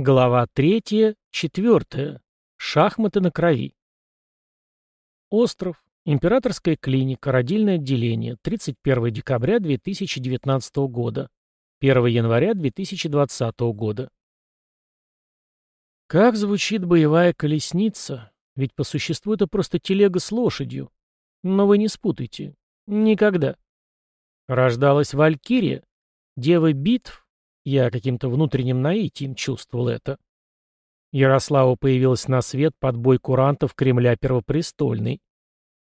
Глава третья, четвертая. Шахматы на крови. Остров. Императорская клиника. Родильное отделение. 31 декабря 2019 года. 1 января 2020 года. Как звучит боевая колесница? Ведь по существу это просто телега с лошадью. Но вы не спутайте. Никогда. Рождалась Валькирия, дева битв, я каким-то внутренним наитием чувствовал это. Ярослава появилась на свет под бой курантов Кремля Первопрестольной.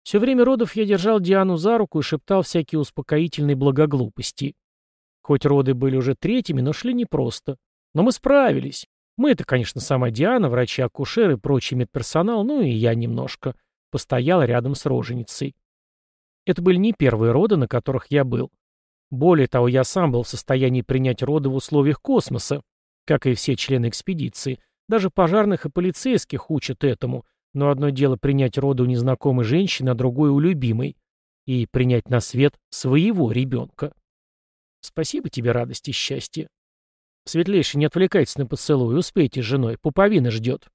Все время родов я держал Диану за руку и шептал всякие успокоительные благоглупости. Хоть роды были уже третьими, но шли непросто. Но мы справились. Мы — это, конечно, сама Диана, врачи-акушеры, прочий медперсонал, ну и я немножко. Постоял рядом с роженицей. Это были не первые роды, на которых я был. Более того, я сам был в состоянии принять роды в условиях космоса, как и все члены экспедиции. Даже пожарных и полицейских учат этому, но одно дело принять роды у незнакомой женщины, а другое у любимой. И принять на свет своего ребенка. Спасибо тебе, радость и счастье. Светлейший, не отвлекайтесь на поцелуй, успейте с женой, пуповина ждет.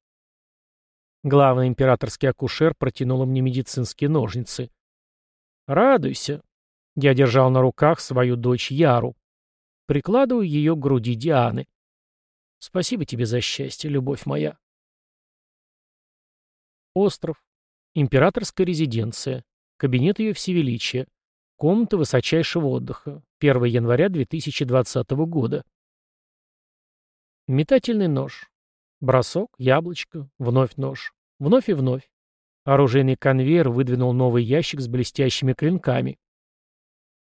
Главный императорский акушер протянула мне медицинские ножницы. «Радуйся», я держал на руках свою дочь Яру. Прикладываю ее к груди Дианы. Спасибо тебе за счастье, любовь моя. Остров. Императорская резиденция. Кабинет ее всевеличия. Комната высочайшего отдыха. 1 января 2020 года. Метательный нож. Бросок, яблочко, вновь нож. Вновь и вновь. Оружейный конвейер выдвинул новый ящик с блестящими клинками.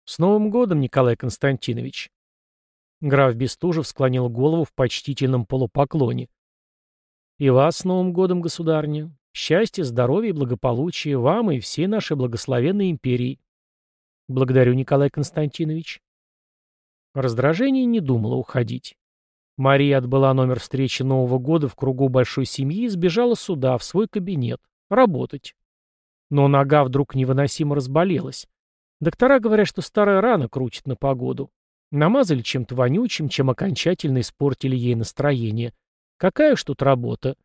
«С Новым годом, Николай Константинович!» Граф Бестужев склонил голову в почтительном полупоклоне. «И вас с Новым годом, государня! Счастья, здоровья и благополучия вам и всей нашей благословенной империи!» «Благодарю, Николай Константинович!» Раздражение не думало уходить. Мария отбыла номер встречи Нового года в кругу большой семьи и сбежала сюда, в свой кабинет, работать. Но нога вдруг невыносимо разболелась. Доктора говорят, что старая рана крутит на погоду. Намазали чем-то вонючим, чем окончательно испортили ей настроение. Какая уж тут работа.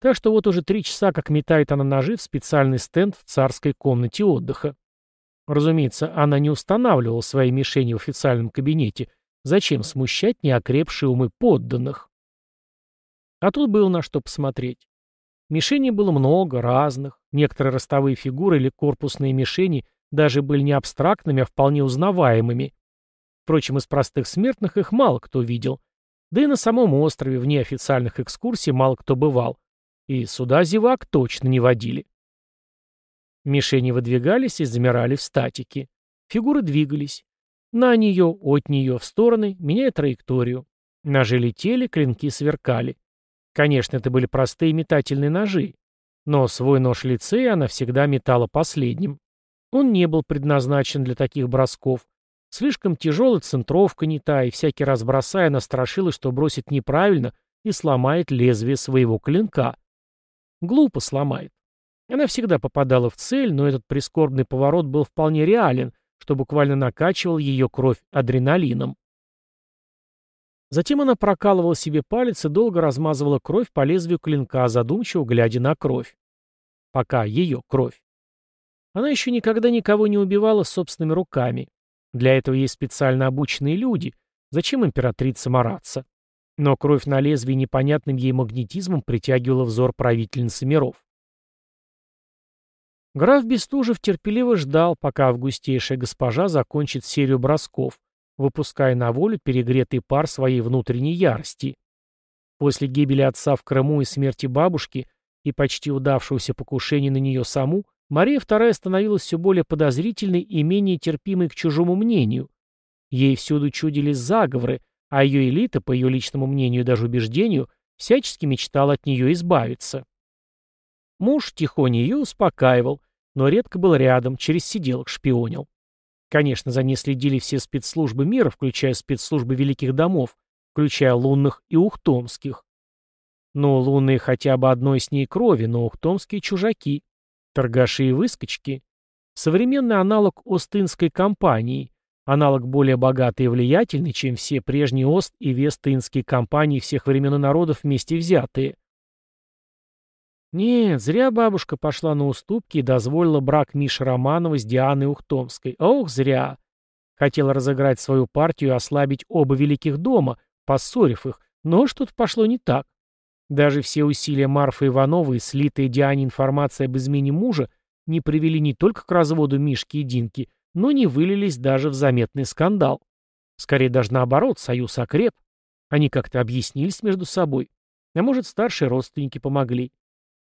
Так что вот уже три часа, как метает она ножи в специальный стенд в царской комнате отдыха. Разумеется, она не устанавливала свои мишени в официальном кабинете. Зачем смущать неокрепшие умы подданных? А тут было на что посмотреть. Мишеней было много, разных. Некоторые ростовые фигуры или корпусные мишени даже были не абстрактными, а вполне узнаваемыми. Впрочем, из простых смертных их мало кто видел. Да и на самом острове, вне официальных экскурсий, мало кто бывал. И сюда зевак точно не водили. Мишени выдвигались и замирали в статике. Фигуры двигались. На нее, от нее, в стороны, меняя траекторию. Ножи летели, клинки сверкали. Конечно, это были простые метательные ножи. Но свой нож лицея она всегда метала последним. Он не был предназначен для таких бросков. Слишком тяжелая центровка не та, и всякий раз бросая, она страшилась, что бросит неправильно и сломает лезвие своего клинка. Глупо сломает. Она всегда попадала в цель, но этот прискорбный поворот был вполне реален, что буквально накачивал ее кровь адреналином. Затем она прокалывала себе палец и долго размазывала кровь по лезвию клинка, задумчиво глядя на кровь. Пока ее кровь. Она еще никогда никого не убивала собственными руками. Для этого есть специально обученные люди. Зачем императрице мараться? Но кровь на лезвии непонятным ей магнетизмом притягивала взор правительницы миров. Граф Бестужев терпеливо ждал, пока августейшая госпожа закончит серию бросков, выпуская на волю перегретый пар своей внутренней ярости. После гибели отца в Крыму и смерти бабушки и почти удавшегося покушения на нее саму, Мария II становилась все более подозрительной и менее терпимой к чужому мнению. Ей всюду чудились заговоры, а ее элита, по ее личному мнению и даже убеждению, всячески мечтала от нее избавиться. Муж тихоня ее успокаивал, но редко был рядом, через сиделок шпионил. Конечно, за ней следили все спецслужбы мира, включая спецслужбы великих домов, включая лунных и ухтомских. Но лунные хотя бы одной с ней крови, но ухтомские чужаки. Торгаши и выскочки. Современный аналог Остинской компании, Аналог более богатый и влиятельный, чем все прежние Ост- и Вест-Индские компании всех времен и народов вместе взятые. Нет, зря бабушка пошла на уступки и дозволила брак Миши Романова с Дианой Ухтомской. Ох, зря. Хотела разыграть свою партию и ослабить оба великих дома, поссорив их, но что-то пошло не так. Даже все усилия Марфы Ивановой слитая Диане информация об измене мужа не привели не только к разводу Мишки и Динки, но не вылились даже в заметный скандал. Скорее даже наоборот, союз окреп. Они как-то объяснились между собой. А может, старшие родственники помогли.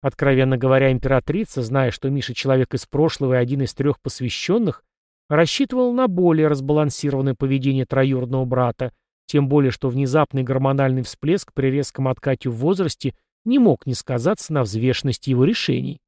Откровенно говоря, императрица, зная, что Миша человек из прошлого и один из трех посвященных, рассчитывала на более разбалансированное поведение троюродного брата, тем более, что внезапный гормональный всплеск при резком откате в возрасте не мог не сказаться на взвешенности его решений.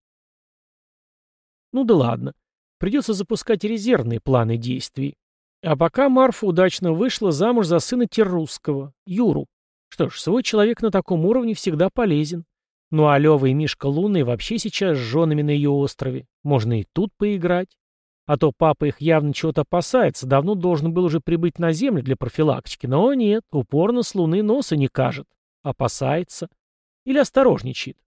Ну да ладно, придется запускать резервные планы действий. А пока Марфа удачно вышла замуж за сына Террусского, Юру. Что ж, свой человек на таком уровне всегда полезен. Ну а Лёва и Мишка Лунный вообще сейчас с женами на ее острове. Можно и тут поиграть. А то папа их явно чего-то опасается, давно должен был уже прибыть на Землю для профилактики, но нет, упорно с Луны носа не кажет. Опасается. Или осторожничает.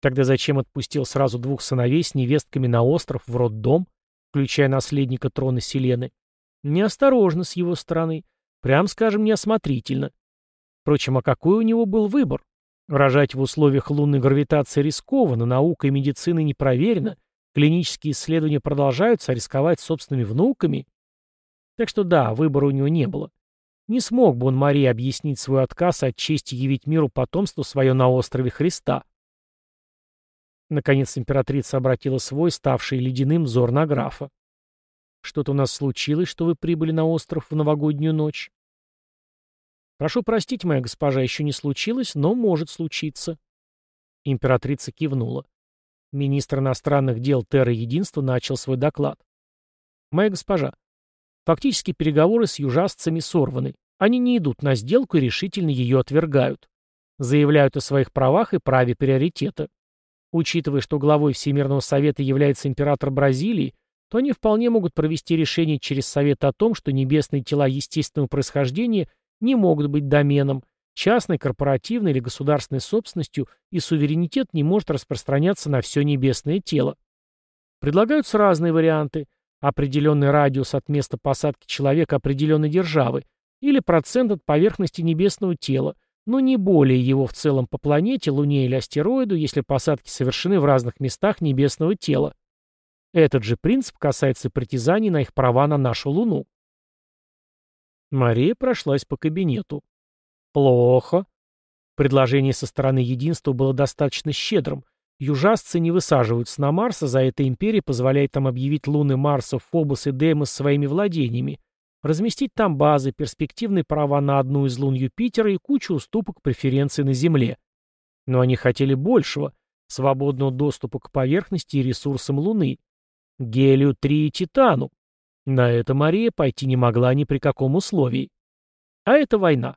Тогда зачем отпустил сразу двух сыновей с невестками на остров в роддом, включая наследника трона Селены? Неосторожно с его стороны. Прям скажем, неосмотрительно. Впрочем, а какой у него был выбор? Рожать в условиях лунной гравитации рискованно, наука и медицина не проверена, клинические исследования продолжаются, а рисковать собственными внуками? Так что да, выбора у него не было. Не смог бы он Марии объяснить свой отказ от чести явить миру потомство свое на острове Христа. Наконец императрица обратила свой, ставший ледяным, взор на графа. «Что-то у нас случилось, что вы прибыли на остров в новогоднюю ночь?» «Прошу простить, моя госпожа, еще не случилось, но может случиться». Императрица кивнула. Министр иностранных дел Терры Единства начал свой доклад. «Моя госпожа, фактически переговоры с южасцами сорваны. Они не идут на сделку и решительно ее отвергают. Заявляют о своих правах и праве приоритета. Учитывая, что главой Всемирного Совета является император Бразилии, то они вполне могут провести решение через Совет о том, что небесные тела естественного происхождения не могут быть доменом, частной, корпоративной или государственной собственностью, и суверенитет не может распространяться на все небесное тело. Предлагаются разные варианты. Определенный радиус от места посадки человека определенной державы или процент от поверхности небесного тела, но не более его в целом по планете, Луне или астероиду, если посадки совершены в разных местах небесного тела. Этот же принцип касается притязаний на их права на нашу Луну. Мария прошлась по кабинету. Плохо. Предложение со стороны единства было достаточно щедрым. Южасцы не высаживаются на Марс, а за это империя позволяет там объявить луны Марса, Фобос и Деймос своими владениями, разместить там базы, перспективные права на одну из лун Юпитера и кучу уступок преференций на Земле. Но они хотели большего — свободного доступа к поверхности и ресурсам Луны, гелию-3 и титану. На это Мария пойти не могла ни при каком условии. А это война.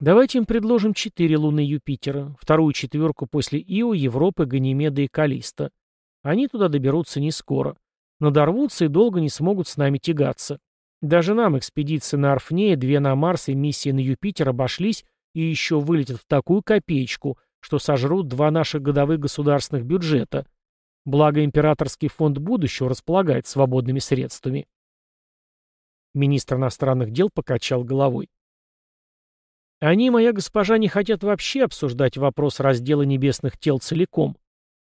Давайте им предложим четыре луны Юпитера, вторую четверку после Ио, Европы, Ганимеда и Калиста. Они туда доберутся не скоро. Надорвутся и долго не смогут с нами тягаться. Даже нам экспедиции на Арфнее, две на Марс и миссии на Юпитер обошлись и еще вылетят в такую копеечку, что сожрут два наших годовых государственных бюджета – Благо императорский фонд будущего располагает свободными средствами. Министр иностранных дел покачал головой. Они, моя госпожа, не хотят вообще обсуждать вопрос раздела небесных тел целиком.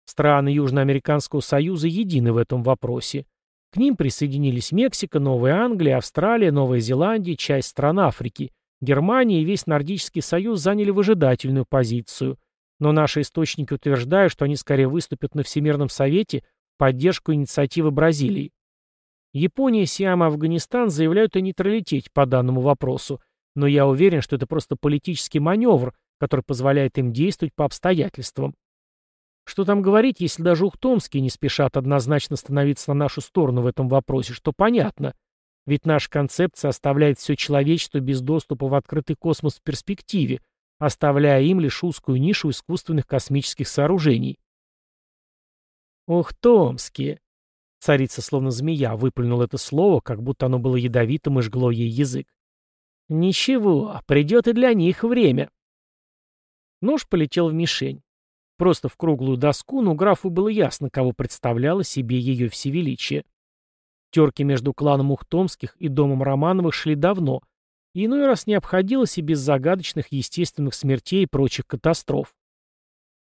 Страны Южноамериканского союза едины в этом вопросе. К ним присоединились Мексика, Новая Англия, Австралия, Новая Зеландия, часть стран Африки. Германия и весь Нордический союз заняли выжидательную позицию – но наши источники утверждают, что они скорее выступят на Всемирном Совете в поддержку инициативы Бразилии. Япония, Сиам и Афганистан заявляют о нейтралитете по данному вопросу, но я уверен, что это просто политический маневр, который позволяет им действовать по обстоятельствам. Что там говорить, если даже ухтомские не спешат однозначно становиться на нашу сторону в этом вопросе, что понятно. Ведь наша концепция оставляет все человечество без доступа в открытый космос в перспективе, оставляя им лишь узкую нишу искусственных космических сооружений. Ох, Томские! Царица, словно змея, выплюнула это слово, как будто оно было ядовитым и жгло ей язык. «Ничего, придет и для них время». Нож полетел в мишень. Просто в круглую доску, но графу было ясно, кого представляло себе ее всевеличие. Терки между кланом Ухтомских и домом Романовых шли давно, и иной раз не обходилось и без загадочных естественных смертей и прочих катастроф.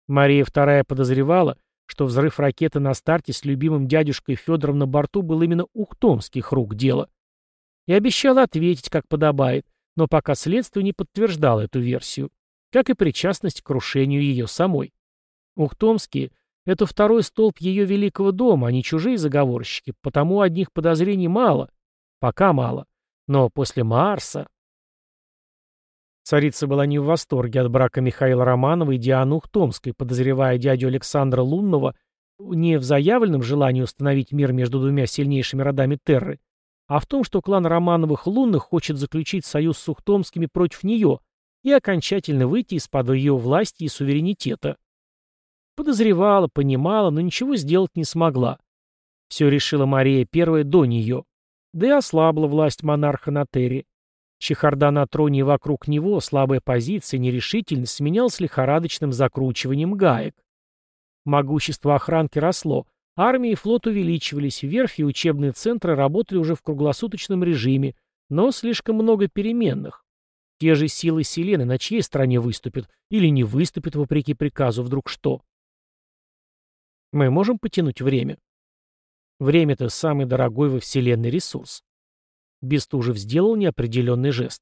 Мария II подозревала, что взрыв ракеты на старте с любимым дядюшкой Федором на борту был именно ухтомских рук дело. И обещала ответить, как подобает, но пока следствие не подтверждало эту версию, как и причастность к крушению ее самой. Ухтомские — это второй столб ее великого дома, а не чужие заговорщики, потому одних подозрений мало, пока мало. Но после Марса... Царица была не в восторге от брака Михаила Романова и Дианы Ухтомской, подозревая дядю Александра Лунного не в заявленном желании установить мир между двумя сильнейшими родами Терры, а в том, что клан Романовых Лунных хочет заключить союз с Ухтомскими против нее и окончательно выйти из-под ее власти и суверенитета. Подозревала, понимала, но ничего сделать не смогла. Все решила Мария первая до нее. Да и ослабла власть монарха на Терре. Чехарда на троне и вокруг него, слабая позиция, нерешительность сменялась лихорадочным закручиванием гаек. Могущество охранки росло, армии и флот увеличивались, верфи и учебные центры работали уже в круглосуточном режиме, но слишком много переменных. Те же силы Селены на чьей стороне выступят или не выступят вопреки приказу вдруг что? Мы можем потянуть время. Время — это самый дорогой во Вселенной ресурс. Бестужев сделал неопределенный жест.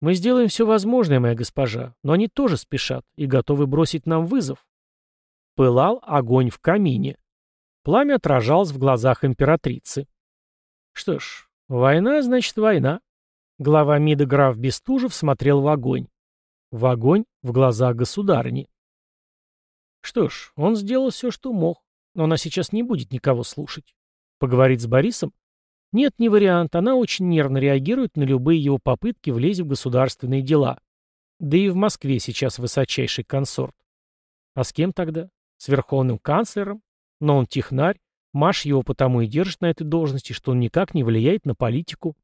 «Мы сделаем все возможное, моя госпожа, но они тоже спешат и готовы бросить нам вызов». Пылал огонь в камине. Пламя отражалось в глазах императрицы. Что ж, война значит война. Глава МИДа граф Бестужев смотрел в огонь. В огонь в глазах государыни. Что ж, он сделал все, что мог, но она сейчас не будет никого слушать. Поговорить с Борисом? Нет, не вариант, она очень нервно реагирует на любые его попытки влезть в государственные дела. Да и в Москве сейчас высочайший консорт. А с кем тогда? С верховным канцлером? Но он технарь, Маш его потому и держит на этой должности, что он никак не влияет на политику.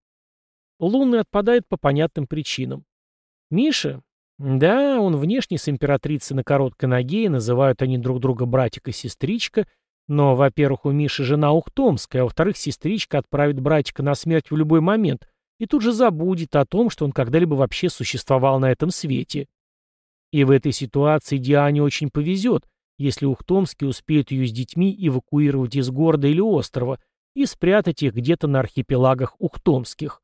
Лунный отпадает по понятным причинам. Миша, да, он внешне с императрицей на короткой ноге, и называют они друг друга братик и сестричка, но, во-первых, у Миши жена Ухтомская, а во-вторых, сестричка отправит братика на смерть в любой момент и тут же забудет о том, что он когда-либо вообще существовал на этом свете. И в этой ситуации Диане очень повезет, если Ухтомский успеет ее с детьми эвакуировать из города или острова и спрятать их где-то на архипелагах Ухтомских.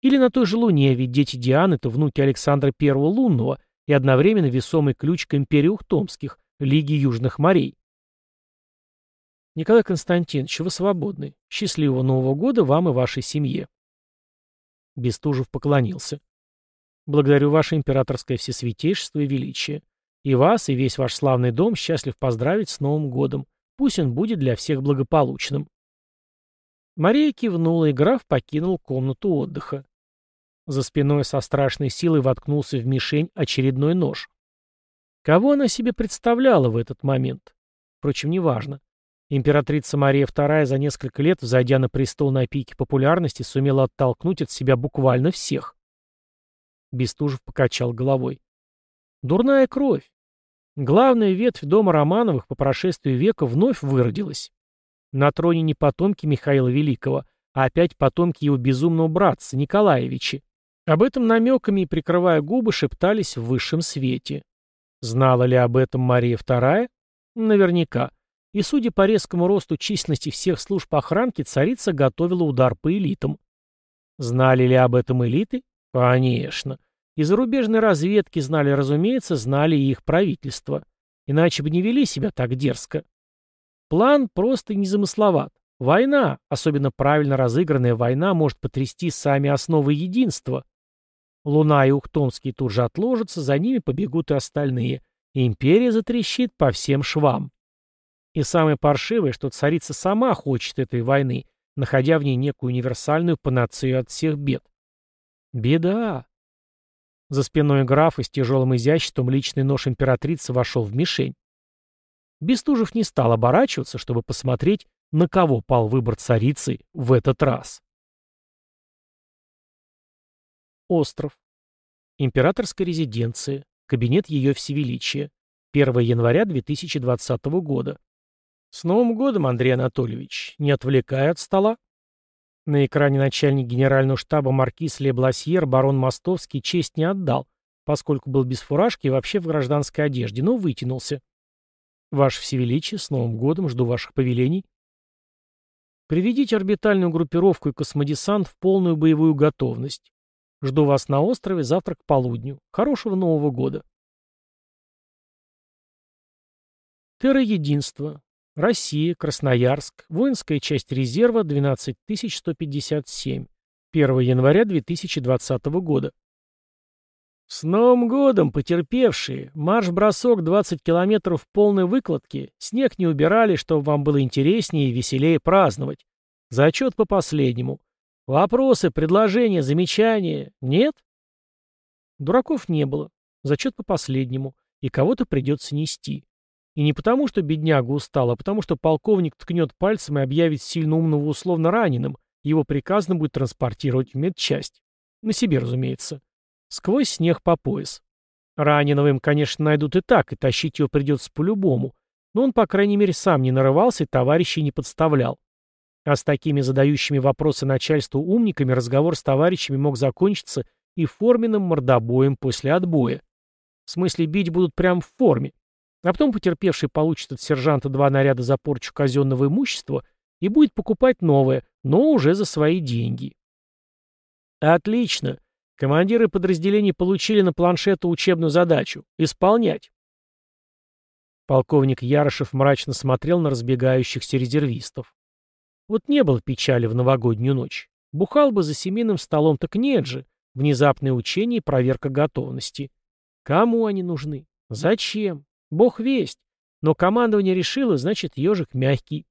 Или на той же Луне, ведь дети Дианы — это внуки Александра I Лунного и одновременно весомый ключ к империи Ухтомских, Лиги Южных морей. Николай Константинович, вы свободны. Счастливого Нового года вам и вашей семье. Бестужев поклонился. Благодарю ваше императорское всесвятейшество и величие. И вас, и весь ваш славный дом счастлив поздравить с Новым годом. Пусть он будет для всех благополучным. Мария кивнула, и граф покинул комнату отдыха. За спиной со страшной силой воткнулся в мишень очередной нож. Кого она себе представляла в этот момент? Впрочем, неважно. Императрица Мария II за несколько лет, взойдя на престол на пике популярности, сумела оттолкнуть от себя буквально всех. Бестужев покачал головой. Дурная кровь. Главная ветвь дома Романовых по прошествии века вновь выродилась. На троне не потомки Михаила Великого, а опять потомки его безумного братца Николаевича. Об этом намеками и прикрывая губы шептались в высшем свете. Знала ли об этом Мария II? Наверняка. И, судя по резкому росту численности всех служб охранки, царица готовила удар по элитам. Знали ли об этом элиты? Конечно. И зарубежные разведки знали, разумеется, знали и их правительство. Иначе бы не вели себя так дерзко. План просто незамысловат. Война, особенно правильно разыгранная война, может потрясти сами основы единства. Луна и Ухтомский тут же отложатся, за ними побегут и остальные. Империя затрещит по всем швам. И самое паршивое, что царица сама хочет этой войны, находя в ней некую универсальную панацею от всех бед. Беда. За спиной графа с тяжелым изяществом личный нож императрицы вошел в мишень. Бестужев не стал оборачиваться, чтобы посмотреть, на кого пал выбор царицы в этот раз. Остров. Императорская резиденция. Кабинет Ее Всевеличия. 1 января 2020 года. С Новым годом, Андрей Анатольевич. Не отвлекая от стола. На экране начальник генерального штаба маркиз Лебласьер барон Мостовский честь не отдал, поскольку был без фуражки и вообще в гражданской одежде, но вытянулся. Ваше Всевеличие, с Новым годом, жду ваших повелений. Приведите орбитальную группировку и космодесант в полную боевую готовность. Жду вас на острове завтра к полудню. Хорошего Нового года. Терра-единство. Россия, Красноярск, воинская часть резерва 12157, 1 января 2020 года. С Новым годом, потерпевшие! Марш-бросок 20 километров в полной выкладке. Снег не убирали, чтобы вам было интереснее и веселее праздновать. Зачет по последнему. Вопросы, предложения, замечания? Нет? Дураков не было. Зачет по последнему. И кого-то придется нести. И не потому, что бедняга устал, а потому, что полковник ткнет пальцем и объявит сильно умного условно раненым, его приказано будет транспортировать в медчасть. На себе, разумеется. Сквозь снег по пояс. Раненого им, конечно, найдут и так, и тащить его придется по-любому, но он, по крайней мере, сам не нарывался и товарищей не подставлял. А с такими задающими вопросы начальству умниками разговор с товарищами мог закончиться и форменным мордобоем после отбоя. В смысле, бить будут прямо в форме. А потом потерпевший получит от сержанта два наряда за порчу казенного имущества и будет покупать новое, но уже за свои деньги. Отлично. Командиры подразделений получили на планшету учебную задачу — исполнять. Полковник Ярошев мрачно смотрел на разбегающихся резервистов. Вот не было печали в новогоднюю ночь. Бухал бы за семейным столом, так нет же. Внезапное учение и проверка готовности. Кому они нужны? Зачем? Бог весть. Но командование решило, значит, ежик мягкий.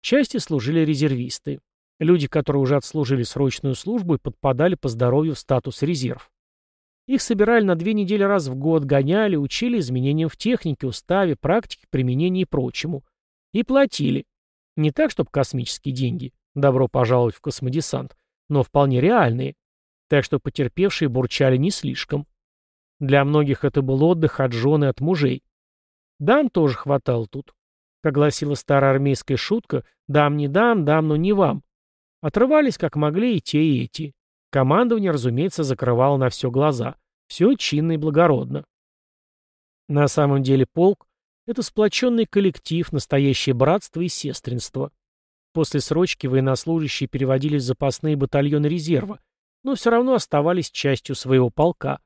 Части служили резервисты. Люди, которые уже отслужили срочную службу и подпадали по здоровью в статус резерв. Их собирали на две недели раз в год, гоняли, учили изменениям в технике, уставе, практике, применении и прочему. И платили. Не так, чтобы космические деньги, добро пожаловать в космодесант, но вполне реальные. Так что потерпевшие бурчали не слишком. Для многих это был отдых от жены от мужей. Дам тоже хватало тут. Как гласила старая армейская шутка, дам не дам, дам, но не вам. Отрывались как могли и те, и эти. Командование, разумеется, закрывало на все глаза. Все чинно и благородно. На самом деле полк — это сплоченный коллектив, настоящее братство и сестринство. После срочки военнослужащие переводились в запасные батальоны резерва, но все равно оставались частью своего полка.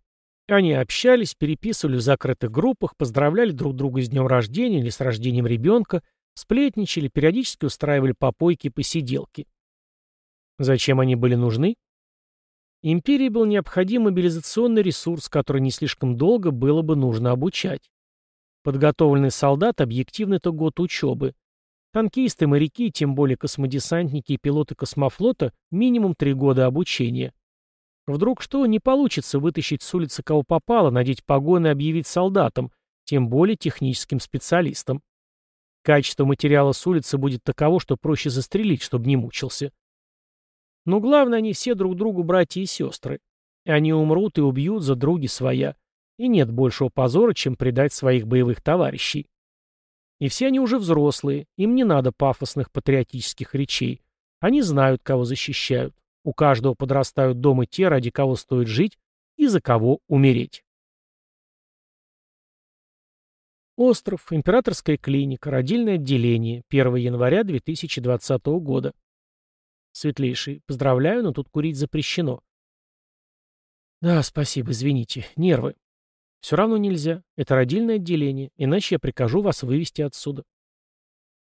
Они общались, переписывали в закрытых группах, поздравляли друг друга с днем рождения или с рождением ребенка, сплетничали, периодически устраивали попойки и посиделки. Зачем они были нужны? Империи был необходим мобилизационный ресурс, который не слишком долго было бы нужно обучать. Подготовленный солдат – объективно это год учебы. Танкисты, моряки, тем более космодесантники и пилоты космофлота – минимум три года обучения. Вдруг что, не получится вытащить с улицы кого попало, надеть погоны и объявить солдатом, тем более техническим специалистом. Качество материала с улицы будет таково, что проще застрелить, чтобы не мучился. Но главное, они все друг другу братья и сестры. Они умрут и убьют за други своя. И нет большего позора, чем предать своих боевых товарищей. И все они уже взрослые, им не надо пафосных патриотических речей. Они знают, кого защищают. У каждого подрастают дома те, ради кого стоит жить и за кого умереть. Остров, императорская клиника, родильное отделение, 1 января 2020 года. Светлейший, поздравляю, но тут курить запрещено. Да, спасибо, извините, нервы. Все равно нельзя, это родильное отделение, иначе я прикажу вас вывести отсюда.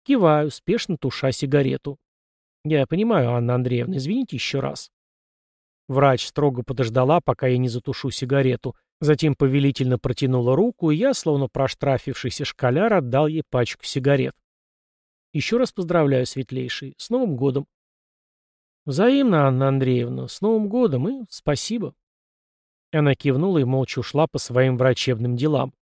Киваю, спешно туша сигарету. «Я понимаю, Анна Андреевна, извините еще раз». Врач строго подождала, пока я не затушу сигарету, затем повелительно протянула руку, и я, словно проштрафившийся школяр, отдал ей пачку сигарет. «Еще раз поздравляю, светлейший. С Новым годом!» «Взаимно, Анна Андреевна. С Новым годом и спасибо!» Она кивнула и молча ушла по своим врачебным делам.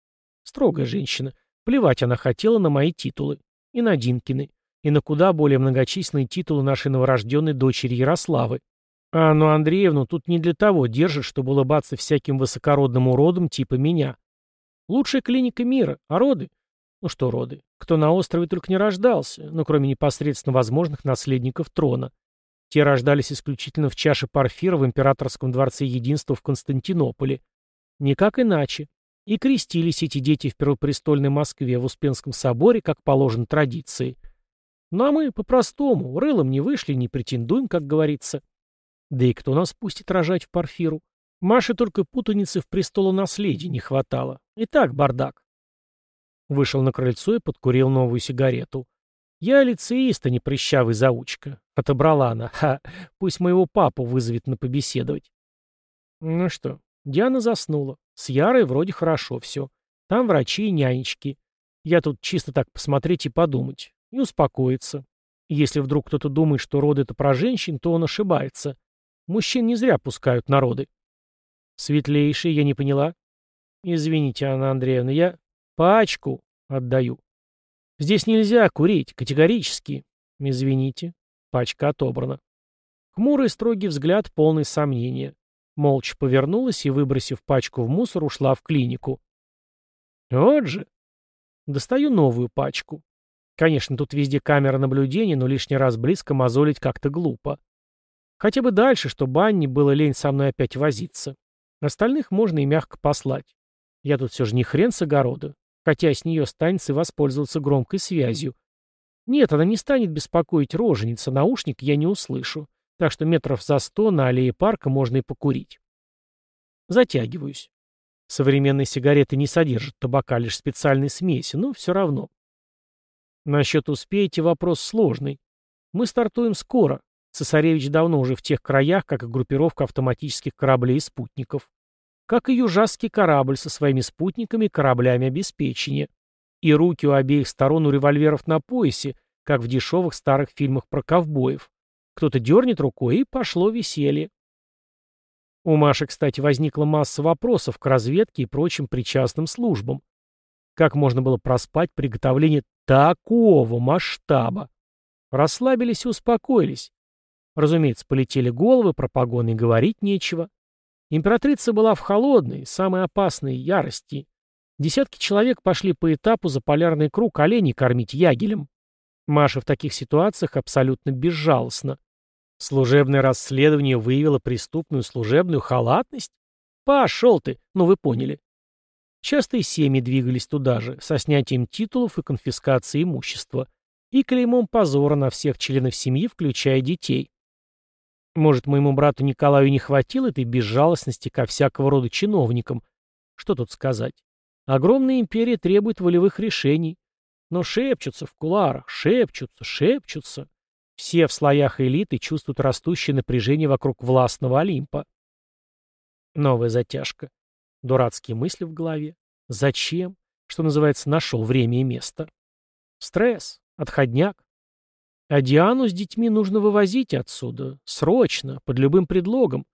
Строгая женщина. Плевать она хотела на мои титулы. И на Динкины. И на куда более многочисленные титулы нашей новорожденной дочери Ярославы. А Анну Андреевну тут не для того держит, чтобы улыбаться всяким высокородным уродам типа меня. Лучшая клиника мира, а роды? Ну что роды? Кто на острове только не рождался, ну кроме непосредственно возможных наследников трона. Те рождались исключительно в чаше Парфира в императорском дворце единства в Константинополе. Никак иначе. И крестились эти дети в первопрестольной Москве в Успенском соборе, как положено традиции. Ну а мы по-простому, рылом не вышли, не претендуем, как говорится. Да и кто нас пустит рожать в Парфиру? Маше только путаницы в престолонаследии не хватало. И так бардак. Вышел на крыльцо и подкурил новую сигарету. Я лицеист, а не прыщавый заучка. Отобрала она. Ха, пусть моего папу вызовет на побеседовать. Ну что, Диана заснула. С Ярой вроде хорошо все. Там врачи и нянечки. Я тут чисто так посмотреть и подумать. И успокоиться. Если вдруг кто-то думает, что роды — это про женщин, то он ошибается. Мужчин не зря пускают народы. Светлейший, я не поняла. Извините, Анна Андреевна, я пачку отдаю. Здесь нельзя курить, категорически. Извините. Пачка отобрана. Хмурый строгий взгляд, полный сомнения. Молча повернулась и, выбросив пачку в мусор, ушла в клинику. Вот же. Достаю новую пачку. Конечно, тут везде камера наблюдения, но лишний раз близко мозолить как-то глупо. Хотя бы дальше, чтобы Анне было лень со мной опять возиться. Остальных можно и мягко послать. Я тут все же не хрен с огорода хотя с нее станется воспользоваться громкой связью. Нет, она не станет беспокоить роженица, наушник я не услышу, так что метров за сто на аллее парка можно и покурить. Затягиваюсь. Современные сигареты не содержат табака, лишь специальной смеси, но все равно. Насчет успеете вопрос сложный. Мы стартуем скоро. Цесаревич давно уже в тех краях, как и группировка автоматических кораблей и спутников как и южасский корабль со своими спутниками и кораблями обеспечения. И руки у обеих сторон у револьверов на поясе, как в дешевых старых фильмах про ковбоев. Кто-то дернет рукой, и пошло веселье. У Маши, кстати, возникла масса вопросов к разведке и прочим причастным службам. Как можно было проспать приготовление такого масштаба? Расслабились и успокоились. Разумеется, полетели головы, про погоны говорить нечего. Императрица была в холодной, самой опасной ярости. Десятки человек пошли по этапу за полярный круг оленей кормить ягелем. Маша в таких ситуациях абсолютно безжалостна. Служебное расследование выявило преступную служебную халатность? Пошел ты, ну вы поняли. Часто семьи двигались туда же, со снятием титулов и конфискацией имущества, и клеймом позора на всех членов семьи, включая детей. Может, моему брату Николаю не хватило этой безжалостности ко всякого рода чиновникам? Что тут сказать? Огромная империя требует волевых решений. Но шепчутся в куларах, шепчутся, шепчутся. Все в слоях элиты чувствуют растущее напряжение вокруг властного Олимпа. Новая затяжка. Дурацкие мысли в голове. Зачем? Что называется, нашел время и место. Стресс. Отходняк. А Диану с детьми нужно вывозить отсюда. Срочно, под любым предлогом.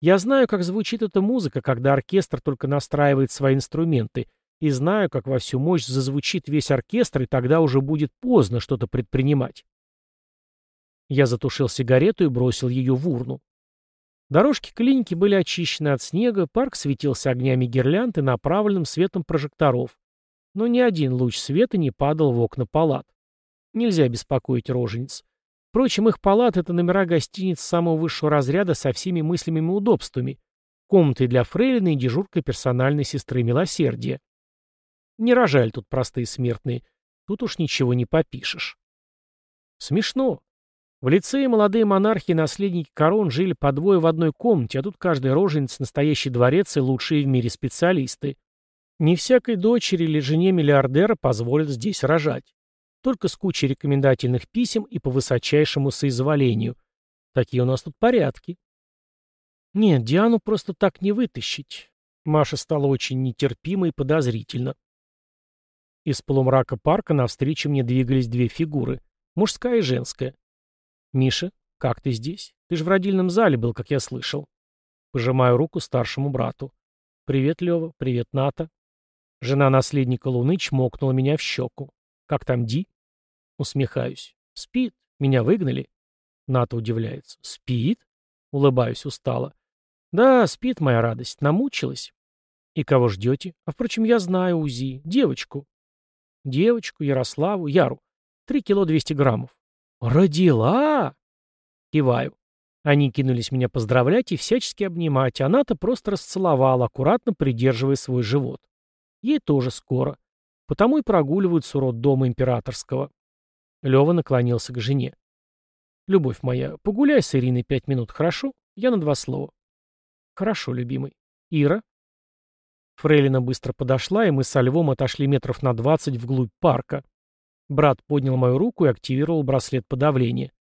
Я знаю, как звучит эта музыка, когда оркестр только настраивает свои инструменты, и знаю, как во всю мощь зазвучит весь оркестр, и тогда уже будет поздно что-то предпринимать. Я затушил сигарету и бросил ее в урну. Дорожки клиники были очищены от снега, парк светился огнями гирлянд и направленным светом прожекторов. Но ни один луч света не падал в окна палат. Нельзя беспокоить рожениц. Впрочем, их палат — это номера гостиниц самого высшего разряда со всеми мыслимыми удобствами. Комнаты для фрейлины и дежурка персональной сестры милосердия. Не рожали тут простые смертные. Тут уж ничего не попишешь. Смешно. В лицее молодые монархи и наследники корон жили по двое в одной комнате, а тут каждый рожениц — настоящий дворец и лучшие в мире специалисты. Не всякой дочери или жене миллиардера позволят здесь рожать. Только с кучей рекомендательных писем и по высочайшему соизволению. Такие у нас тут порядки. Нет, Диану просто так не вытащить. Маша стала очень нетерпима и подозрительна. Из полумрака парка навстречу мне двигались две фигуры. Мужская и женская. «Миша, как ты здесь? Ты же в родильном зале был, как я слышал». Пожимаю руку старшему брату. «Привет, Лева. Привет, Ната». Жена наследника Луны чмокнула меня в щеку. «Как там Ди?» Усмехаюсь. Спит. Меня выгнали. Ната удивляется. Спит? Улыбаюсь устало. Да, спит моя радость. Намучилась. И кого ждете? А впрочем, я знаю УЗИ. Девочку. Девочку, Ярославу, Яру. Три кило двести граммов. Родила? Киваю. Они кинулись меня поздравлять и всячески обнимать, а она-то просто расцеловала, аккуратно придерживая свой живот. Ей тоже скоро. Потому и прогуливаются урод дома императорского. Лева наклонился к жене. «Любовь моя, погуляй с Ириной пять минут, хорошо? Я на два слова». «Хорошо, любимый. Ира?» Фрейлина быстро подошла, и мы со львом отошли метров на двадцать вглубь парка. Брат поднял мою руку и активировал браслет подавления.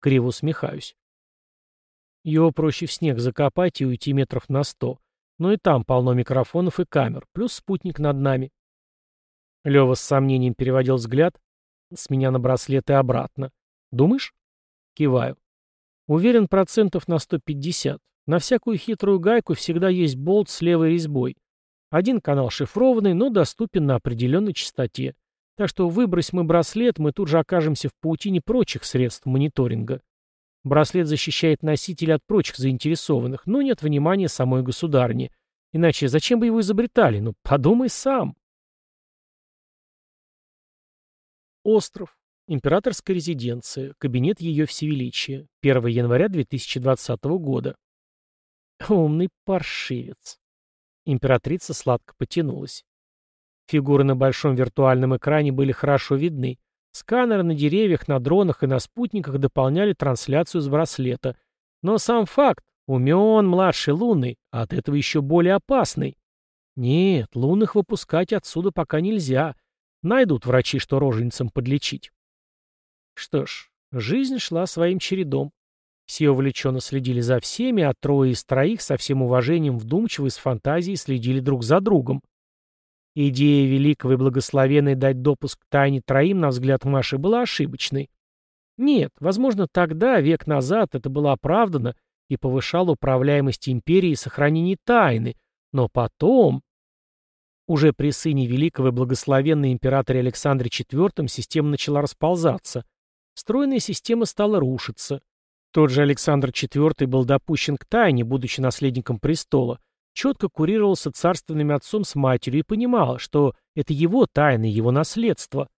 Криво усмехаюсь. Его проще в снег закопать и уйти метров на сто. Но и там полно микрофонов и камер, плюс спутник над нами. Лева с сомнением переводил взгляд с меня на браслет и обратно. Думаешь? Киваю. Уверен процентов на 150. На всякую хитрую гайку всегда есть болт с левой резьбой. Один канал шифрованный, но доступен на определенной частоте. Так что выбрось мы браслет, мы тут же окажемся в паутине прочих средств мониторинга. Браслет защищает носителя от прочих заинтересованных, но нет внимания самой государни. Иначе зачем бы его изобретали? Ну, подумай сам. Остров. Императорская резиденция. Кабинет ее всевеличия. 1 января 2020 года. Умный паршивец. Императрица сладко потянулась. Фигуры на большом виртуальном экране были хорошо видны. Сканеры на деревьях, на дронах и на спутниках дополняли трансляцию с браслета. Но сам факт, умен младший лунный, от этого еще более опасный. Нет, лунных выпускать отсюда пока нельзя. Найдут врачи, что роженицам подлечить. Что ж, жизнь шла своим чередом. Все увлеченно следили за всеми, а трое из троих со всем уважением вдумчиво и с фантазией следили друг за другом. Идея великого и благословенной дать допуск к тайне троим, на взгляд Маши, была ошибочной. Нет, возможно, тогда, век назад, это было оправдано и повышало управляемость империи и сохранение тайны, но потом... Уже при сыне великого и благословенной императоре Александре IV система начала расползаться. Стройная система стала рушиться. Тот же Александр IV был допущен к тайне, будучи наследником престола, четко курировался царственным отцом с матерью и понимал, что это его тайна, его наследство.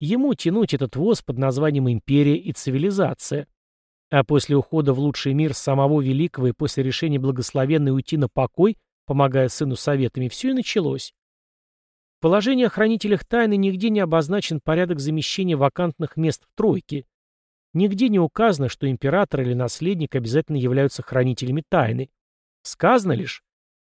Ему тянуть этот воз под названием «Империя и цивилизация». А после ухода в лучший мир самого Великого и после решения благословенной уйти на покой, помогая сыну советами, все и началось. В положении о хранителях тайны нигде не обозначен порядок замещения вакантных мест в тройке. Нигде не указано, что император или наследник обязательно являются хранителями тайны. Сказано лишь,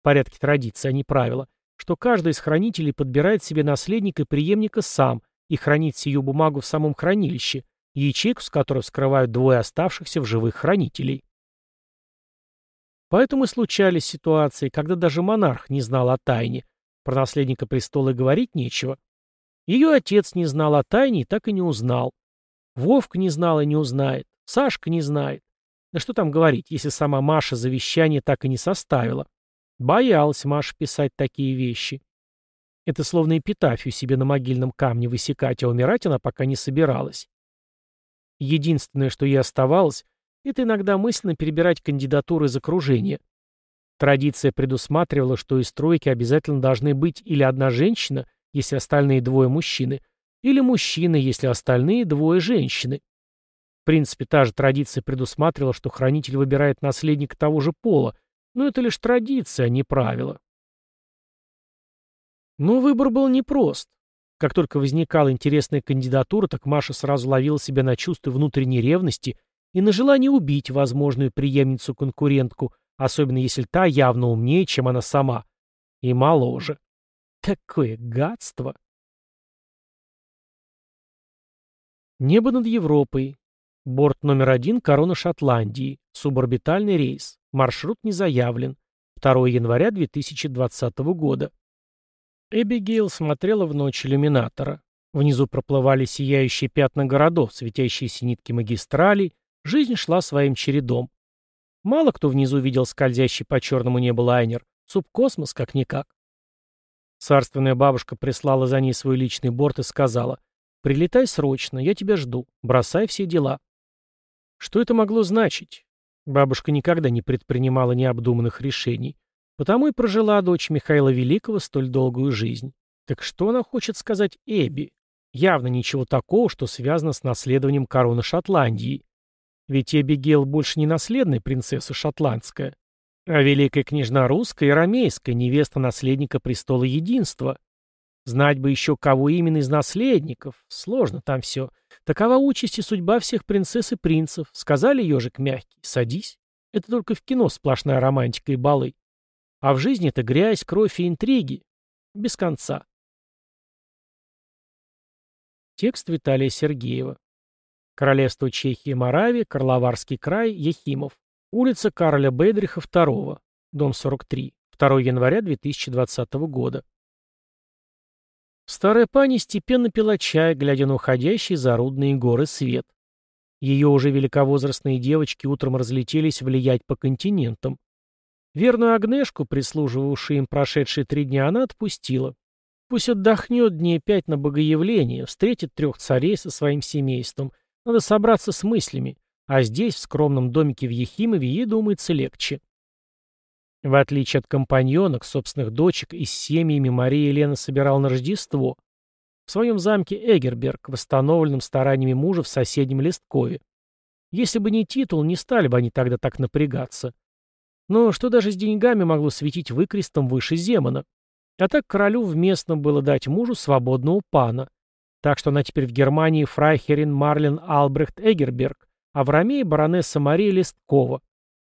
порядке традиции, а не правила, что каждый из хранителей подбирает себе наследника и преемника сам и хранит сию бумагу в самом хранилище, ячейку с которой вскрывают двое оставшихся в живых хранителей. Поэтому и случались ситуации, когда даже монарх не знал о тайне, про наследника престола говорить нечего. Ее отец не знал о тайне и так и не узнал. Вовка не знал и не узнает. Сашка не знает. Да что там говорить, если сама Маша завещание так и не составила. Боялась Маша писать такие вещи. Это словно эпитафию себе на могильном камне высекать, а умирать она пока не собиралась. Единственное, что ей оставалось, это иногда мысленно перебирать кандидатуры из окружения. Традиция предусматривала, что из тройки обязательно должны быть или одна женщина, если остальные двое мужчины, или мужчина, если остальные двое женщины. В принципе, та же традиция предусматривала, что хранитель выбирает наследника того же пола, но это лишь традиция, а не правило. Но выбор был непрост. Как только возникала интересная кандидатура, так Маша сразу ловила себя на чувстве внутренней ревности и на желание убить возможную преемницу-конкурентку, особенно если та явно умнее, чем она сама, и моложе. Какое гадство! Небо над Европой. Борт номер один «Корона Шотландии». Суборбитальный рейс. Маршрут не заявлен. 2 января 2020 года. Эбигейл смотрела в ночь иллюминатора. Внизу проплывали сияющие пятна городов, светящиеся нитки магистралей. Жизнь шла своим чередом. Мало кто внизу видел скользящий по черному небу лайнер. Субкосмос как-никак. Царственная бабушка прислала за ней свой личный борт и сказала, Прилетай срочно, я тебя жду. Бросай все дела». Что это могло значить? Бабушка никогда не предпринимала необдуманных решений, потому и прожила дочь Михаила Великого столь долгую жизнь. Так что она хочет сказать Эбби? Явно ничего такого, что связано с наследованием короны Шотландии. Ведь Эбигейл больше не наследная принцесса шотландская, а великая княжна русская и ромейская, невеста наследника престола единства. Знать бы еще, кого именно из наследников. Сложно там все. Такова участь и судьба всех принцесс и принцев. Сказали ежик мягкий. Садись. Это только в кино сплошная романтика и балы. А в жизни это грязь, кровь и интриги. Без конца. Текст Виталия Сергеева. Королевство Чехии и Моравии, Карловарский край, Ехимов. Улица Кароля Бейдриха, 2 дом 43. 2 января 2020 года. Старая пани степенно пила чай, глядя на уходящий за рудные горы свет. Ее уже великовозрастные девочки утром разлетелись влиять по континентам. Верную Агнешку, прислуживавшую им прошедшие три дня, она отпустила. Пусть отдохнет дней пять на богоявление, встретит трех царей со своим семейством. Надо собраться с мыслями, а здесь, в скромном домике в Ехимове, ей думается легче. В отличие от компаньонок, собственных дочек и с семьями Мария Елена собирала на Рождество в своем замке Эгерберг, восстановленном стараниями мужа в соседнем Лесткове. Если бы не титул, не стали бы они тогда так напрягаться. Но что даже с деньгами могло светить выкрестом выше Земана? А так королю вместно было дать мужу свободного пана. Так что она теперь в Германии фрайхерин Марлен Албрехт Эгерберг, а в Ромее баронесса Мария Лесткова.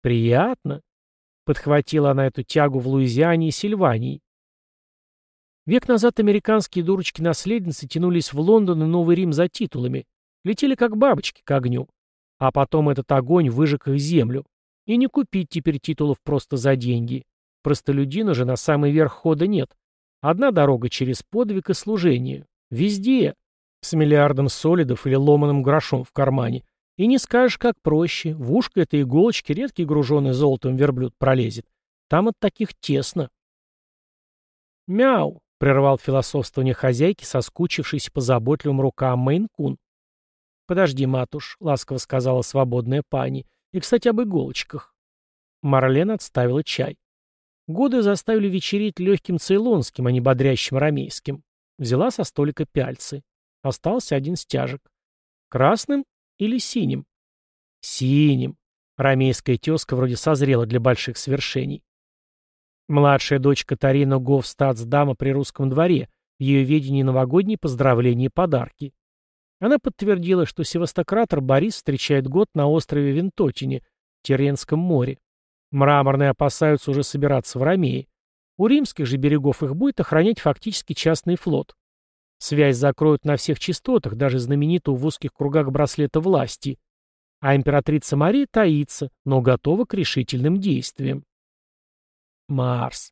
Приятно. Подхватила она эту тягу в Луизиане и Сильвании. Век назад американские дурочки-наследницы тянулись в Лондон и Новый Рим за титулами, летели как бабочки к огню. А потом этот огонь выжег их землю. И не купить теперь титулов просто за деньги. Простолюдину же на самый верх хода нет. Одна дорога через подвиг и служение. Везде. С миллиардом солидов или ломаным грошом в кармане. И не скажешь, как проще. В ушко этой иголочки редкий груженный золотом верблюд пролезет. Там от таких тесно. «Мяу!» — прервал философствование хозяйки, соскучившейся по заботливым рукам Мейн-кун. «Подожди, матуш», — ласково сказала свободная пани. «И, кстати, об иголочках». Марлен отставила чай. Годы заставили вечерить легким цейлонским, а не бодрящим рамейским. Взяла со столика пяльцы. Остался один стяжек. Красным или синим? Синим. Рамейская тезка вроде созрела для больших свершений. Младшая дочь Катарина Гофстацдама при русском дворе, в ее видении новогодние поздравления и подарки. Она подтвердила, что севастократор Борис встречает год на острове Винтотине, в Теренском море. Мраморные опасаются уже собираться в Ромее. У римских же берегов их будет охранять фактически частный флот. Связь закроют на всех частотах, даже знаменитую в узких кругах браслета власти. А императрица Мария таится, но готова к решительным действиям. Марс.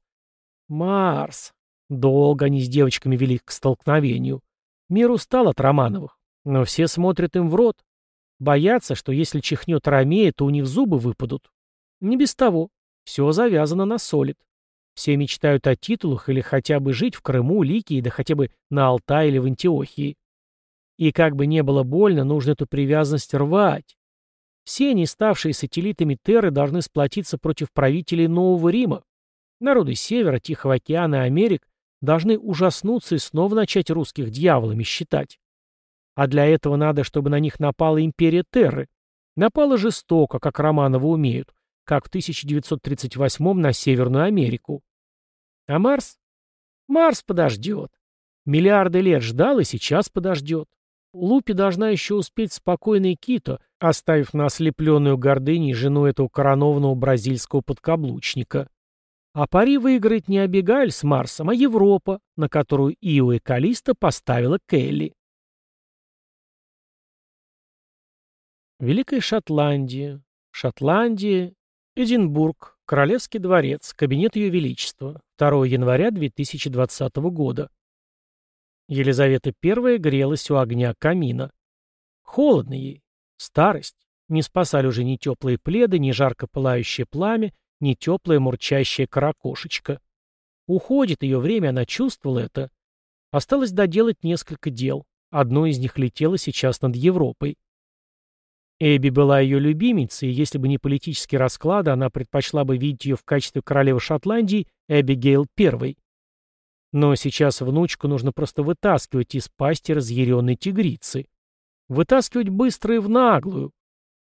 Марс. Долго они с девочками вели к столкновению. Мир устал от Романовых, но все смотрят им в рот. Боятся, что если чихнет Ромея, то у них зубы выпадут. Не без того. Все завязано на солид. Все мечтают о титулах или хотя бы жить в Крыму, Ликии, да хотя бы на Алтае или в Антиохии. И как бы не было больно, нужно эту привязанность рвать. Все они, ставшие сателлитами Терры, должны сплотиться против правителей Нового Рима. Народы Севера, Тихого океана и Америк должны ужаснуться и снова начать русских дьяволами считать. А для этого надо, чтобы на них напала империя Терры. Напала жестоко, как Романовы умеют, как в 1938 на Северную Америку. А Марс? Марс подождет. Миллиарды лет ждал и сейчас подождет. Лупи должна еще успеть спокойный Кито, оставив на ослепленную гордыней жену этого коронованного бразильского подкаблучника. А пари выиграет не Абигаль с Марсом, а Европа, на которую Ио и Калиста поставила Келли. Великая Шотландия. Шотландия Эдинбург, Королевский дворец, кабинет Ее Величества, 2 января 2020 года. Елизавета I грелась у огня камина. Холодно ей, старость. Не спасали уже ни теплые пледы, ни жарко пылающее пламя, ни теплая мурчащая каракошечка. Уходит ее время, она чувствовала это. Осталось доделать несколько дел. Одно из них летело сейчас над Европой. Эбби была ее любимицей, и если бы не политические расклады, она предпочла бы видеть ее в качестве королевы Шотландии Эбигейл I. Но сейчас внучку нужно просто вытаскивать из пасти разъяренной тигрицы. Вытаскивать быстро и в наглую.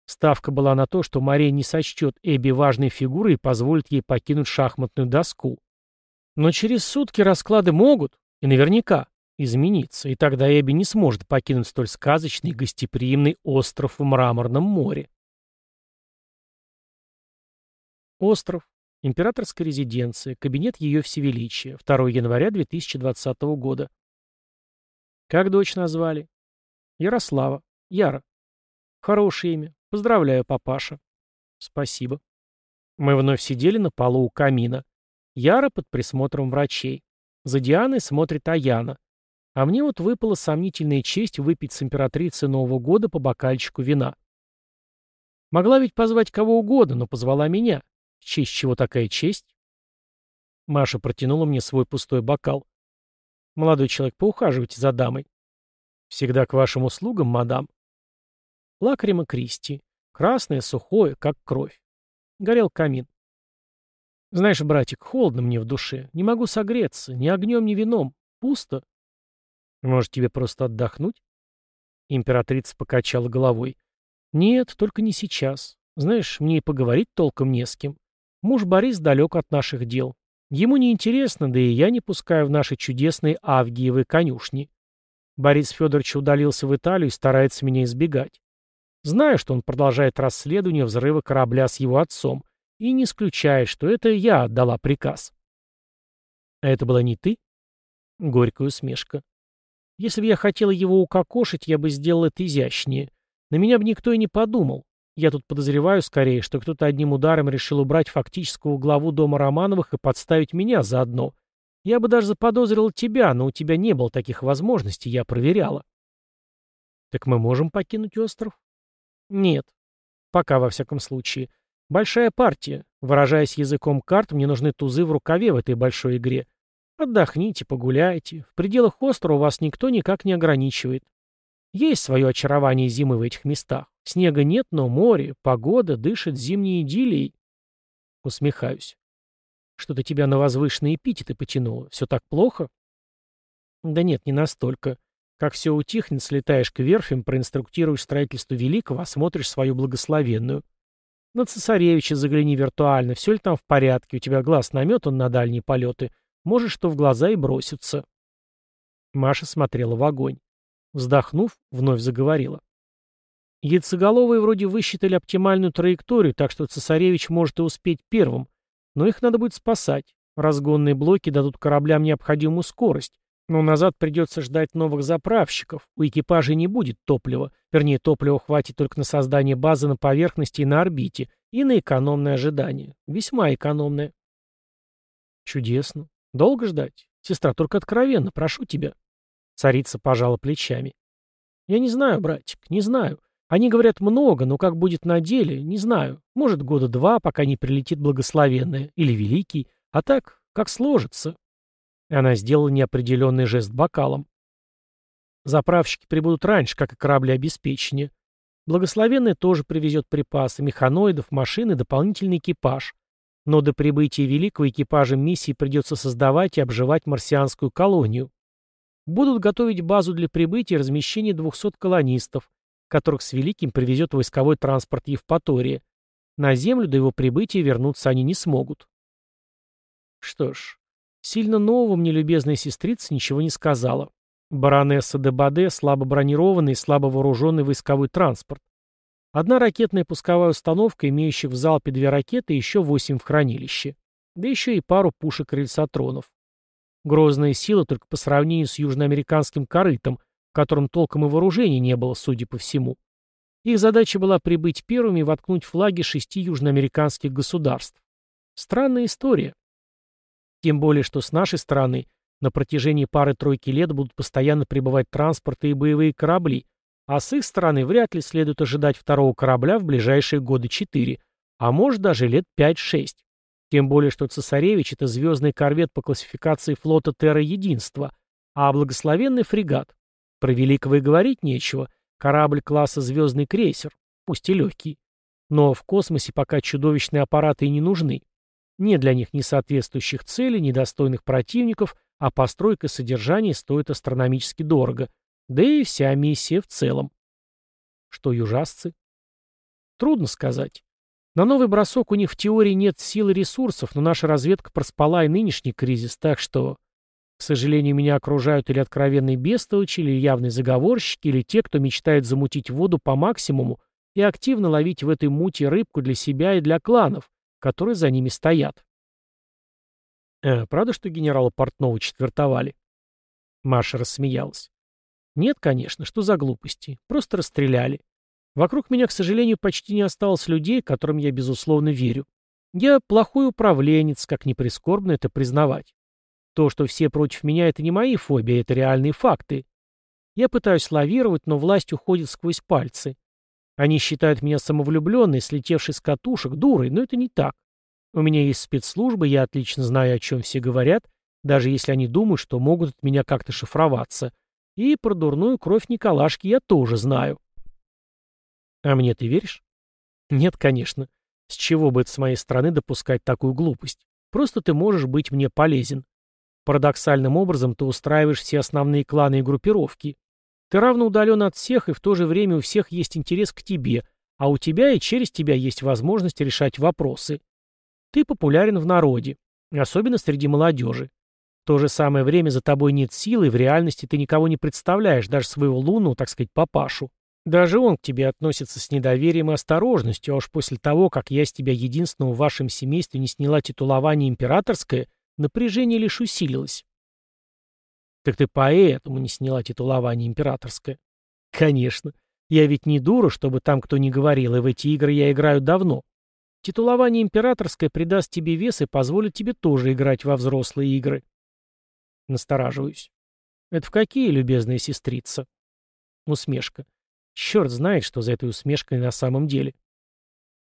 Ставка была на то, что Мария не сочтет Эбби важной фигурой и позволит ей покинуть шахматную доску. Но через сутки расклады могут, и наверняка, измениться, и тогда Эбби не сможет покинуть столь сказочный гостеприимный остров в Мраморном море. Остров. Императорская резиденция. Кабинет Ее Всевеличия. 2 января 2020 года. Как дочь назвали? Ярослава. Яра. Хорошее имя. Поздравляю, папаша. Спасибо. Мы вновь сидели на полу у камина. Яра под присмотром врачей. За Дианой смотрит Аяна. А мне вот выпала сомнительная честь выпить с императрицей Нового года по бокальчику вина. Могла ведь позвать кого угодно, но позвала меня. В честь чего такая честь? Маша протянула мне свой пустой бокал. Молодой человек, поухаживайте за дамой. Всегда к вашим услугам, мадам. Лакрима Кристи. Красное, сухое, как кровь. Горел камин. Знаешь, братик, холодно мне в душе. Не могу согреться. Ни огнем, ни вином. Пусто. Может, тебе просто отдохнуть? Императрица покачала головой. Нет, только не сейчас. Знаешь, мне и поговорить толком не с кем. Муж Борис далек от наших дел. Ему не интересно, да и я не пускаю в наши чудесные Авгиевы конюшни. Борис Федорович удалился в Италию и старается меня избегать. Знаю, что он продолжает расследование взрыва корабля с его отцом, и не исключает, что это я отдала приказ. А это была не ты? Горькая усмешка. Если бы я хотела его укокошить, я бы сделал это изящнее. На меня бы никто и не подумал. Я тут подозреваю скорее, что кто-то одним ударом решил убрать фактического главу дома Романовых и подставить меня заодно. Я бы даже заподозрил тебя, но у тебя не было таких возможностей, я проверяла. Так мы можем покинуть остров? Нет. Пока, во всяком случае. Большая партия. Выражаясь языком карт, мне нужны тузы в рукаве в этой большой игре. Отдохните, погуляйте. В пределах острова вас никто никак не ограничивает. Есть свое очарование зимы в этих местах. Снега нет, но море, погода дышит зимней идиллией. Усмехаюсь. Что-то тебя на возвышенные эпитеты потянуло. Все так плохо? Да нет, не настолько. Как все утихнет, слетаешь к верфям, проинструктируешь строительство великого, осмотришь свою благословенную. На цесаревича загляни виртуально, все ли там в порядке, у тебя глаз наметан на дальние полеты, может, что в глаза и бросится. Маша смотрела в огонь. Вздохнув, вновь заговорила. Яйцеголовые вроде высчитали оптимальную траекторию, так что цесаревич может и успеть первым, но их надо будет спасать. Разгонные блоки дадут кораблям необходимую скорость, но назад придется ждать новых заправщиков. У экипажей не будет топлива. Вернее, топлива хватит только на создание базы на поверхности и на орбите, и на экономное ожидание. Весьма экономное. Чудесно. Долго ждать? Сестра, только откровенно, прошу тебя. Царица пожала плечами. Я не знаю, братик, не знаю. Они говорят много, но как будет на деле, не знаю. Может, года два, пока не прилетит благословенная или великий. А так, как сложится. Она сделала неопределенный жест бокалом. Заправщики прибудут раньше, как и корабли обеспечения. Благословенный тоже привезет припасы, механоидов, машины, дополнительный экипаж. Но до прибытия великого экипажа миссии придется создавать и обживать марсианскую колонию. Будут готовить базу для прибытия и размещения 200 колонистов, которых с великим привезет войсковой транспорт Евпатория. На Землю до его прибытия вернуться они не смогут. Что ж, Сильно нового мне любезная сестрица ничего не сказала. Баронесса де Баде – слабо бронированный и слабо вооруженный войсковой транспорт. Одна ракетная пусковая установка, имеющая в залпе две ракеты и еще восемь в хранилище. Да еще и пару пушек-рельсотронов. Грозная сила только по сравнению с южноамериканским корытом, в котором толком и вооружения не было, судя по всему. Их задача была прибыть первыми и воткнуть флаги шести южноамериканских государств. Странная история. Тем более, что с нашей стороны на протяжении пары-тройки лет будут постоянно прибывать транспорты и боевые корабли, а с их стороны вряд ли следует ожидать второго корабля в ближайшие годы четыре, а может даже лет 5-6. Тем более, что «Цесаревич» — это звездный корвет по классификации флота Терра Единства, а благословенный фрегат. Про великого и говорить нечего. Корабль класса «Звездный крейсер», пусть и легкий. Но в космосе пока чудовищные аппараты и не нужны. Нет для них ни соответствующих целей, ни достойных противников, а постройка и содержание стоят астрономически дорого. Да и вся миссия в целом. Что южасцы? Трудно сказать. На новый бросок у них в теории нет сил и ресурсов, но наша разведка проспала и нынешний кризис, так что... К сожалению, меня окружают или откровенные бестолочи, или явные заговорщики, или те, кто мечтает замутить воду по максимуму и активно ловить в этой мути рыбку для себя и для кланов, которые за ними стоят. «Э, правда, что генерала Портнова четвертовали?» Маша рассмеялась. «Нет, конечно, что за глупости. Просто расстреляли. Вокруг меня, к сожалению, почти не осталось людей, которым я, безусловно, верю. Я плохой управленец, как ни прискорбно это признавать. То, что все против меня, это не мои фобии, это реальные факты. Я пытаюсь лавировать, но власть уходит сквозь пальцы. Они считают меня самовлюбленной, слетевшей с катушек, дурой, но это не так. У меня есть спецслужбы, я отлично знаю, о чем все говорят, даже если они думают, что могут от меня как-то шифроваться. И про дурную кровь Николашки я тоже знаю. А мне ты веришь? Нет, конечно. С чего бы это с моей стороны допускать такую глупость? Просто ты можешь быть мне полезен. Парадоксальным образом ты устраиваешь все основные кланы и группировки. Ты равно удален от всех, и в то же время у всех есть интерес к тебе, а у тебя и через тебя есть возможность решать вопросы. Ты популярен в народе, особенно среди молодежи. В то же самое время за тобой нет силы, в реальности ты никого не представляешь, даже своего лунного, так сказать, папашу. Даже он к тебе относится с недоверием и осторожностью, а уж после того, как я с тебя единственного в вашем семействе не сняла титулование императорское, напряжение лишь усилилось. Так ты поэтому не сняла титулование императорское? Конечно. Я ведь не дура, чтобы там кто не говорил, и в эти игры я играю давно. Титулование императорское придаст тебе вес и позволит тебе тоже играть во взрослые игры. Настораживаюсь. Это в какие, любезная сестрица? Усмешка. Черт знает, что за этой усмешкой на самом деле.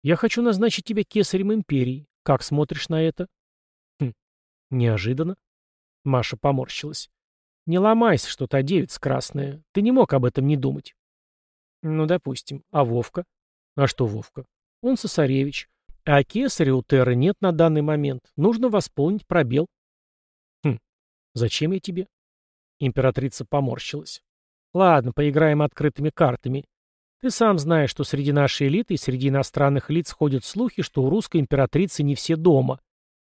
Я хочу назначить тебя кесарем империи. Как смотришь на это? Хм, неожиданно. Маша поморщилась. Не ломайся, что та девица красная. Ты не мог об этом не думать. Ну, допустим. А Вовка? А что Вовка? Он цесаревич. А кесаря у Терры нет на данный момент. Нужно восполнить пробел. Зачем я тебе? Императрица поморщилась. Ладно, поиграем открытыми картами. Ты сам знаешь, что среди нашей элиты и среди иностранных лиц ходят слухи, что у русской императрицы не все дома.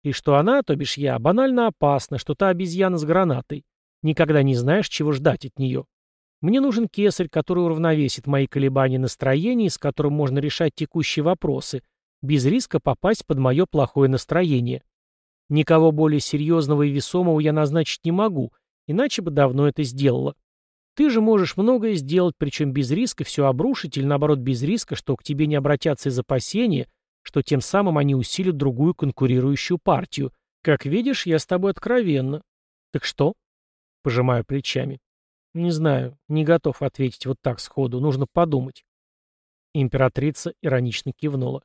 И что она, то бишь я, банально опасна, что та обезьяна с гранатой. Никогда не знаешь, чего ждать от нее. Мне нужен кесарь, который уравновесит мои колебания настроения, с которым можно решать текущие вопросы, без риска попасть под мое плохое настроение. Никого более серьезного и весомого я назначить не могу, иначе бы давно это сделала. Ты же можешь многое сделать, причем без риска все обрушить, или наоборот без риска, что к тебе не обратятся из опасения, что тем самым они усилят другую конкурирующую партию. Как видишь, я с тобой откровенно. Так что? Пожимаю плечами. Не знаю, не готов ответить вот так сходу, нужно подумать. Императрица иронично кивнула.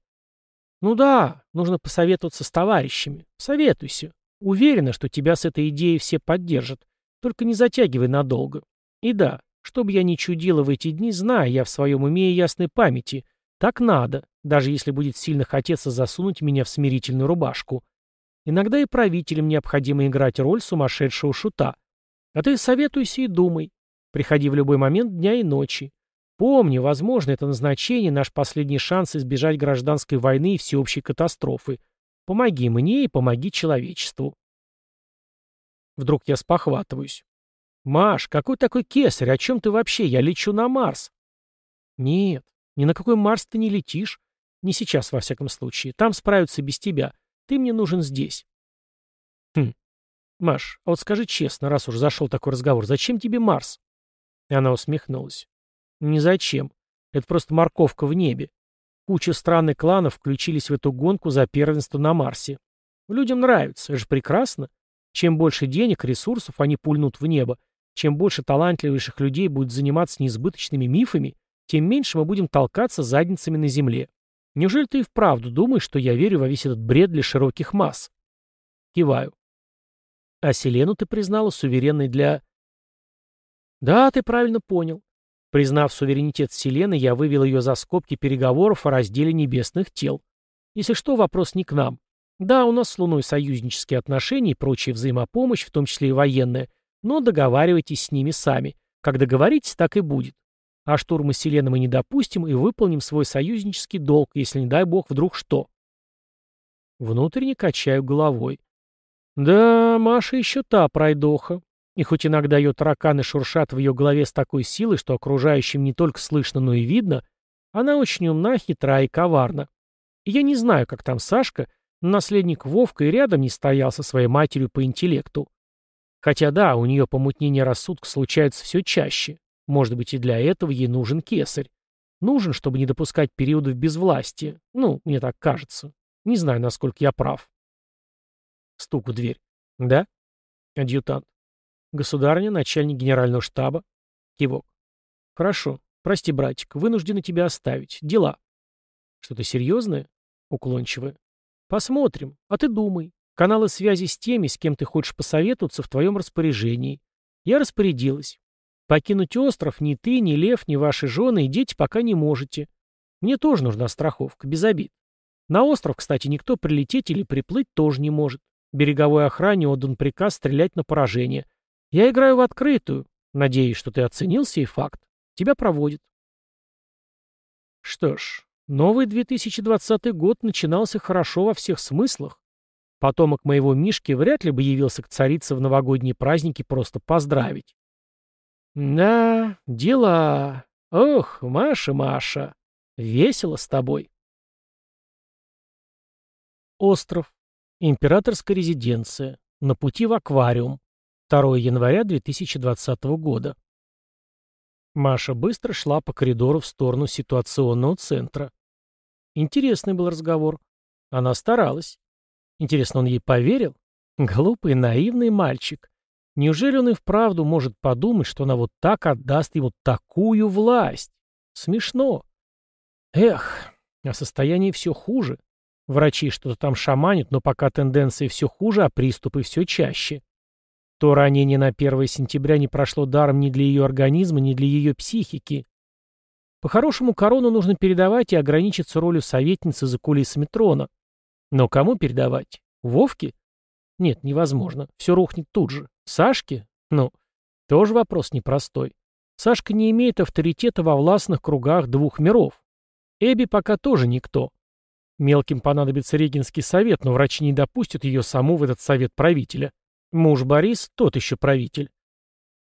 Ну да, нужно посоветоваться с товарищами. Советуйся. Уверена, что тебя с этой идеей все поддержат. Только не затягивай надолго. И да, что бы я ни чудила в эти дни, знаю я в своем уме и ясной памяти. Так надо, даже если будет сильно хотеться засунуть меня в смирительную рубашку. Иногда и правителям необходимо играть роль сумасшедшего шута. А ты советуйся и думай. Приходи в любой момент дня и ночи. Помни, возможно, это назначение — наш последний шанс избежать гражданской войны и всеобщей катастрофы. Помоги мне и помоги человечеству. Вдруг я спохватываюсь. «Маш, какой такой кесарь? О чем ты вообще? Я лечу на Марс». «Нет, ни на какой Марс ты не летишь. Не сейчас, во всяком случае. Там справятся без тебя. Ты мне нужен здесь». «Хм. Маш, а вот скажи честно, раз уж зашел такой разговор, зачем тебе Марс?» И она усмехнулась. «Не зачем. Это просто морковка в небе. Куча стран и кланов включились в эту гонку за первенство на Марсе. Людям нравится, это же прекрасно. Чем больше денег, ресурсов они пульнут в небо, чем больше талантливейших людей будет заниматься несбыточными мифами, тем меньше мы будем толкаться задницами на земле. Неужели ты и вправду думаешь, что я верю во весь этот бред для широких масс? Киваю. А Селену ты признала суверенной для... Да, ты правильно понял. Признав суверенитет Вселенной, я вывел ее за скобки переговоров о разделе небесных тел. Если что, вопрос не к нам. Да, у нас с Луной союзнические отношения и прочая взаимопомощь, в том числе и военная, но договаривайтесь с ними сами. Как договоритесь, так и будет. А штурма Селены мы не допустим и выполним свой союзнический долг, если, не дай бог, вдруг что. Внутренне качаю головой. Да, Маша еще та пройдоха. И хоть иногда ее тараканы шуршат в ее голове с такой силой, что окружающим не только слышно, но и видно, она очень умна, хитра и коварна. Я не знаю, как там Сашка, но наследник Вовка и рядом не стоял со своей матерью по интеллекту. Хотя да, у нее помутнение рассудка случается все чаще. Может быть, и для этого ей нужен кесарь. Нужен, чтобы не допускать периодов безвластия. Ну, мне так кажется. Не знаю, насколько я прав. Стук в дверь. Да? Адъютант. Государня, начальник генерального штаба. Кивок. Хорошо. Прости, братик, вынуждены тебя оставить. Дела. Что-то серьезное? Уклончивое. Посмотрим. А ты думай. Каналы связи с теми, с кем ты хочешь посоветоваться, в твоем распоряжении. Я распорядилась. Покинуть остров ни ты, ни Лев, ни ваши жены и дети пока не можете. Мне тоже нужна страховка, без обид. На остров, кстати, никто прилететь или приплыть тоже не может. Береговой охране отдан приказ стрелять на поражение. Я играю в открытую. Надеюсь, что ты оценил сей факт. Тебя проводят. Что ж, новый 2020 год начинался хорошо во всех смыслах. Потомок моего Мишки вряд ли бы явился к царице в новогодние праздники просто поздравить. Да, дела. Ох, Маша, Маша, весело с тобой. Остров. Императорская резиденция. На пути в аквариум. 2 января 2020 года. Маша быстро шла по коридору в сторону ситуационного центра. Интересный был разговор. Она старалась. Интересно, он ей поверил? Глупый, наивный мальчик. Неужели он и вправду может подумать, что она вот так отдаст ему такую власть? Смешно. Эх, а состояние все хуже. Врачи что-то там шаманят, но пока тенденции все хуже, а приступы все чаще. То ранение на 1 сентября не прошло даром ни для ее организма, ни для ее психики. По-хорошему, корону нужно передавать и ограничиться ролью советницы за кулисами трона. Но кому передавать? Вовке? Нет, невозможно. Все рухнет тут же. Сашке? Ну, тоже вопрос непростой. Сашка не имеет авторитета во властных кругах двух миров. Эбби пока тоже никто. Мелким понадобится регенский совет, но врачи не допустят ее саму в этот совет правителя. Муж Борис — тот еще правитель.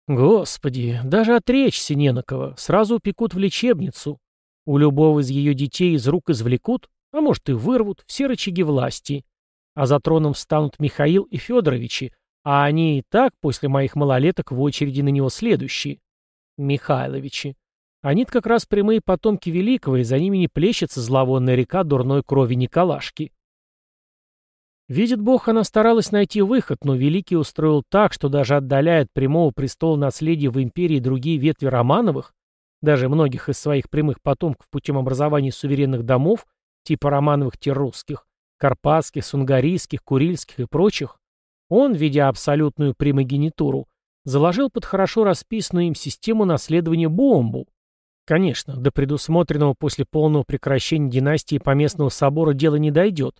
Господи, даже отречься не на кого. Сразу упекут в лечебницу. У любого из ее детей из рук извлекут, а может и вырвут, все рычаги власти. А за троном встанут Михаил и Федоровичи, а они и так после моих малолеток в очереди на него следующие. Михайловичи. Они-то как раз прямые потомки Великого, и за ними не плещется зловонная река дурной крови Николашки. Видит Бог, она старалась найти выход, но Великий устроил так, что даже отдаляя от прямого престола наследия в империи другие ветви Романовых, даже многих из своих прямых потомков путем образования суверенных домов, типа Романовых-Террусских, Карпатских, Сунгарийских, Курильских и прочих, он, видя абсолютную примогенитуру, заложил под хорошо расписанную им систему наследования бомбу. Конечно, до предусмотренного после полного прекращения династии Поместного собора дело не дойдет.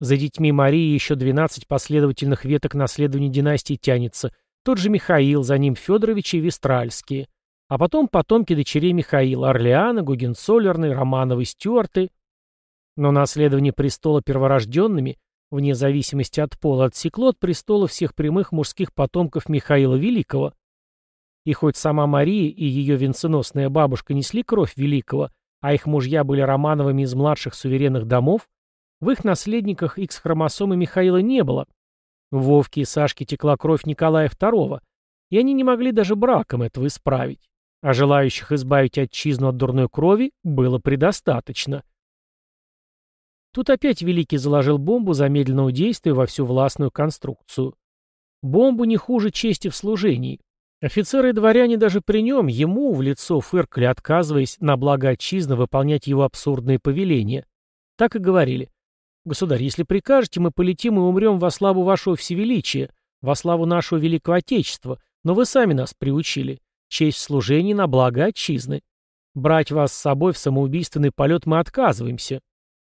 За детьми Марии еще 12 последовательных веток наследования династии тянется, тот же Михаил, за ним Федоровичи и Вестральские, а потом потомки дочерей Михаила, Орлеана, Гугенцоллерны, Романовы, Стюарты, но наследование престола перворожденными, вне зависимости от пола, отсекло от престола всех прямых мужских потомков Михаила Великого. И хоть сама Мария и ее венценосная бабушка несли кровь Великого, а их мужья были Романовыми из младших суверенных домов, в их наследниках X-хромосомы Михаила не было. В Вовке и Сашке текла кровь Николая II, и они не могли даже браком этого исправить. А желающих избавить отчизну от дурной крови было предостаточно. Тут опять Великий заложил бомбу замедленного действия во всю властную конструкцию. Бомбу не хуже чести в служении. Офицеры и дворяне даже при нем ему в лицо фыркали, отказываясь на благо отчизны выполнять его абсурдные повеления. Так и говорили. «Государь, если прикажете, мы полетим и умрем во славу вашего всевеличия, во славу нашего великого Отечества, но вы сами нас приучили. честь в служении на благо отчизны. Брать вас с собой в самоубийственный полет мы отказываемся.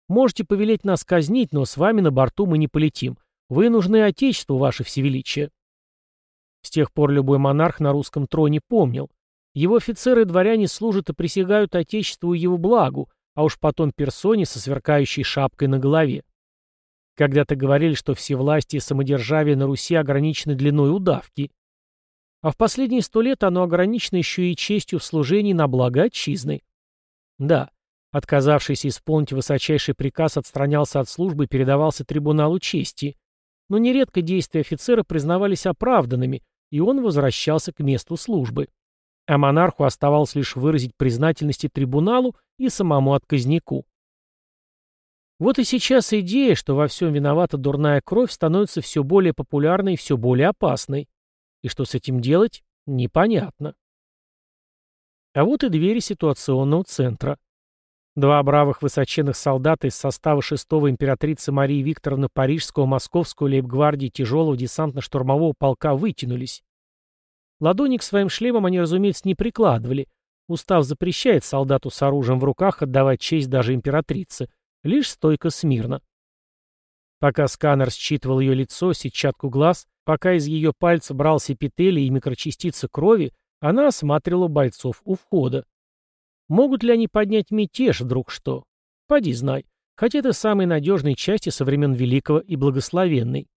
Можете повелеть нас казнить, но с вами на борту мы не полетим. Вы нужны Отечеству, ваше всевеличие. С тех пор любой монарх на русском троне помнил. Его офицеры и дворяне служат и присягают Отечеству и его благу, а уж потом персоне со сверкающей шапкой на голове. Когда-то говорили, что все власти и самодержавие на Руси ограничены длиной удавки. А в последние сто лет оно ограничено еще и честью в служении на благо отчизны. Да, отказавшийся исполнить высочайший приказ отстранялся от службы и передавался трибуналу чести, но нередко действия офицера признавались оправданными, и он возвращался к месту службы. А монарху оставалось лишь выразить признательность трибуналу и самому отказнику. Вот и сейчас идея, что во всем виновата дурная кровь, становится все более популярной и все более опасной. И что с этим делать, непонятно. А вот и двери ситуационного центра. Два бравых высоченных солдата из состава 6-го императрицы Марии Викторовны Парижского Московского лейб-гвардии тяжелого десантно-штурмового полка вытянулись. Ладони к своим шлемам они, разумеется, не прикладывали. Устав запрещает солдату с оружием в руках отдавать честь даже императрице, лишь стойко смирно. Пока сканер считывал ее лицо, сетчатку глаз, пока из ее пальца брался эпителий и микрочастицы крови, она осматривала бойцов у входа. Могут ли они поднять мятеж, вдруг что? Поди знай. Хотя это самой надежной части со времен Великого и Благословенной.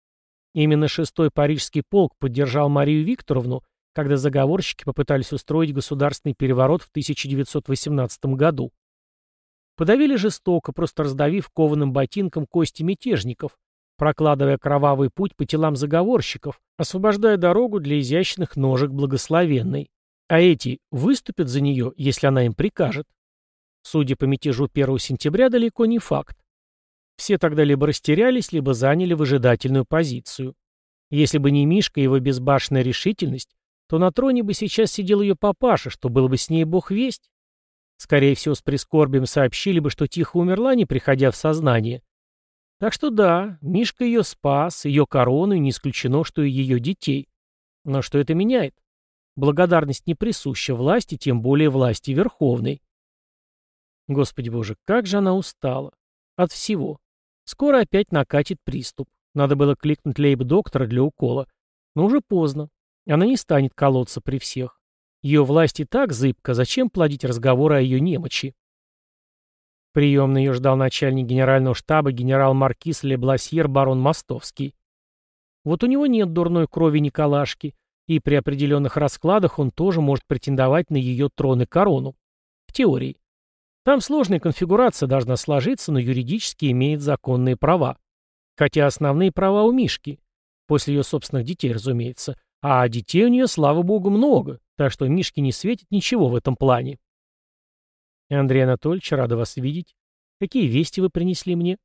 Именно шестой парижский полк поддержал Марию Викторовну, когда заговорщики попытались устроить государственный переворот в 1918 году. Подавили жестоко, просто раздавив кованым ботинком кости мятежников, прокладывая кровавый путь по телам заговорщиков, освобождая дорогу для изящных ножек благословенной. А эти выступят за нее, если она им прикажет. Судя по мятежу 1 сентября, далеко не факт. Все тогда либо растерялись, либо заняли выжидательную позицию. Если бы не Мишка и его безбашенная решительность, то на троне бы сейчас сидел ее папаша, что было бы с ней бог весть. Скорее всего, с прискорбием сообщили бы, что тихо умерла, не приходя в сознание. Так что да, Мишка ее спас, ее корону, и не исключено, что и ее детей. Но что это меняет? Благодарность не присуща власти, тем более власти верховной. Господи боже, как же она устала. От всего. Скоро опять накатит приступ. Надо было кликнуть лейб-доктора для укола. Но уже поздно. Она не станет колоться при всех. Ее власть и так зыбка, зачем плодить разговоры о ее немочи? Приемно ее ждал начальник генерального штаба генерал-маркиз Лебласьер барон Мостовский. Вот у него нет дурной крови Николашки, и при определенных раскладах он тоже может претендовать на ее трон и корону. В теории. Там сложная конфигурация должна сложиться, но юридически имеет законные права. Хотя основные права у Мишки. После ее собственных детей, разумеется. А детей у нее, слава богу, много так что Мишке не светит ничего в этом плане. Андрей Анатольевич, рада вас видеть. Какие вести вы принесли мне?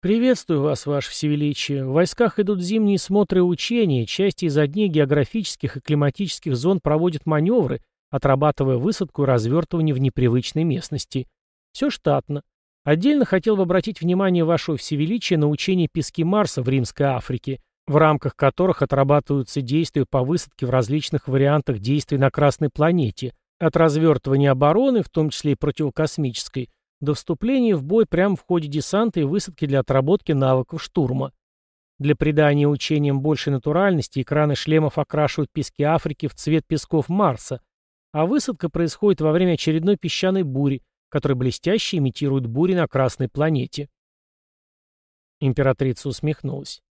Приветствую вас, ваше всевеличие. В войсках идут зимние смотры и учения, части из одних географических и климатических зон проводят маневры, отрабатывая высадку и развертывание в непривычной местности. Все штатно. Отдельно хотел бы обратить внимание вашего всевеличия на учение пески Марса в Римской Африке, в рамках которых отрабатываются действия по высадке в различных вариантах действий на Красной планете, от развертывания обороны, в том числе и противокосмической, до вступления в бой прямо в ходе десанта и высадки для отработки навыков штурма. Для придания учениям большей натуральности экраны шлемов окрашивают пески Африки в цвет песков Марса, а высадка происходит во время очередной песчаной бури, которая блестяще имитирует бури на Красной планете. Императрица усмехнулась.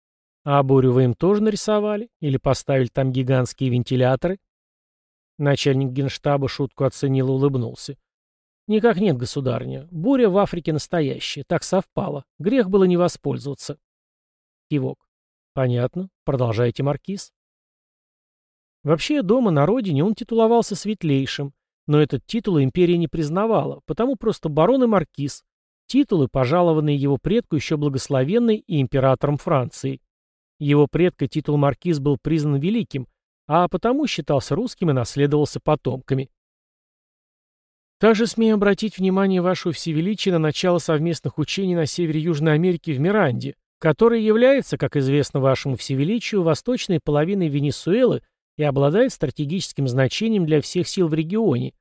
А бурю вы им тоже нарисовали? Или поставили там гигантские вентиляторы? Начальник генштаба шутку оценил и улыбнулся. Никак нет, государня. Буря в Африке настоящая. Так совпало. Грех было не воспользоваться. Кивок. Понятно. Продолжайте, маркиз. Вообще, дома на родине он титуловался светлейшим, но этот титул империя не признавала, потому просто барон и маркиз. Титулы, пожалованные его предку еще благословенной и императором Франции. Его предка титул маркиз был признан великим, а потому считался русским и наследовался потомками. Также смею обратить внимание вашего всевеличия на начало совместных учений на севере Южной Америки в Миранде, который является, как известно вашему всевеличию, восточной половиной Венесуэлы и обладает стратегическим значением для всех сил в регионе,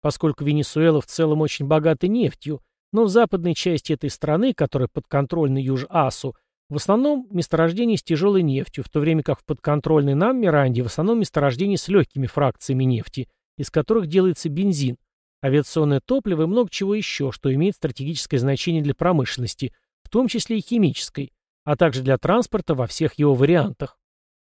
поскольку Венесуэла в целом очень богата нефтью, но в западной части этой страны, которая подконтрольна Юж-Асу, в основном месторождение с тяжелой нефтью, в то время как в подконтрольной нам Миранде в основном месторождение с легкими фракциями нефти, из которых делается бензин, авиационное топливо и много чего еще, что имеет стратегическое значение для промышленности, в том числе и химической, а также для транспорта во всех его вариантах.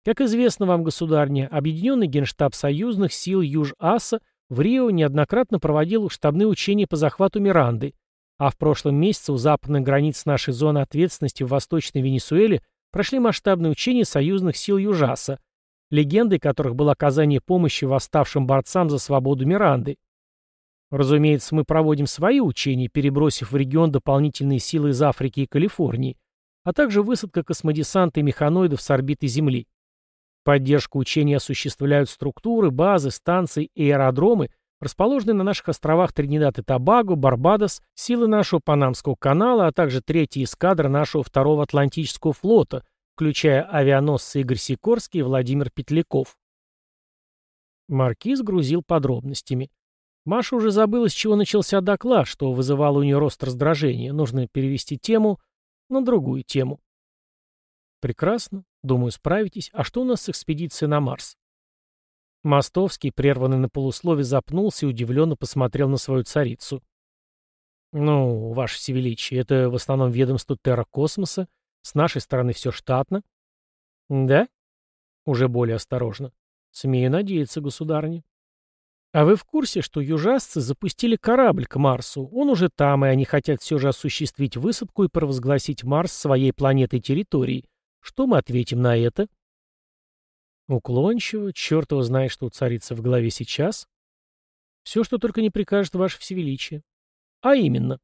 Как известно вам, государня, Объединенный Генштаб союзных сил Юж-Аса в Рио неоднократно проводил штабные учения по захвату Миранды, а в прошлом месяце у западных границ нашей зоны ответственности в Восточной Венесуэле прошли масштабные учения союзных сил Южаса, легендой которых было оказание помощи восставшим борцам за свободу Миранды. Разумеется, мы проводим свои учения, перебросив в регион дополнительные силы из Африки и Калифорнии, а также высадка космодесанта и механоидов с орбиты Земли. Поддержку учений осуществляют структуры, базы, станции и аэродромы, расположенные на наших островах Тринидад и Тобаго, Барбадос, силы нашего Панамского канала, а также третья эскадра нашего второго Атлантического флота, включая авианосцы Игорь Сикорский и Владимир Петляков. Маркиз грузил подробностями. Маша уже забыла, с чего начался доклад, что вызывало у нее рост раздражения. Нужно перевести тему на другую тему. Прекрасно. Думаю, справитесь. А что у нас с экспедицией на Марс? Мостовский, прерванный на полуслове, запнулся и удивленно посмотрел на свою царицу. «Ну, ваше всевеличие, это в основном ведомство терракосмоса. С нашей стороны все штатно». «Да?» Уже более осторожно. «Смею надеяться, государыня». «А вы в курсе, что южасцы запустили корабль к Марсу? Он уже там, и они хотят все же осуществить высадку и провозгласить Марс своей планетой территорией. Что мы ответим на это? Уклончиво, черт его знает, что царица в голове сейчас. Все, что только не прикажет ваше всевеличие. А именно.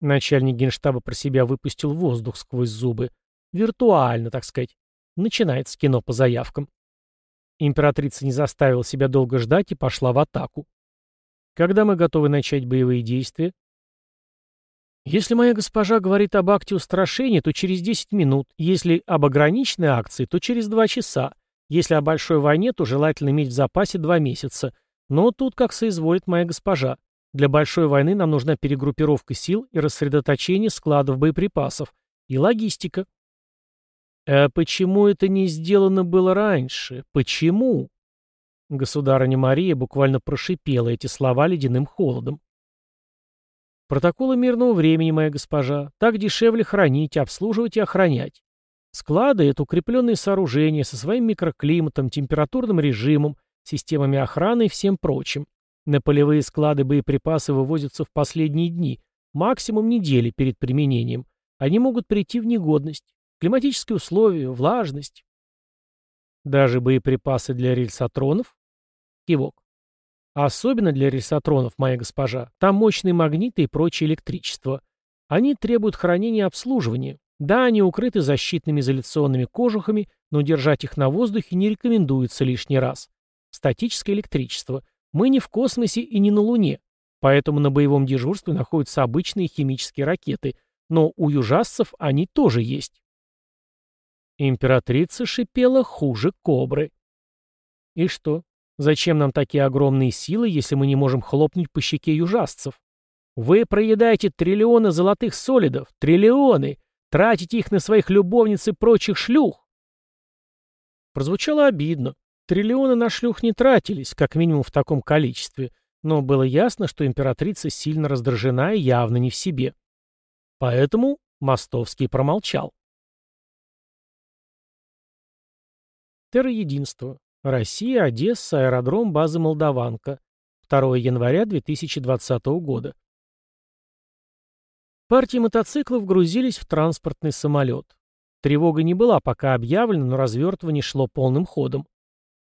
Начальник генштаба про себя выпустил воздух сквозь зубы. Виртуально, так сказать. Начинается кино по заявкам. Императрица не заставила себя долго ждать и пошла в атаку. Когда мы готовы начать боевые действия? Если моя госпожа говорит об акте устрашения, то через 10 минут. Если об ограниченной акции, то через 2 часа. Если о большой войне, то желательно иметь в запасе 2 месяца. Но тут как соизволит моя госпожа. Для большой войны нам нужна перегруппировка сил и рассредоточение складов боеприпасов. И логистика. А почему это не сделано было раньше? Почему? Государыня Мария буквально прошипела эти слова ледяным холодом. Протоколы мирного времени, моя госпожа. Так дешевле хранить, обслуживать и охранять. Склады — это укрепленные сооружения со своим микроклиматом, температурным режимом, системами охраны и всем прочим. На полевые склады боеприпасы вывозятся в последние дни, максимум недели перед применением. Они могут прийти в негодность. Климатические условия, влажность. Даже боеприпасы для рельсотронов? Кивок. Особенно для рельсотронов, моя госпожа. Там мощные магниты и прочее электричество. Они требуют хранения и обслуживания. Да, они укрыты защитными изоляционными кожухами, но держать их на воздухе не рекомендуется лишний раз. Статическое электричество. Мы не в космосе и не на Луне. Поэтому на боевом дежурстве находятся обычные химические ракеты. Но у южасцев они тоже есть. Императрица шипела хуже кобры. И что? Зачем нам такие огромные силы, если мы не можем хлопнуть по щеке южасцев? Вы проедаете триллионы золотых солидов, триллионы, тратите их на своих любовниц и прочих шлюх. Прозвучало обидно. Триллионы на шлюх не тратились, как минимум в таком количестве, но было ясно, что императрица сильно раздражена и явно не в себе. Поэтому Мостовский промолчал. Терроединство. Россия, Одесса, аэродром базы Молдаванка. 2 января 2020 года. Партии мотоциклов грузились в транспортный самолет. Тревога не была пока объявлена, но развертывание шло полным ходом.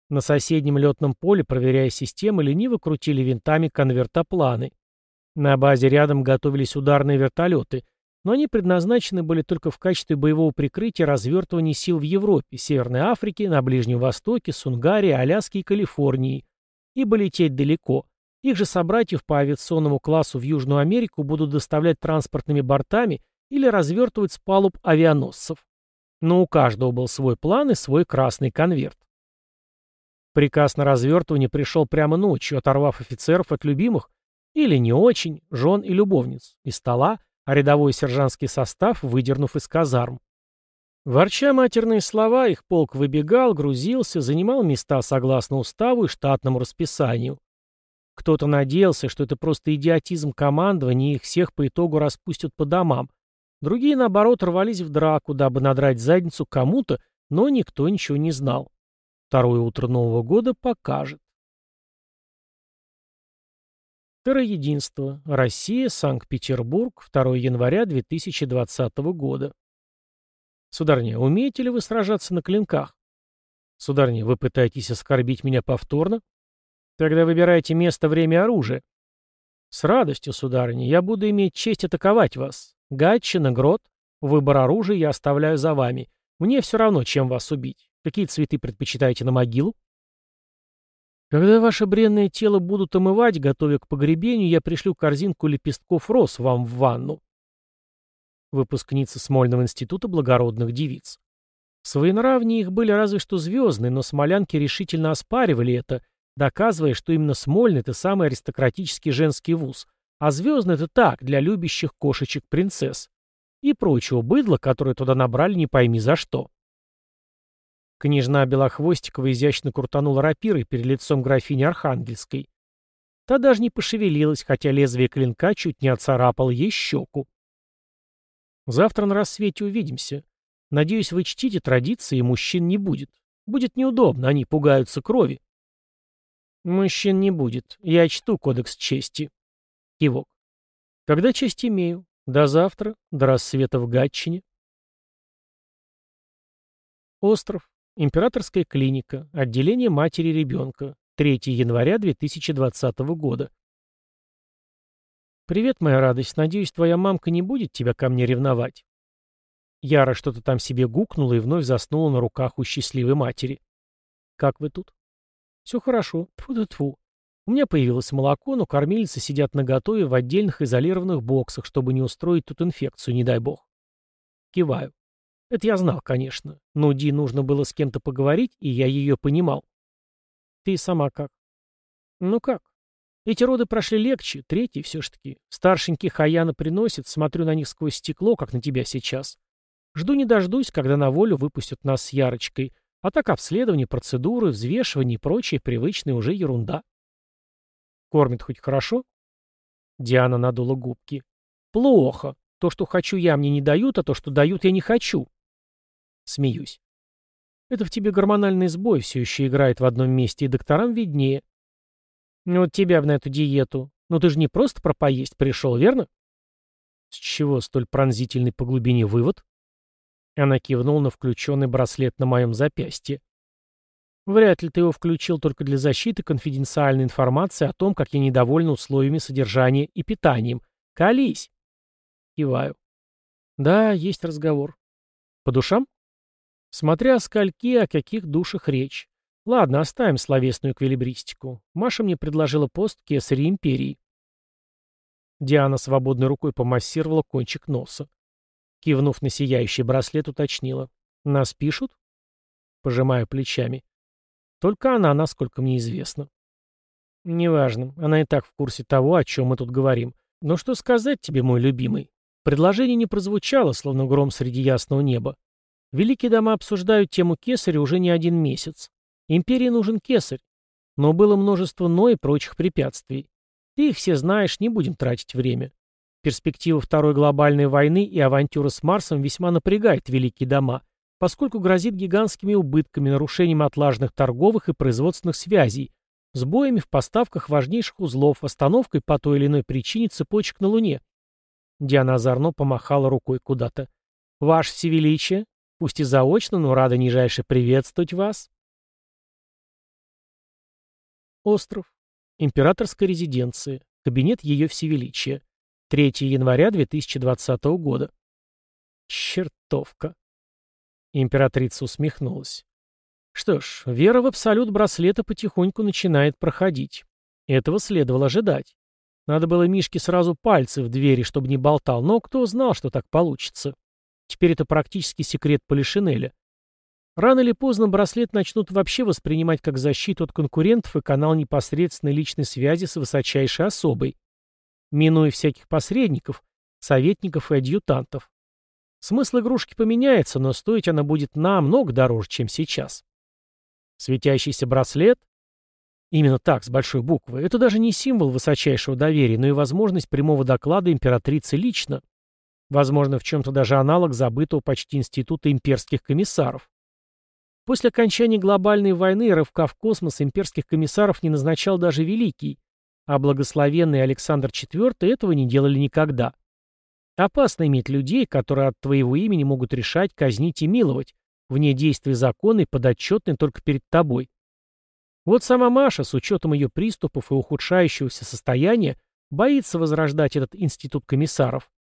На соседнем летном поле, проверяя системы, лениво крутили винтами конвертопланы. На базе рядом готовились ударные вертолеты — но они предназначены были только в качестве боевого прикрытия развертывания сил в Европе, Северной Африке, на Ближнем Востоке, Сунгарии, Аляске и Калифорнии, ибо лететь далеко. Их же собратьев по авиационному классу в Южную Америку будут доставлять транспортными бортами или развертывать с палуб авианосцев. Но у каждого был свой план и свой красный конверт. Приказ на развертывание пришел прямо ночью, оторвав офицеров от любимых, или не очень, жен и любовниц, из стола, а рядовой сержантский состав выдернув из казарм. Ворча матерные слова, их полк выбегал, грузился, занимал места согласно уставу и штатному расписанию. Кто-то надеялся, что это просто идиотизм командования, и их всех по итогу распустят по домам. Другие, наоборот, рвались в драку, дабы надрать задницу кому-то, но никто ничего не знал. Второе утро Нового года покажет. Терроединство. Россия, Санкт-Петербург, 2 января 2020 года. Сударня, умеете ли вы сражаться на клинках? Сударня, вы пытаетесь оскорбить меня повторно? Тогда выбирайте место, время, оружие. С радостью, сударыня, я буду иметь честь атаковать вас. Гатчина, грот. Выбор оружия я оставляю за вами. Мне все равно, чем вас убить. Какие цветы предпочитаете на могилу? Когда ваше бренное тело будут омывать, готовя к погребению, я пришлю корзинку лепестков роз вам в ванну. Выпускница Смольного института благородных девиц. Своенравнее их были разве что звездные, но смолянки решительно оспаривали это, доказывая, что именно Смольный — это самый аристократический женский вуз, а звездный — это так, для любящих кошечек-принцесс. И прочего быдла, которое туда набрали не пойми за что. Княжна Белохвостикова изящно крутанула рапирой перед лицом графини Архангельской. Та даже не пошевелилась, хотя лезвие клинка чуть не оцарапало ей щеку. Завтра на рассвете увидимся. Надеюсь, вы чтите традиции, и мужчин не будет. Будет неудобно, они пугаются крови. Мужчин не будет. Я чту кодекс чести. Кивок. Когда честь имею? До завтра, до рассвета в Гатчине. Остров. Императорская клиника. Отделение матери и ребенка. 3 января 2020 года. «Привет, моя радость. Надеюсь, твоя мамка не будет тебя ко мне ревновать?» Яра что-то там себе гукнула и вновь заснула на руках у счастливой матери. «Как вы тут?» «Все хорошо. Тьфу-тьфу. У меня появилось молоко, но кормильцы сидят наготове в отдельных изолированных боксах, чтобы не устроить тут инфекцию, не дай бог». Киваю. Это я знал, конечно. Но Ди нужно было с кем-то поговорить, и я ее понимал. Ты сама как? Ну как? Эти роды прошли легче, третий все ж таки. Старшенький Хаяна приносит, смотрю на них сквозь стекло, как на тебя сейчас. Жду не дождусь, когда на волю выпустят нас с Ярочкой. А так обследование, процедуры, взвешивание и прочее привычная уже ерунда. Кормит хоть хорошо? Диана надула губки. Плохо. То, что хочу я, мне не дают, а то, что дают, я не хочу. Смеюсь. Это в тебе гормональный сбой все еще играет в одном месте, и докторам виднее. Ну вот тебя на эту диету. Ну ты же не просто про поесть пришел, верно? С чего столь пронзительный по глубине вывод? Она кивнула на включенный браслет на моем запястье. Вряд ли ты его включил только для защиты конфиденциальной информации о том, как я недовольна условиями содержания и питанием. Колись. Киваю. Да, есть разговор. По душам? Смотря скольки, о каких душах речь. Ладно, оставим словесную эквилибристику. Маша мне предложила пост кесаря империи. Диана свободной рукой помассировала кончик носа. Кивнув на сияющий браслет, уточнила. «Нас пишут?» Пожимаю плечами. «Только она, насколько мне известно». «Неважно. Она и так в курсе того, о чем мы тут говорим. Но что сказать тебе, мой любимый? Предложение не прозвучало, словно гром среди ясного неба. Великие дома обсуждают тему кесаря уже не один месяц. Империи нужен кесарь. Но было множество «но» и прочих препятствий. Ты их все знаешь, не будем тратить время. Перспектива Второй глобальной войны и авантюра с Марсом весьма напрягает великие дома, поскольку грозит гигантскими убытками, нарушением отлаженных торговых и производственных связей, сбоями в поставках важнейших узлов, остановкой по той или иной причине цепочек на Луне. Диана озорно помахала рукой куда-то. «Ваше Всевеличие, Пусть и заочно, но рада нижайше приветствовать вас. Остров. Императорская резиденция. Кабинет Ее Всевеличия. 3 января 2020 года. Чертовка. Императрица усмехнулась. Что ж, вера в абсолют браслета потихоньку начинает проходить. Этого следовало ожидать. Надо было Мишке сразу пальцы в двери, чтобы не болтал, но кто знал, что так получится. Теперь это практически секрет Полишинеля. Рано или поздно браслет начнут вообще воспринимать как защиту от конкурентов и канал непосредственной личной связи с высочайшей особой, минуя всяких посредников, советников и адъютантов. Смысл игрушки поменяется, но стоить она будет намного дороже, чем сейчас. Светящийся браслет? Именно так, с большой буквы. Это даже не символ высочайшего доверия, но и возможность прямого доклада императрицы лично. Возможно, в чем-то даже аналог забытого почти института имперских комиссаров. После окончания глобальной войны и рывка в космос имперских комиссаров не назначал даже Великий, а благословенный Александр IV этого не делали никогда. Опасно иметь людей, которые от твоего имени могут решать, казнить и миловать, вне действия закона и подотчетны только перед тобой. Вот сама Маша, с учетом ее приступов и ухудшающегося состояния, боится возрождать этот институт комиссаров.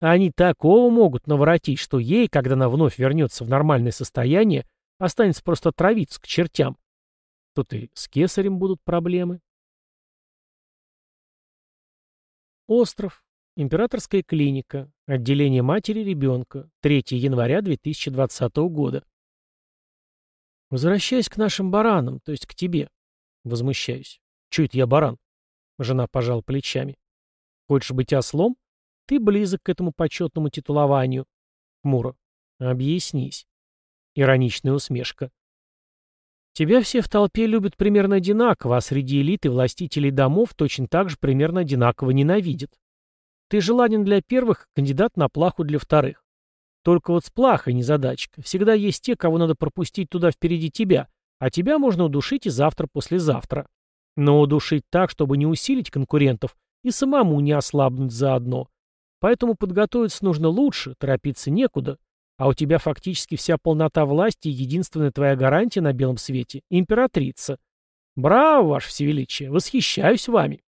А они такого могут наворотить, что ей, когда она вновь вернется в нормальное состояние, Останется просто травиться к чертям. Тут и с кесарем будут проблемы. Остров. Императорская клиника. Отделение матери ребенка. 3 января 2020 года. Возвращаясь к нашим баранам, то есть к тебе. Возмущаюсь. Чуть я баран? Жена пожала плечами. Хочешь быть ослом? Ты близок к этому почетному титулованию. Мура. Объяснись. Ироничная усмешка. Тебя все в толпе любят примерно одинаково, а среди элиты властителей домов точно так же примерно одинаково ненавидят. Ты желанен для первых, кандидат на плаху для вторых. Только вот с плахой незадачка. Всегда есть те, кого надо пропустить туда впереди тебя, а тебя можно удушить и завтра-послезавтра. Но удушить так, чтобы не усилить конкурентов и самому не ослабнуть заодно. Поэтому подготовиться нужно лучше, торопиться некуда. А у тебя фактически вся полнота власти и единственная твоя гарантия на белом свете — императрица. Браво, ваше всевеличие, восхищаюсь вами.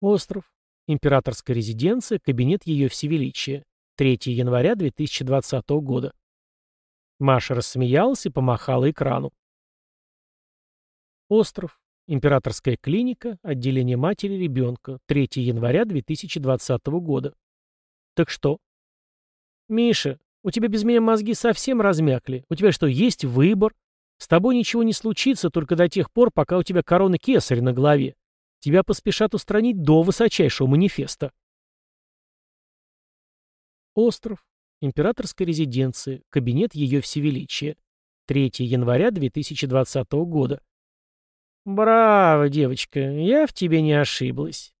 Остров. Императорская резиденция, кабинет ее всевеличия. 3 января 2020 года. Маша рассмеялась и помахала экрану. Остров. Императорская клиника, отделение матери ребенка. 3 января 2020 года. Так что, «Миша, у тебя без меня мозги совсем размякли. У тебя что, есть выбор? С тобой ничего не случится только до тех пор, пока у тебя корона кесаря на голове. Тебя поспешат устранить до высочайшего манифеста». Остров. Императорская резиденция. Кабинет Ее Всевеличия. 3 января 2020 года. «Браво, девочка, я в тебе не ошиблась».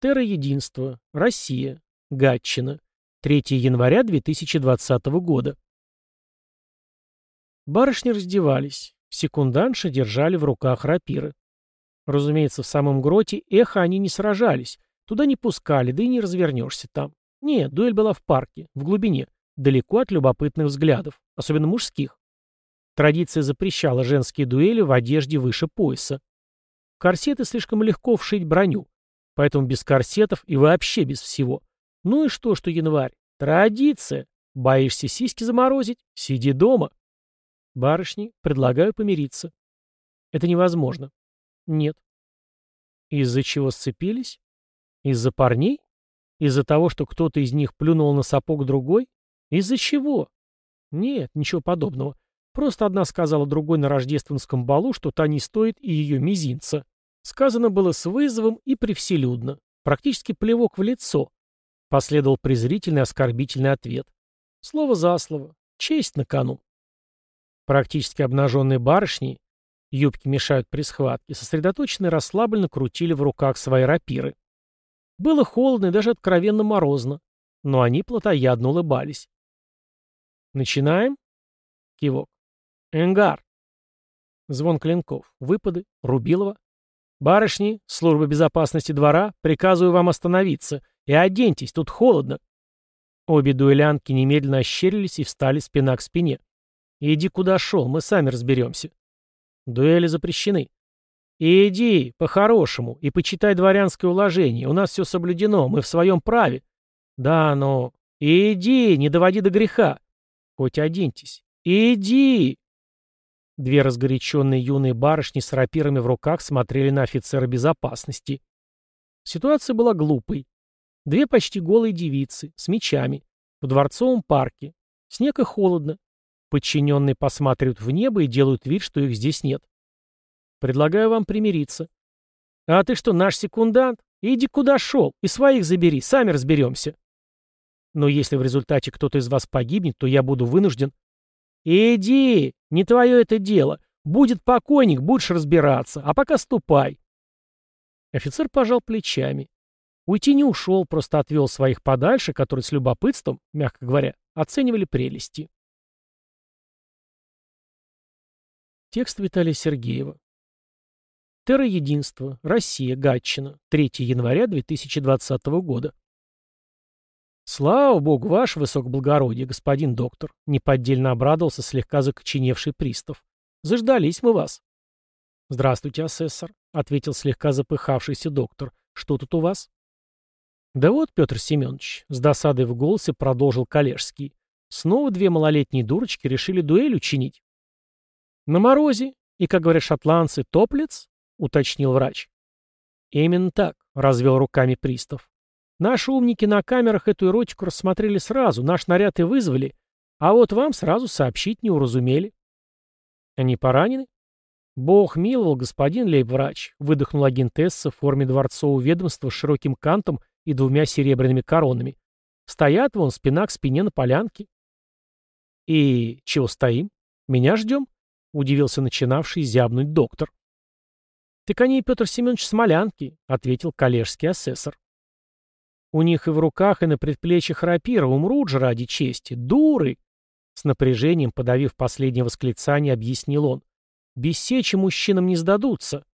Терра Единство. Россия. Гатчина. 3 января 2020 года. Барышни раздевались. Секунданши держали в руках рапиры. Разумеется, в самом гроте эхо они не сражались. Туда не пускали, да и не развернешься там. Нет, дуэль была в парке, в глубине, далеко от любопытных взглядов, особенно мужских. Традиция запрещала женские дуэли в одежде выше пояса. Корсеты слишком легко вшить броню, поэтому без корсетов и вообще без всего. Ну и что, что январь? Традиция. Боишься сиськи заморозить? Сиди дома. Барышни, предлагаю помириться. Это невозможно. Нет. Из-за чего сцепились? Из-за парней? Из-за того, что кто-то из них плюнул на сапог другой? Из-за чего? Нет, ничего подобного. Просто одна сказала другой на рождественском балу, что та не стоит и ее мизинца. Сказано было с вызовом и превселюдно. Практически плевок в лицо. Последовал презрительный оскорбительный ответ. Слово за слово. Честь на кону. Практически обнаженные барышни, юбки мешают при схватке, сосредоточенно и расслабленно крутили в руках свои рапиры. Было холодно и даже откровенно морозно, но они плотоядно улыбались. «Начинаем?» Кивок. «Энгар!» Звон клинков. Выпады. Рубилова. «Барышни, служба безопасности двора, приказываю вам остановиться. И оденьтесь, тут холодно. Обе дуэлянтки немедленно ощерились и встали спина к спине. Иди куда шел, мы сами разберемся. Дуэли запрещены. Иди, по-хорошему, и почитай дворянское уложение. У нас все соблюдено, мы в своем праве. Да, но... Иди, не доводи до греха. Хоть оденьтесь. Иди! Две разгоряченные юные барышни с рапирами в руках смотрели на офицера безопасности. Ситуация была глупой. Две почти голые девицы, с мечами. В дворцовом парке. Снег и холодно. Подчиненные посматривают в небо и делают вид, что их здесь нет. Предлагаю вам примириться. А ты что, наш секундант? Иди куда шел и своих забери, сами разберемся. Но если в результате кто-то из вас погибнет, то я буду вынужден... Иди, не твое это дело. Будет покойник, будешь разбираться, а пока ступай. Офицер пожал плечами. Уйти не ушел, просто отвел своих подальше, которые с любопытством, мягко говоря, оценивали прелести. Текст Виталия Сергеева. Терра-единство. Россия. Гатчина. 3 января 2020 года. «Слава богу, ваше высокоблагородие, господин доктор!» — неподдельно обрадовался слегка закоченевший пристав. «Заждались мы вас». «Здравствуйте, асессор», — ответил слегка запыхавшийся доктор. «Что тут у вас?» «Да вот, Петр Семенович», — с досадой в голосе продолжил Коллежский. «Снова две малолетние дурочки решили дуэль учинить». «На морозе, и, как говорят шотландцы, топлец?» — уточнил врач. «Именно так», — развел руками пристав. Наши умники на камерах эту эротику рассмотрели сразу, наш наряд и вызвали, а вот вам сразу сообщить не уразумели. Они поранены? Бог миловал, господин лейб-врач, выдохнул агентесса в форме дворцового ведомства с широким кантом и двумя серебряными коронами. Стоят вон спина к спине на полянке. И чего стоим? Меня ждем? Удивился начинавший зябнуть доктор. Так они, Петр Семенович, смолянки, ответил коллежский асессор. У них и в руках, и на предплечьях рапира умрут же ради чести. Дуры!» С напряжением, подавив последнее восклицание, объяснил он. «Без мужчинам не сдадутся».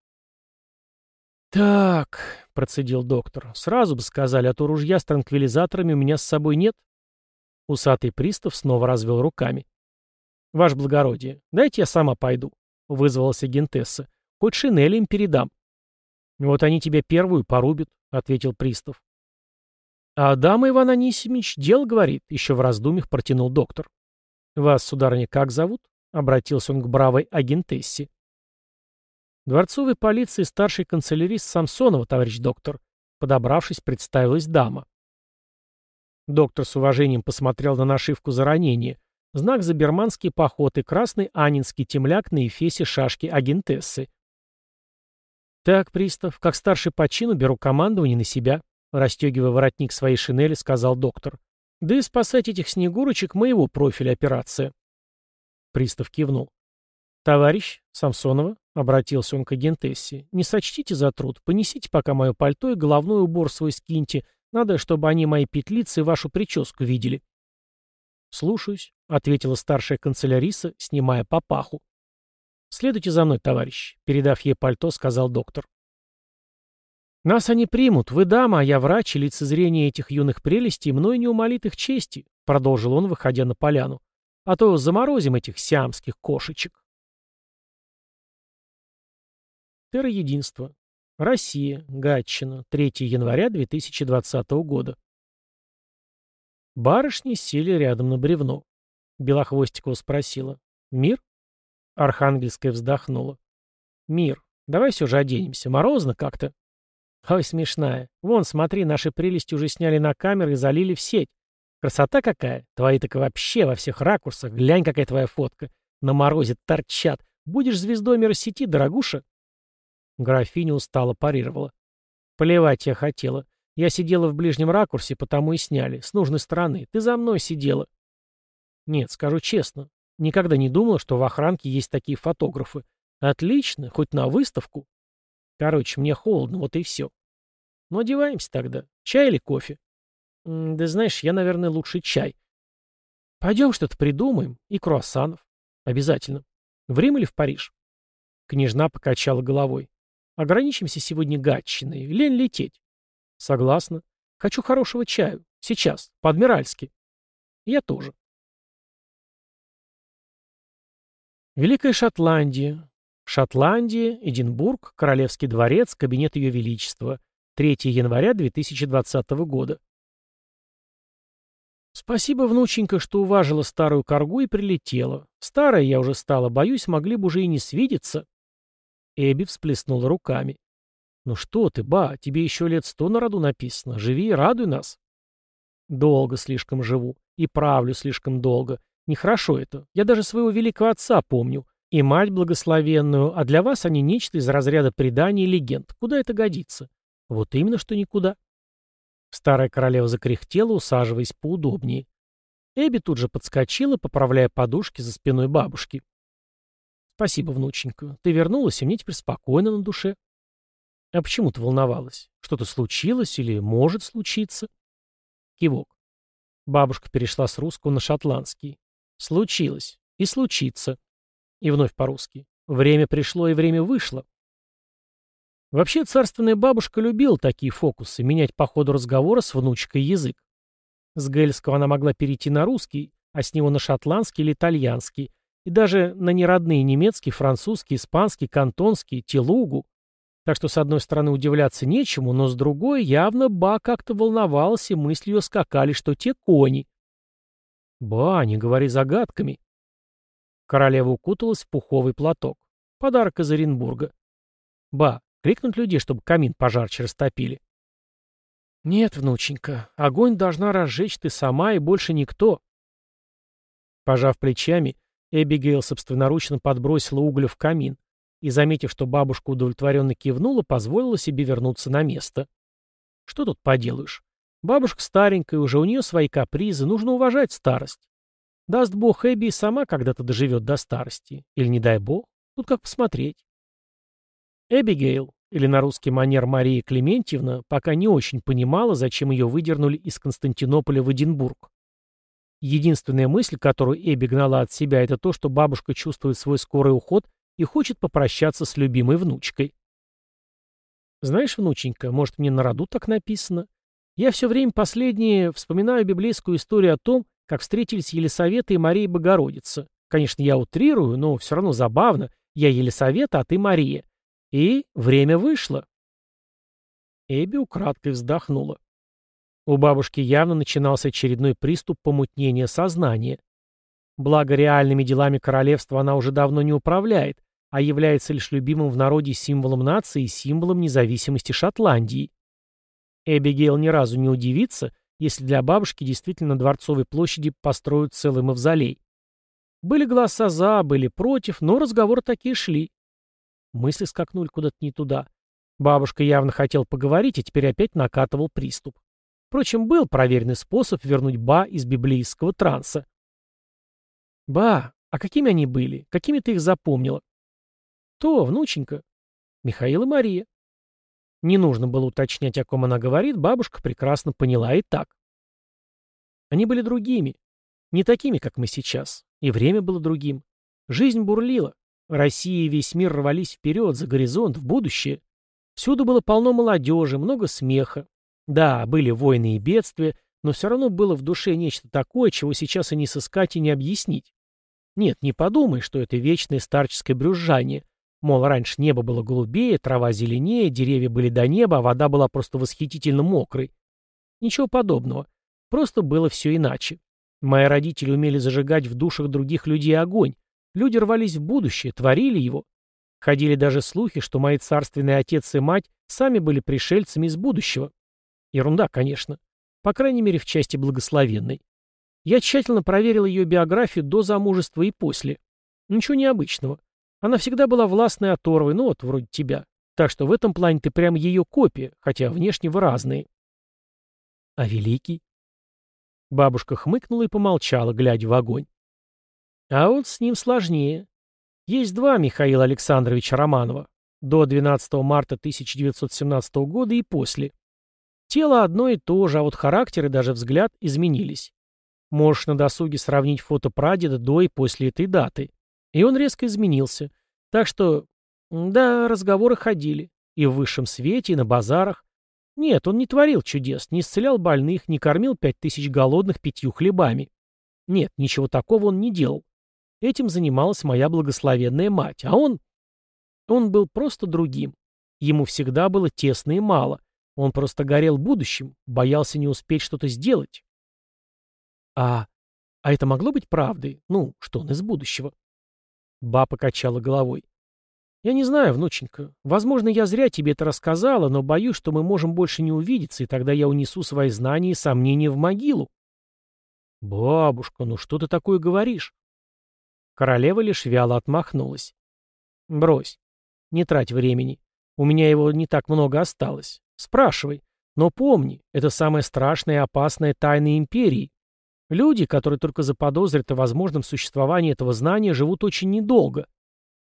«Так», — процедил доктор, — «сразу бы сказали, а то ружья с транквилизаторами у меня с собой нет». Усатый пристав снова развел руками. «Ваше благородие, дайте я сама пойду», — вызвалась агентесса. «Хоть шинель им передам». «Вот они тебя первую порубят», — ответил пристав. «А дама Иван Анисимович дел говорит», — еще в раздумьях протянул доктор. «Вас, сударыня, как зовут?» — обратился он к бравой агентессе. «Дворцовой полиции старший канцелярист Самсонова, товарищ доктор», — подобравшись, представилась дама. Доктор с уважением посмотрел на нашивку за ранение. Знак за берманский поход и красный анинский темляк на эфесе шашки агентессы. «Так, пристав, как старший по чину беру командование на себя», Растегивая воротник своей шинели, сказал доктор. Да и спасать этих снегурочек моего профиля операция. Пристав кивнул. «Товарищ Самсонова», — обратился он к агентессе, — «не сочтите за труд, понесите пока мое пальто и головной убор свой скиньте. Надо, чтобы они мои петлицы и вашу прическу видели». «Слушаюсь», — ответила старшая канцеляриса, снимая папаху. «Следуйте за мной, товарищ», — передав ей пальто, сказал доктор. «Нас они примут. Вы дама, а я врач, и лицезрение этих юных прелестей мной не умолит их чести», — продолжил он, выходя на поляну. «А то заморозим этих сиамских кошечек». Терра-единство. Россия. Гатчина. 3 января 2020 года. Барышни сели рядом на бревно. Белохвостикова спросила. «Мир?» Архангельская вздохнула. «Мир. Давай все же оденемся. Морозно как-то». Ой, смешная. Вон, смотри, наши прелести уже сняли на камеры и залили в сеть. Красота какая. Твои так вообще во всех ракурсах. Глянь, какая твоя фотка. На морозе торчат. Будешь звездой мира сети, дорогуша? Графиня устало парировала. Плевать я хотела. Я сидела в ближнем ракурсе, потому и сняли. С нужной стороны. Ты за мной сидела. Нет, скажу честно. Никогда не думала, что в охранке есть такие фотографы. Отлично, хоть на выставку. Короче, мне холодно, вот и все. Ну, одеваемся тогда. Чай или кофе? Да знаешь, я, наверное, лучше чай. Пойдем что-то придумаем. И круассанов. Обязательно. В Рим или в Париж? Княжна покачала головой. Ограничимся сегодня гатчиной. Лень лететь. Согласна. Хочу хорошего чаю. Сейчас. По-адмиральски. Я тоже. Великая Шотландия. Шотландия, Эдинбург, Королевский дворец, кабинет Ее Величества. 3 января 2020 года. Спасибо, внученька, что уважила старую коргу и прилетела. Старая я уже стала, боюсь, могли бы уже и не свидеться. Эбби всплеснула руками. Ну что ты, ба, тебе еще лет сто на роду написано. Живи и радуй нас. Долго слишком живу. и правлю слишком долго. Нехорошо это. Я даже своего великого отца помню. И мать благословенную, а для вас они нечто из разряда преданий и легенд. Куда это годится? Вот именно, что никуда. Старая королева закряхтела, усаживаясь поудобнее. Эбби тут же подскочила, поправляя подушки за спиной бабушки. «Спасибо, внученька. Ты вернулась, и мне теперь спокойно на душе». «А почему ты волновалась? Что-то случилось или может случиться?» Кивок. Бабушка перешла с русского на шотландский. «Случилось. И случится». И вновь по-русски. «Время пришло и время вышло». Вообще, царственная бабушка любила такие фокусы, менять по ходу разговора с внучкой язык. С гельского она могла перейти на русский, а с него на шотландский или итальянский, и даже на неродные немецкий, французский, испанский, кантонский, телугу. Так что, с одной стороны, удивляться нечему, но с другой, явно Ба как-то волновался, и мысли ее скакали, что те кони. «Ба, не говори загадками». Королева укуталась в пуховый платок. Подарок из Оренбурга. «Ба, крикнуть людей, чтобы камин пожарче растопили». «Нет, внученька, огонь должна разжечь ты сама и больше никто». Пожав плечами, Эбигейл собственноручно подбросила уголь в камин, и, заметив, что бабушка удовлетворенно кивнула, позволила себе вернуться на место. Что тут поделаешь? Бабушка старенькая, уже у нее свои капризы, нужно уважать старость. Даст бог, Эбби и сама когда-то доживет до старости. Или не дай бог, тут как посмотреть. Эбигейл, или на русский манер Мария Клементьевна, пока не очень понимала, зачем ее выдернули из Константинополя в Эдинбург. Единственная мысль, которую Эбби гнала от себя, это то, что бабушка чувствует свой скорый уход и хочет попрощаться с любимой внучкой. Знаешь, внученька, может, мне на роду так написано? Я все время последнее вспоминаю библейскую историю о том, как встретились Елисавета и Мария Богородица. Конечно, я утрирую, но все равно забавно. Я Елисавета, а ты Мария. И время вышло. Эбби украдкой вздохнула. У бабушки явно начинался очередной приступ помутнения сознания. Благо реальными делами королевства она уже давно не управляет, а является лишь любимым в народе символом нации и символом независимости Шотландии. Эбигейл ни разу не удивится, если для бабушки действительно на Дворцовой площади построят целый мавзолей. Были голоса за, были против, но разговоры такие шли. Мысли скакнули куда-то не туда. Бабушка явно хотел поговорить, и теперь опять накатывал приступ. Впрочем, был проверенный способ вернуть Ба из библейского транса. «Ба, а какими они были? Какими ты их запомнила?» «То, внученька?» «Михаил и Мария». Не нужно было уточнять, о ком она говорит, бабушка прекрасно поняла и так. Они были другими, не такими, как мы сейчас, и время было другим. Жизнь бурлила, Россия и весь мир рвались вперед, за горизонт, в будущее. Всюду было полно молодежи, много смеха. Да, были войны и бедствия, но все равно было в душе нечто такое, чего сейчас и не сыскать, и не объяснить. Нет, не подумай, что это вечное старческое брюзжание, Мол, раньше небо было голубее, трава зеленее, деревья были до неба, а вода была просто восхитительно мокрой. Ничего подобного. Просто было все иначе. Мои родители умели зажигать в душах других людей огонь. Люди рвались в будущее, творили его. Ходили даже слухи, что мои царственные отец и мать сами были пришельцами из будущего. Ерунда, конечно. По крайней мере, в части благословенной. Я тщательно проверил ее биографию до замужества и после. Ничего необычного. Она всегда была властной оторвой, ну вот, вроде тебя. Так что в этом плане ты прям ее копия, хотя внешне вы разные. А великий? Бабушка хмыкнула и помолчала, глядя в огонь. А вот с ним сложнее. Есть два Михаила Александровича Романова. До 12 марта 1917 года и после. Тело одно и то же, а вот характер и даже взгляд изменились. Можешь на досуге сравнить фото прадеда до и после этой даты. И он резко изменился. Так что, да, разговоры ходили. И в высшем свете, и на базарах. Нет, он не творил чудес, не исцелял больных, не кормил пять тысяч голодных пятью хлебами. Нет, ничего такого он не делал. Этим занималась моя благословенная мать. А он... Он был просто другим. Ему всегда было тесно и мало. Он просто горел будущим, боялся не успеть что-то сделать. А... А это могло быть правдой? Ну, что он из будущего? Ба покачала головой. «Я не знаю, внученька. Возможно, я зря тебе это рассказала, но боюсь, что мы можем больше не увидеться, и тогда я унесу свои знания и сомнения в могилу». «Бабушка, ну что ты такое говоришь?» Королева лишь вяло отмахнулась. «Брось. Не трать времени. У меня его не так много осталось. Спрашивай. Но помни, это самая страшная и опасная тайна империи. Люди, которые только заподозрят о возможном существовании этого знания, живут очень недолго.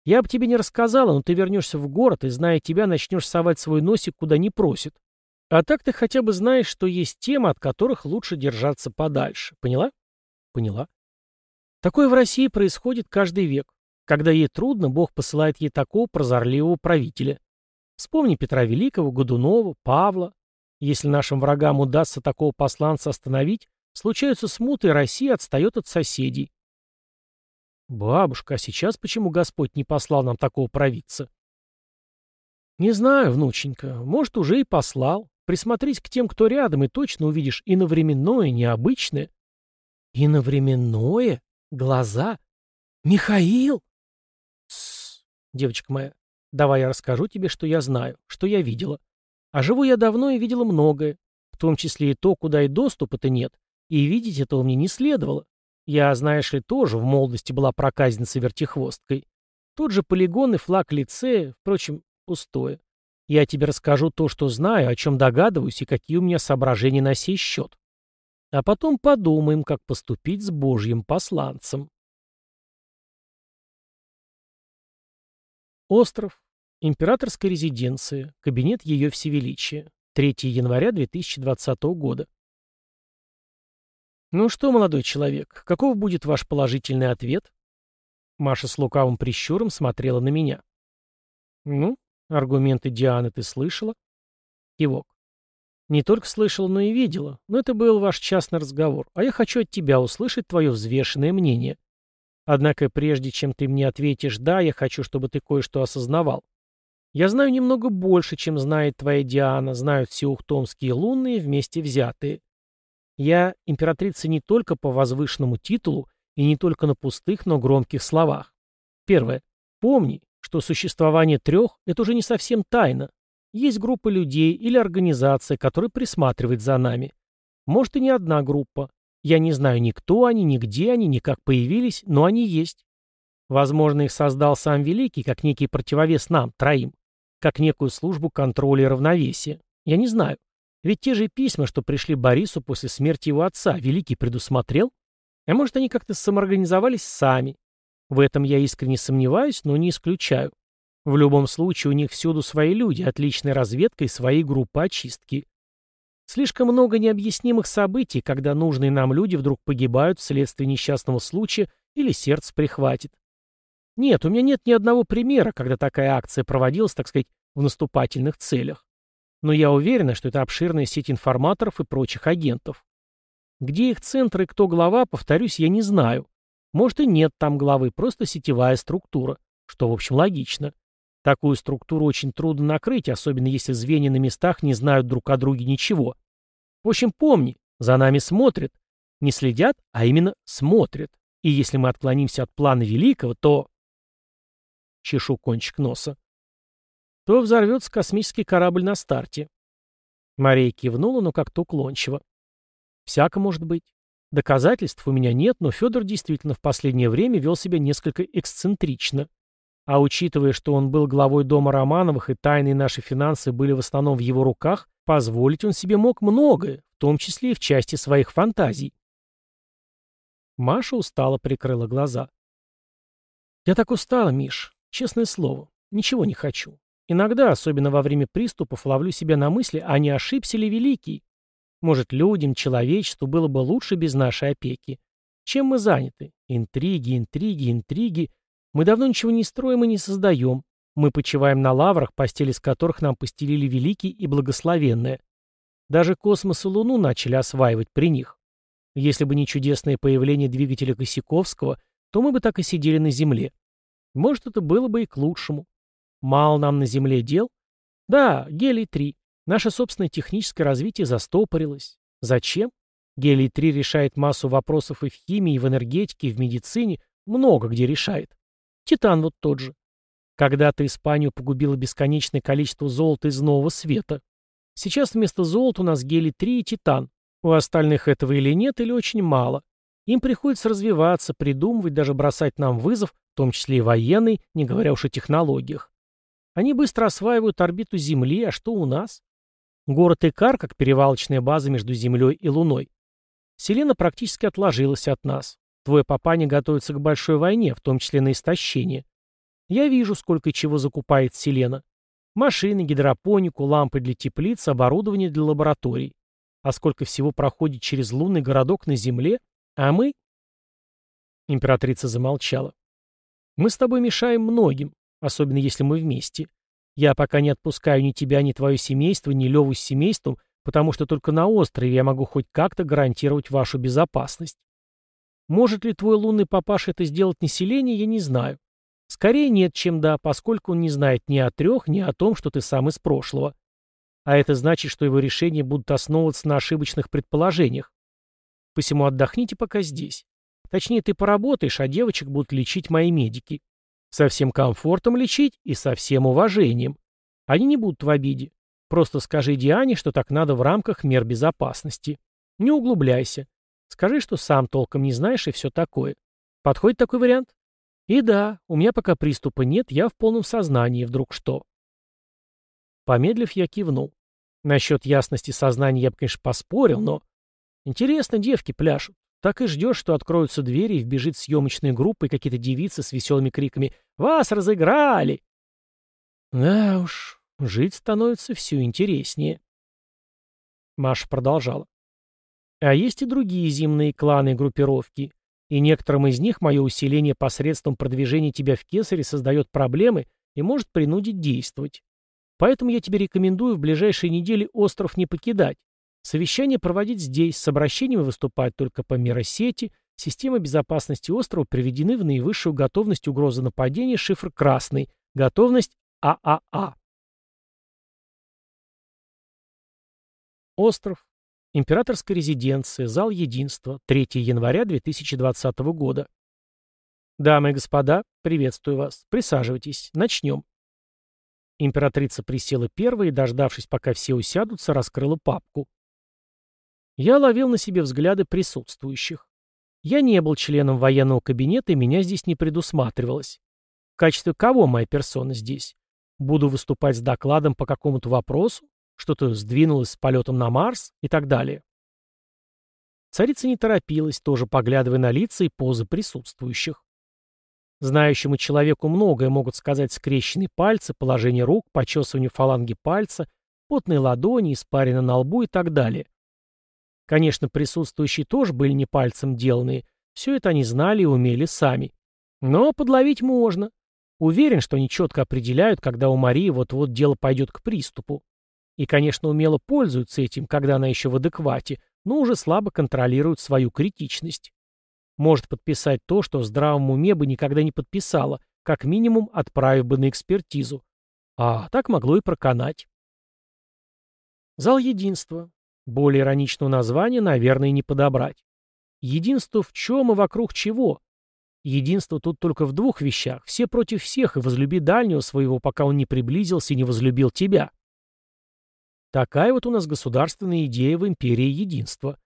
Я бы тебе не рассказала, но ты вернешься в город и, зная тебя, начнешь совать свой носик, куда не просит. А так ты хотя бы знаешь, что есть темы, от которых лучше держаться подальше. Поняла? Поняла. Такое в России происходит каждый век. Когда ей трудно, Бог посылает ей такого прозорливого правителя. Вспомни Петра Великого, Годунова, Павла. Если нашим врагам удастся такого посланца остановить, случаются смуты, и Россия отстает от соседей. Бабушка, а сейчас почему Господь не послал нам такого провидца? Не знаю, внученька, может, уже и послал. Присмотрись к тем, кто рядом, и точно увидишь иновременное, необычное. Иновременное? Глаза? Михаил? Тссс, девочка моя, давай я расскажу тебе, что я знаю, что я видела. А живу я давно и видела многое, в том числе и то, куда и доступа-то нет, и видеть этого мне не следовало. Я, знаешь ли, тоже в молодости была проказницей-вертихвосткой. Тот же полигон и флаг лицея, впрочем, пустое. Я тебе расскажу то, что знаю, о чем догадываюсь и какие у меня соображения на сей счет. А потом подумаем, как поступить с Божьим посланцем. Остров. Императорская резиденция. Кабинет Ее Всевеличия. 3 января 2020 года. «Ну что, молодой человек, каков будет ваш положительный ответ?» Маша с лукавым прищуром смотрела на меня. «Ну, аргументы Дианы ты слышала?» Кивок. «Не только слышала, но и видела. Но это был ваш частный разговор, а я хочу от тебя услышать твое взвешенное мнение. Однако прежде чем ты мне ответишь «да», я хочу, чтобы ты кое-что осознавал. Я знаю немного больше, чем знает твоя Диана, знают все ухтомские лунные вместе взятые. Я императрица не только по возвышенному титулу и не только на пустых, но громких словах. Первое. Помни, что существование трех – это уже не совсем тайна. Есть группа людей или организация, которая присматривает за нами. Может и не одна группа. Я не знаю ни кто они, ни где они, ни как появились, но они есть. Возможно, их создал сам Великий, как некий противовес нам, троим, как некую службу контроля и равновесия. Я не знаю. Ведь те же письма, что пришли Борису после смерти его отца, Великий предусмотрел? А может, они как-то самоорганизовались сами? В этом я искренне сомневаюсь, но не исключаю. В любом случае, у них всюду свои люди, отличная разведка и свои группы очистки. Слишком много необъяснимых событий, когда нужные нам люди вдруг погибают вследствие несчастного случая или сердце прихватит. Нет, у меня нет ни одного примера, когда такая акция проводилась, так сказать, в наступательных целях. Но я уверена, что это обширная сеть информаторов и прочих агентов. Где их центр и кто глава, повторюсь, я не знаю. Может и нет там главы, просто сетевая структура, что, в общем, логично. Такую структуру очень трудно накрыть, особенно если звенья на местах не знают друг о друге ничего. В общем, помни, за нами смотрят. Не следят, а именно смотрят. И если мы отклонимся от плана Великого, то... Чешу кончик носа то взорвется космический корабль на старте. Мария кивнула, но как-то уклончиво. Всяко может быть. Доказательств у меня нет, но Федор действительно в последнее время вел себя несколько эксцентрично. А учитывая, что он был главой дома Романовых и тайные наши финансы были в основном в его руках, позволить он себе мог многое, в том числе и в части своих фантазий. Маша устало прикрыла глаза. «Я так устала, Миш, честное слово, ничего не хочу. Иногда, особенно во время приступов, ловлю себя на мысли, а не ошибся ли Великий? Может, людям, человечеству было бы лучше без нашей опеки. Чем мы заняты? Интриги, интриги, интриги. Мы давно ничего не строим и не создаем. Мы почиваем на лаврах, постели с которых нам постелили Великий и Благословенное. Даже космос и Луну начали осваивать при них. Если бы не чудесное появление двигателя Косяковского, то мы бы так и сидели на Земле. Может, это было бы и к лучшему. Мало нам на Земле дел? Да, гелий-3. Наше собственное техническое развитие застопорилось. Зачем? Гелий-3 решает массу вопросов и в химии, и в энергетике, и в медицине. Много где решает. Титан вот тот же. Когда-то Испанию погубило бесконечное количество золота из нового света. Сейчас вместо золота у нас гелий-3 и титан. У остальных этого или нет, или очень мало. Им приходится развиваться, придумывать, даже бросать нам вызов, в том числе и военный, не говоря уж о технологиях. Они быстро осваивают орбиту Земли, а что у нас? Город Икар как перевалочная база между Землей и Луной. Селена практически отложилась от нас. Твой папаня готовится к большой войне, в том числе на истощение. Я вижу, сколько чего закупает Селена. Машины, гидропонику, лампы для теплиц, оборудование для лабораторий. А сколько всего проходит через лунный городок на Земле, а мы... Императрица замолчала. Мы с тобой мешаем многим, особенно если мы вместе. Я пока не отпускаю ни тебя, ни твое семейство, ни Леву с семейством, потому что только на острове я могу хоть как-то гарантировать вашу безопасность. Может ли твой лунный папаша это сделать население, я не знаю. Скорее нет, чем да, поскольку он не знает ни о трех, ни о том, что ты сам из прошлого. А это значит, что его решения будут основываться на ошибочных предположениях. Посему отдохните пока здесь. Точнее, ты поработаешь, а девочек будут лечить мои медики. Со всем комфортом лечить и со всем уважением. Они не будут в обиде. Просто скажи Диане, что так надо в рамках мер безопасности. Не углубляйся. Скажи, что сам толком не знаешь и все такое. Подходит такой вариант? И да, у меня пока приступа нет, я в полном сознании, вдруг что. Помедлив, я кивнул. Насчет ясности сознания я бы, конечно, поспорил, но... Интересно, девки пляшут. Так и ждешь, что откроются двери и вбежит съемочная группа и какие-то девицы с веселыми криками «Вас разыграли!» Да уж, жить становится все интереснее. Маша продолжала. А есть и другие зимние кланы и группировки, и некоторым из них мое усиление посредством продвижения тебя в кесаре создает проблемы и может принудить действовать. Поэтому я тебе рекомендую в ближайшие недели остров не покидать. Совещание проводить здесь, с обращениями выступать только по миросети, системы безопасности острова приведены в наивысшую готовность угрозы нападения, шифр красный, готовность ААА. Остров, Императорская резиденция, зал единства, 3 января 2020 года. Дамы и господа, приветствую вас. Присаживайтесь. Начнем. Императрица присела первой и, дождавшись, пока все усядутся, раскрыла папку. Я ловил на себе взгляды присутствующих. Я не был членом военного кабинета, и меня здесь не предусматривалось. В качестве кого моя персона здесь? Буду выступать с докладом по какому-то вопросу? Что-то сдвинулось с полетом на Марс и так далее. Царица не торопилась, тоже поглядывая на лица и позы присутствующих. Знающему человеку многое могут сказать скрещенные пальцы, положение рук, почесывание фаланги пальца, потные ладони, испарина на лбу и так далее. Конечно, присутствующие тоже были не пальцем деланные, все это они знали и умели сами. Но подловить можно. Уверен, что они четко определяют, когда у Марии вот-вот дело пойдет к приступу. И, конечно, умело пользуются этим, когда она еще в адеквате, но уже слабо контролируют свою критичность. Может подписать то, что в здравом уме бы никогда не подписала, как минимум отправив бы на экспертизу. А так могло и проканать. Зал единства. Более ироничного названия, наверное, не подобрать. Единство в чем и вокруг чего? Единство тут только в двух вещах. Все против всех, и возлюби дальнего своего, пока он не приблизился и не возлюбил тебя. Такая вот у нас государственная идея в империи единства.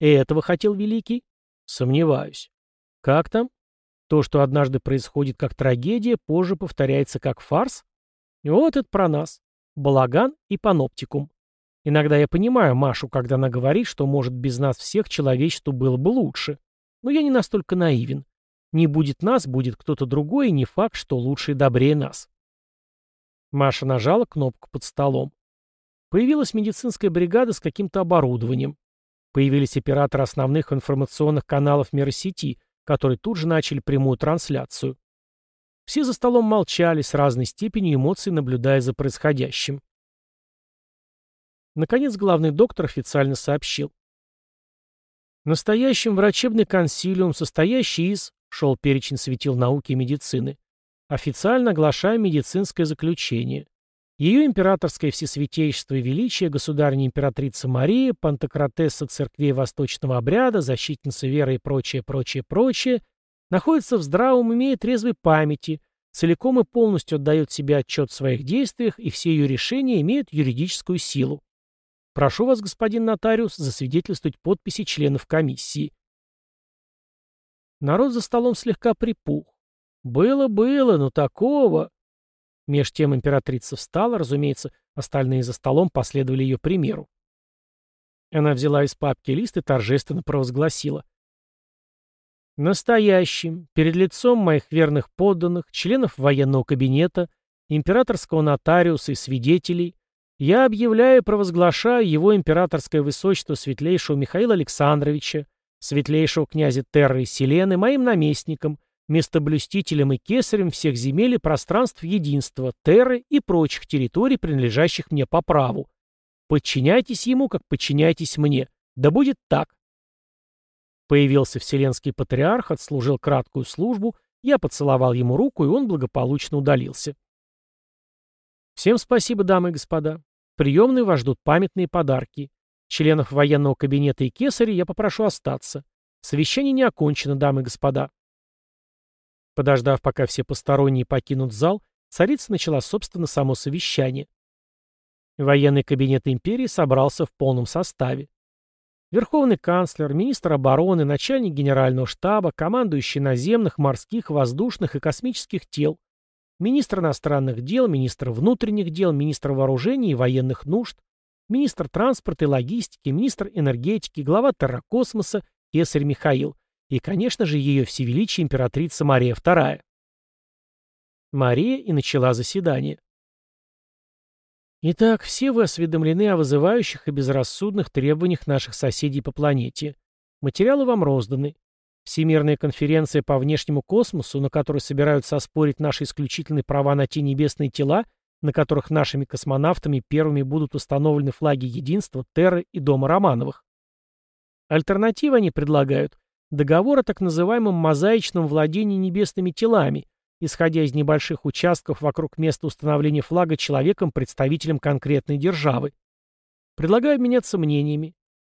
И этого хотел Великий? Сомневаюсь. Как там? То, что однажды происходит как трагедия, позже повторяется как фарс? Вот это про нас. Балаган и паноптикум. Иногда я понимаю Машу, когда она говорит, что, может, без нас всех человечеству было бы лучше. Но я не настолько наивен. Не будет нас, будет кто-то другой, и не факт, что лучше и добрее нас. Маша нажала кнопку под столом. Появилась медицинская бригада с каким-то оборудованием. Появились операторы основных информационных каналов миросети, которые тут же начали прямую трансляцию. Все за столом молчали, с разной степенью эмоций наблюдая за происходящим. Наконец главный доктор официально сообщил. Настоящим врачебный консилиум, состоящий из, шел перечень светил науки и медицины, официально оглашаем медицинское заключение. Ее императорское всесвятейшество и величие, государня императрица Мария, пантократесса церквей восточного обряда, защитница веры и прочее, прочее, прочее, находится в здравом уме и трезвой памяти, целиком и полностью отдает себе отчет в своих действиях, и все ее решения имеют юридическую силу. Прошу вас, господин нотариус, засвидетельствовать подписи членов комиссии. Народ за столом слегка припух. Было-было, но такого... Меж тем императрица встала, разумеется, остальные за столом последовали ее примеру. Она взяла из папки лист и торжественно провозгласила. Настоящим, перед лицом моих верных подданных, членов военного кабинета, императорского нотариуса и свидетелей, я объявляю и провозглашаю его императорское высочество светлейшего Михаила Александровича, светлейшего князя Терры и Селены, моим наместником, местоблюстителем и кесарем всех земель и пространств единства, Терры и прочих территорий, принадлежащих мне по праву. Подчиняйтесь ему, как подчиняйтесь мне. Да будет так. Появился вселенский патриарх, отслужил краткую службу, я поцеловал ему руку, и он благополучно удалился. Всем спасибо, дамы и господа. В приемной вас ждут памятные подарки. Членов военного кабинета и кесаря я попрошу остаться. Совещание не окончено, дамы и господа. Подождав, пока все посторонние покинут зал, царица начала, собственно, само совещание. Военный кабинет империи собрался в полном составе. Верховный канцлер, министр обороны, начальник генерального штаба, командующий наземных, морских, воздушных и космических тел, министр иностранных дел, министр внутренних дел, министр вооружений и военных нужд, министр транспорта и логистики, министр энергетики, глава терракосмоса, кесарь Михаил и, конечно же, ее всевеличие императрица Мария II. Мария и начала заседание. Итак, все вы осведомлены о вызывающих и безрассудных требованиях наших соседей по планете. Материалы вам розданы. Всемирная конференция по внешнему космосу, на которой собираются оспорить наши исключительные права на те небесные тела, на которых нашими космонавтами первыми будут установлены флаги единства, Терры и Дома Романовых. Альтернативы они предлагают договор о так называемом мозаичном владении небесными телами, исходя из небольших участков вокруг места установления флага человеком, представителем конкретной державы. Предлагаю обменяться мнениями.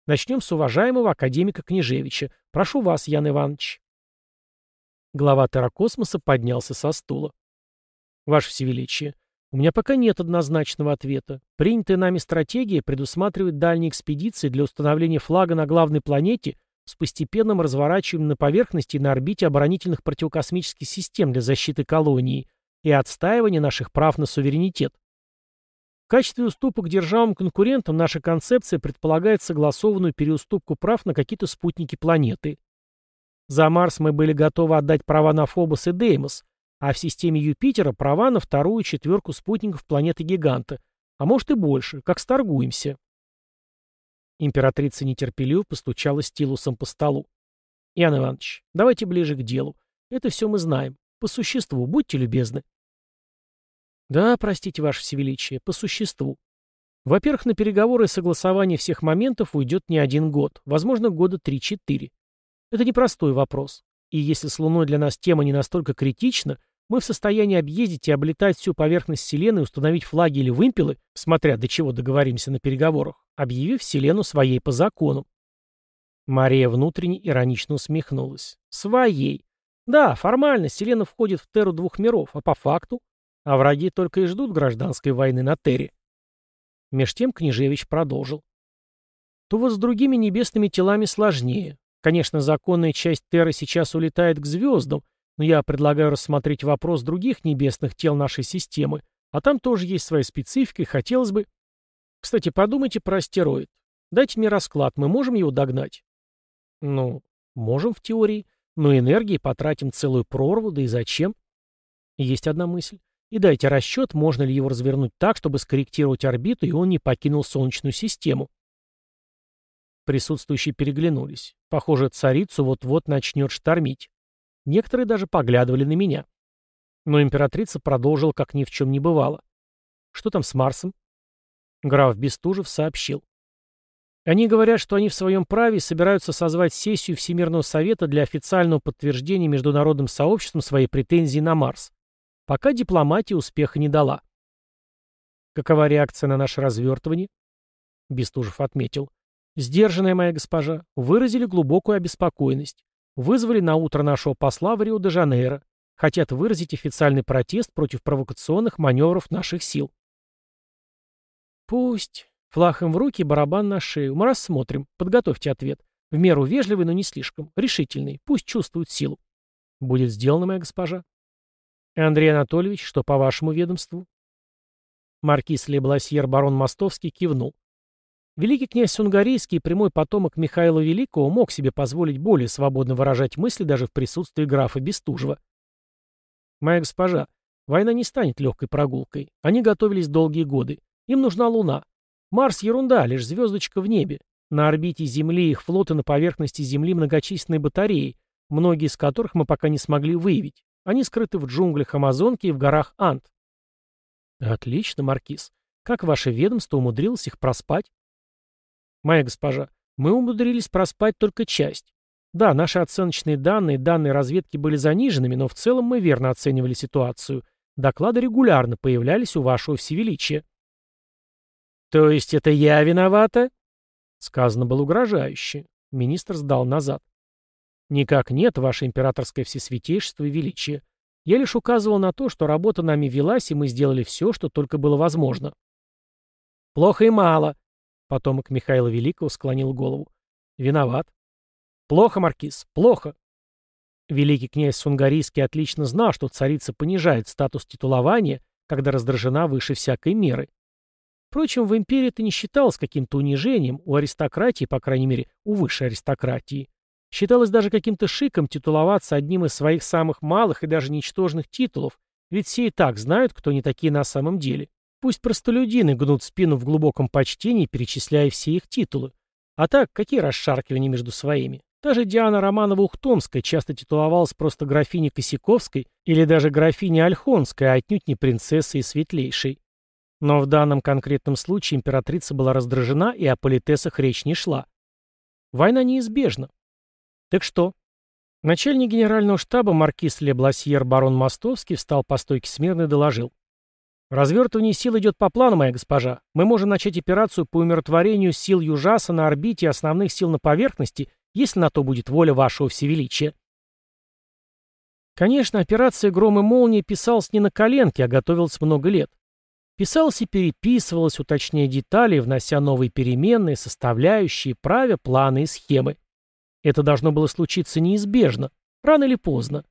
Начнем с уважаемого академика Княжевича. Прошу вас, Ян Иванович. Глава Терракосмоса поднялся со стула. Ваше Всевеличие, у меня пока нет однозначного ответа. Принятая нами стратегия предусматривает дальние экспедиции для установления флага на главной планете с постепенным разворачиванием на поверхности и на орбите оборонительных противокосмических систем для защиты колонии и отстаивания наших прав на суверенитет. В качестве уступок державам-конкурентам наша концепция предполагает согласованную переуступку прав на какие-то спутники планеты. За Марс мы были готовы отдать права на Фобос и Деймос, а в системе Юпитера права на вторую четверку спутников планеты-гиганта, а может и больше, как сторгуемся. Императрица нетерпеливо постучала стилусом по столу. «Ян Иванович, давайте ближе к делу. Это все мы знаем. По существу, будьте любезны». «Да, простите, Ваше Всевеличие, по существу. Во-первых, на переговоры и согласование всех моментов уйдет не один год, возможно, года 3-4. Это непростой вопрос. И если с Луной для нас тема не настолько критична, мы в состоянии объездить и облетать всю поверхность Вселенной установить флаги или вымпелы, смотря до чего договоримся на переговорах, объявив Вселенную своей по закону. Мария внутренне иронично усмехнулась. Своей. Да, формально Селена входит в Терру двух миров, а по факту? А враги только и ждут гражданской войны на Терре. Меж тем Княжевич продолжил. То вот с другими небесными телами сложнее. Конечно, законная часть Терры сейчас улетает к звездам, но я предлагаю рассмотреть вопрос других небесных тел нашей системы, а там тоже есть своя специфика, и хотелось бы... Кстати, подумайте про астероид. Дайте мне расклад, мы можем его догнать? Ну, можем в теории, но энергии потратим целую прорву, да и зачем? Есть одна мысль. И дайте расчет, можно ли его развернуть так, чтобы скорректировать орбиту, и он не покинул Солнечную систему. Присутствующие переглянулись. Похоже, царицу вот-вот начнет штормить. Некоторые даже поглядывали на меня. Но императрица продолжила, как ни в чем не бывало. Что там с Марсом? Граф Бестужев сообщил. Они говорят, что они в своем праве собираются созвать сессию Всемирного совета для официального подтверждения международным сообществом своей претензии на Марс. Пока дипломатия успеха не дала. Какова реакция на наше развертывание? Бестужев отметил. Сдержанная моя госпожа, выразили глубокую обеспокоенность. Вызвали на утро нашего посла в Рио-де-Жанейро. Хотят выразить официальный протест против провокационных маневров наших сил. Пусть. Флаг им в руки, барабан на шею. Мы рассмотрим. Подготовьте ответ. В меру вежливый, но не слишком. Решительный. Пусть чувствует силу. Будет сделано, моя госпожа. Андрей Анатольевич, что по вашему ведомству? Маркиз Лебласьер барон Мостовский кивнул. Великий князь Сунгарийский, прямой потомок Михаила Великого, мог себе позволить более свободно выражать мысли даже в присутствии графа Бестужева. «Моя госпожа, война не станет легкой прогулкой. Они готовились долгие годы. Им нужна Луна. Марс — ерунда, лишь звездочка в небе. На орбите Земли их флоты на поверхности Земли многочисленные батареи, многие из которых мы пока не смогли выявить. Они скрыты в джунглях Амазонки и в горах Анд. Отлично, Маркиз. Как ваше ведомство умудрилось их проспать? Моя госпожа, мы умудрились проспать только часть. Да, наши оценочные данные, данные разведки были заниженными, но в целом мы верно оценивали ситуацию. Доклады регулярно появлялись у вашего всевеличия. То есть это я виновата? Сказано было угрожающе. Министр сдал назад. Никак нет, ваше императорское всесвятейшество и величие. Я лишь указывал на то, что работа нами велась, и мы сделали все, что только было возможно. Плохо и мало. Потомок Михаила Великого склонил голову. Виноват. Плохо, Маркиз, плохо. Великий князь Сунгарийский отлично знал, что царица понижает статус титулования, когда раздражена выше всякой меры. Впрочем, в империи это не считалось каким-то унижением, у аристократии, по крайней мере, у высшей аристократии. Считалось даже каким-то шиком титуловаться одним из своих самых малых и даже ничтожных титулов, ведь все и так знают, кто они такие на самом деле. Пусть простолюдины гнут спину в глубоком почтении, перечисляя все их титулы. А так, какие расшаркивания между своими? Даже Диана Романова-Ухтомская часто титуловалась просто графиней Косяковской или даже графиней Ольхонской, а отнюдь не принцессой и светлейшей. Но в данном конкретном случае императрица была раздражена, и о политесах речь не шла. Война неизбежна. Так что? Начальник генерального штаба маркиз Лебласьер барон Мостовский встал по стойке смирно и доложил. «Развертывание сил идет по плану, моя госпожа. Мы можем начать операцию по умиротворению сил Южаса на орбите и основных сил на поверхности, если на то будет воля вашего всевеличия». Конечно, операция «Гром и молния» писалась не на коленке, а готовилась много лет. Писалась и переписывалась, уточняя детали, внося новые переменные, составляющие, правя, планы и схемы. Это должно было случиться неизбежно, рано или поздно.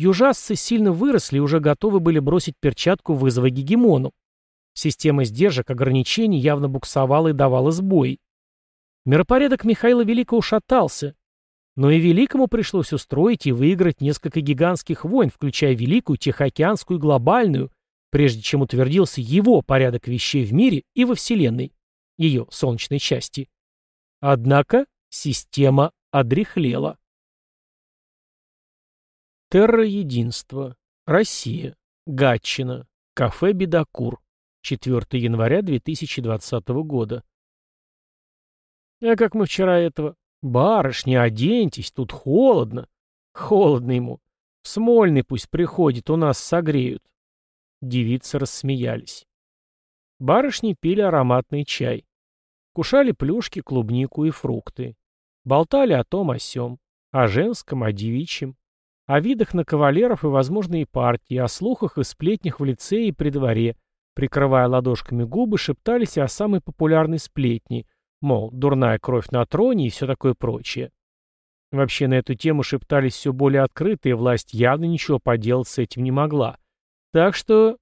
Южасцы сильно выросли и уже готовы были бросить перчатку вызова гегемону. Система сдержек, ограничений явно буксовала и давала сбои. Миропорядок Михаила Великого ушатался. Но и Великому пришлось устроить и выиграть несколько гигантских войн, включая Великую, Тихоокеанскую и Глобальную, прежде чем утвердился его порядок вещей в мире и во Вселенной, ее солнечной части. Однако система одряхлела. Терра-единство. Россия. Гатчина. Кафе «Бедокур». 4 января 2020 года. А как мы вчера этого? Барышни, оденьтесь, тут холодно. Холодно ему. Смольный пусть приходит, у нас согреют. Девицы рассмеялись. Барышни пили ароматный чай. Кушали плюшки, клубнику и фрукты. Болтали о том, о сём, о женском, о девичьем, о видах на кавалеров и возможные партии, о слухах и сплетнях в лице и при дворе, прикрывая ладошками губы, шептались о самой популярной сплетни, мол, дурная кровь на троне и все такое прочее. Вообще на эту тему шептались все более открыто, и власть явно ничего поделать с этим не могла. Так что...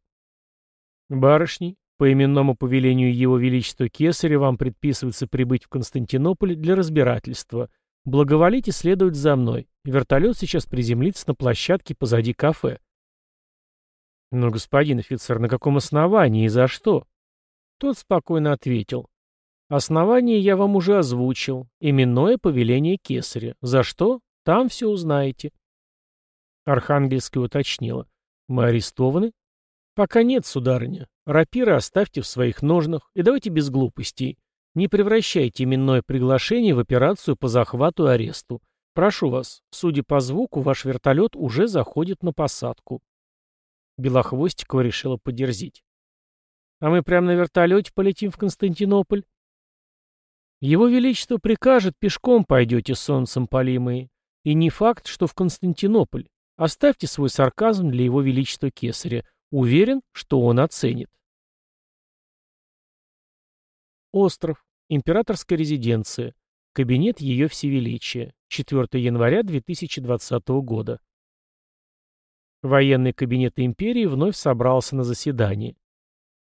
Барышни, по именному повелению Его Величества Кесаря вам предписывается прибыть в Константинополь для разбирательства. Благоволите следовать за мной. Вертолет сейчас приземлится на площадке позади кафе. Но, господин офицер, на каком основании и за что? Тот спокойно ответил. Основание я вам уже озвучил. Именное повеление Кесаря. За что? Там все узнаете. Архангельская уточнила. Мы арестованы? Пока нет, сударыня. Рапиры оставьте в своих ножнах и давайте без глупостей. Не превращайте именное приглашение в операцию по захвату и аресту. Прошу вас, судя по звуку, ваш вертолет уже заходит на посадку. Белохвостикова решила подерзить. А мы прямо на вертолете полетим в Константинополь? Его Величество прикажет, пешком пойдете солнцем полимые. И не факт, что в Константинополь. Оставьте свой сарказм для Его Величества Кесаря. Уверен, что он оценит. Остров. Императорская резиденция. Кабинет Ее Всевеличия. 4 января 2020 года. Военный кабинет империи вновь собрался на заседание.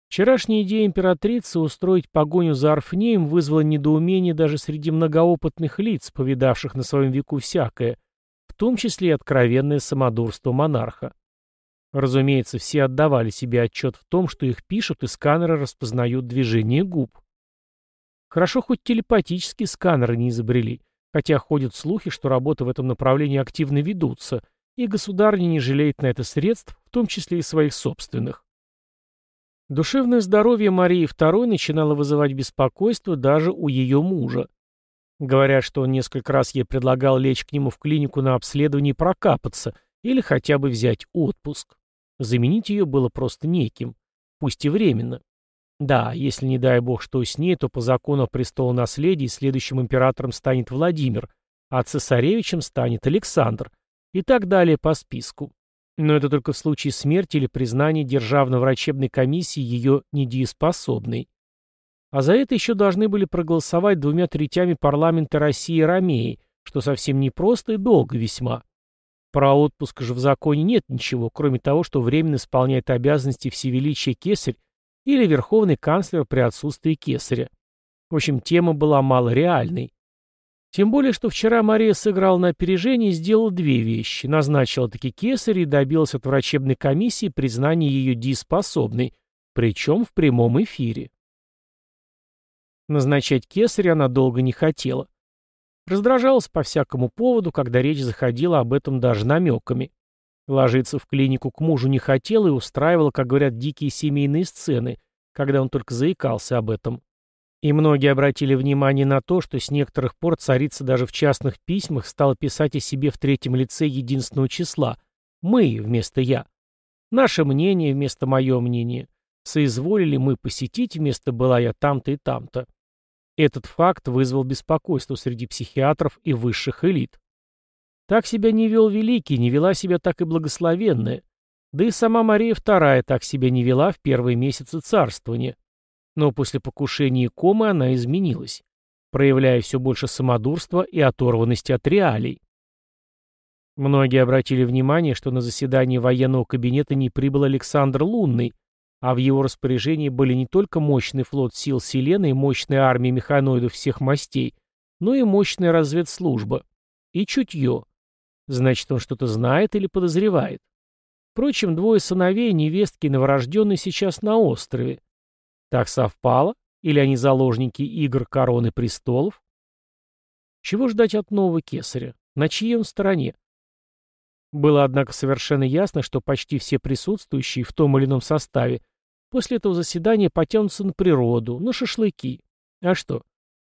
Вчерашняя идея императрицы устроить погоню за Арфнеем вызвала недоумение даже среди многоопытных лиц, повидавших на своем веку всякое, в том числе и откровенное самодурство монарха. Разумеется, все отдавали себе отчет в том, что их пишут и сканеры распознают движение губ. Хорошо хоть телепатические сканеры не изобрели, хотя ходят слухи, что работы в этом направлении активно ведутся, и государня не жалеет на это средств, в том числе и своих собственных. Душевное здоровье Марии II начинало вызывать беспокойство даже у ее мужа. Говорят, что он несколько раз ей предлагал лечь к нему в клинику на обследование и прокапаться, или хотя бы взять отпуск. Заменить ее было просто неким, пусть и временно. Да, если не дай бог что с ней, то по закону о престолонаследии следующим императором станет Владимир, а цесаревичем станет Александр, и так далее по списку. Но это только в случае смерти или признания Державно-врачебной комиссии ее недееспособной. А за это еще должны были проголосовать двумя третями парламента России и Ромеи, что совсем непросто и долго весьма. Про отпуск же в законе нет ничего, кроме того, что временно исполняет обязанности всевеличия кесарь или верховный канцлер при отсутствии кесаря. В общем, тема была малореальной. Тем более, что вчера Мария сыграла на опережение и сделала две вещи. Назначила таки кесаря и добилась от врачебной комиссии признания ее дееспособной, причем в прямом эфире. Назначать кесаря она долго не хотела. Раздражалась по всякому поводу, когда речь заходила об этом даже намеками. Ложиться в клинику к мужу не хотела и устраивала, как говорят, дикие семейные сцены, когда он только заикался об этом. И многие обратили внимание на то, что с некоторых пор царица даже в частных письмах стала писать о себе в третьем лице единственного числа «мы» вместо «я». Наше мнение вместо мое мнение. Соизволили мы посетить вместо «была я там-то и там-то». Этот факт вызвал беспокойство среди психиатров и высших элит. Так себя не вел Великий, не вела себя так и Благословенная. Да и сама Мария II так себя не вела в первые месяцы царствования. Но после покушения комы она изменилась, проявляя все больше самодурства и оторванности от реалий. Многие обратили внимание, что на заседании военного кабинета не прибыл Александр Лунный, а в его распоряжении были не только мощный флот сил Селены и мощная армия механоидов всех мастей, но и мощная разведслужба. И чутье. Значит, он что-то знает или подозревает. Впрочем, двое сыновей, невестки и новорожденный сейчас на острове. Так совпало? Или они заложники игр короны престолов? Чего ждать от нового кесаря? На чьей он стороне? Было, однако, совершенно ясно, что почти все присутствующие в том или ином составе после этого заседания потянутся на природу, на шашлыки. А что?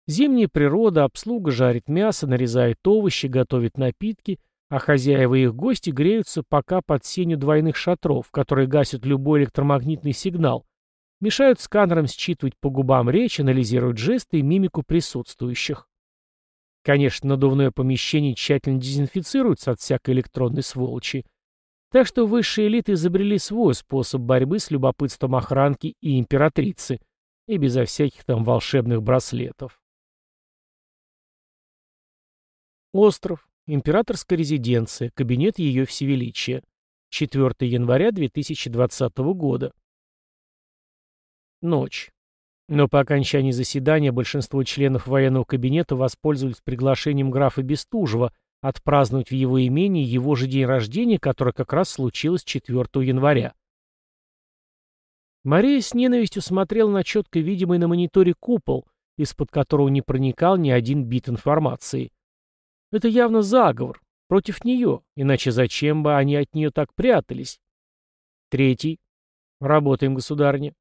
Зимняя природа, обслуга жарит мясо, нарезает овощи, готовит напитки, а хозяева и их гости греются пока под сенью двойных шатров, которые гасят любой электромагнитный сигнал, мешают сканерам считывать по губам речь, анализируют жесты и мимику присутствующих. Конечно, надувное помещение тщательно дезинфицируется от всякой электронной сволочи, так что высшие элиты изобрели свой способ борьбы с любопытством охранки и императрицы, и безо всяких там волшебных браслетов. Остров. Императорская резиденция. Кабинет Ее Всевеличия. 4 января 2020 года. Ночь. Но по окончании заседания большинство членов военного кабинета воспользовались приглашением графа Бестужева отпраздновать в его имении его же день рождения, который как раз случилось 4 января. Мария с ненавистью смотрела на четко видимый на мониторе купол, из-под которого не проникал ни один бит информации. Это явно заговор, против нее, иначе зачем бы они от нее так прятались? Третий. Работаем, государня.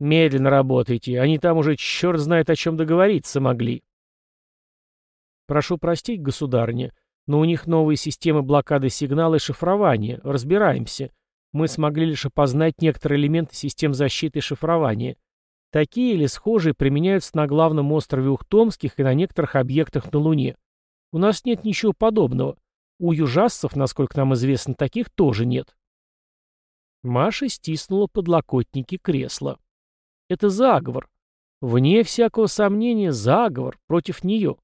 Медленно работайте, они там уже черт знает о чем договориться могли. Прошу простить, государня, но у них новые системы блокады сигнала и шифрования. Разбираемся. Мы смогли лишь опознать некоторые элементы систем защиты и шифрования. Такие или схожие применяются на главном острове Ухтомских и на некоторых объектах на Луне. У нас нет ничего подобного. У южасцев, насколько нам известно, таких тоже нет. Маша стиснула подлокотники кресла. Это заговор. Вне всякого сомнения, заговор против нее.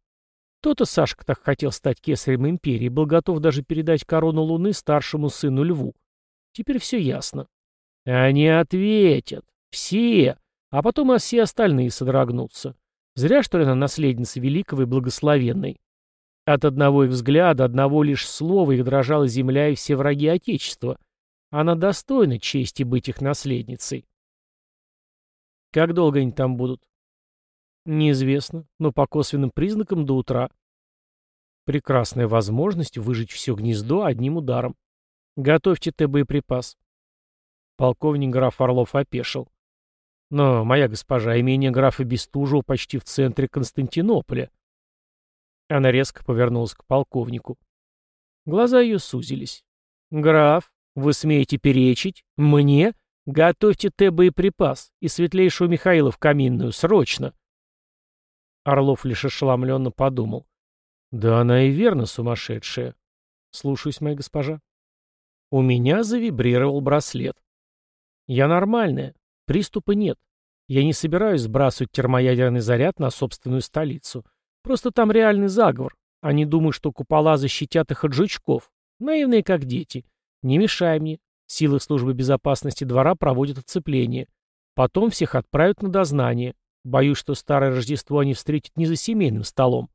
То-то Сашка так хотел стать кесарем империи, был готов даже передать корону Луны старшему сыну Льву. Теперь все ясно. Они ответят. Все. А потом и все остальные содрогнутся. Зря, что ли, она наследница великого и благословенной. От одного их взгляда, одного лишь слова их дрожала земля и все враги Отечества. Она достойна чести быть их наследницей. Как долго они там будут? Неизвестно, но по косвенным признакам до утра. Прекрасная возможность выжить все гнездо одним ударом. Готовьте Т боеприпас. Полковник граф Орлов опешил. Но, моя госпожа, имение графа Бестужева почти в центре Константинополя. Она резко повернулась к полковнику. Глаза ее сузились. «Граф, вы смеете перечить? Мне? Готовьте Т боеприпас и светлейшего Михаила в каминную, срочно!» Орлов лишь ошеломленно подумал. «Да она и верно сумасшедшая. Слушаюсь, моя госпожа». У меня завибрировал браслет. «Я нормальная. Приступа нет. Я не собираюсь сбрасывать термоядерный заряд на собственную столицу. Просто там реальный заговор. Они думают, что купола защитят их от жучков. Наивные, как дети. Не мешай мне. Силы службы безопасности двора проводят оцепление. Потом всех отправят на дознание. Боюсь, что старое Рождество они встретят не за семейным столом.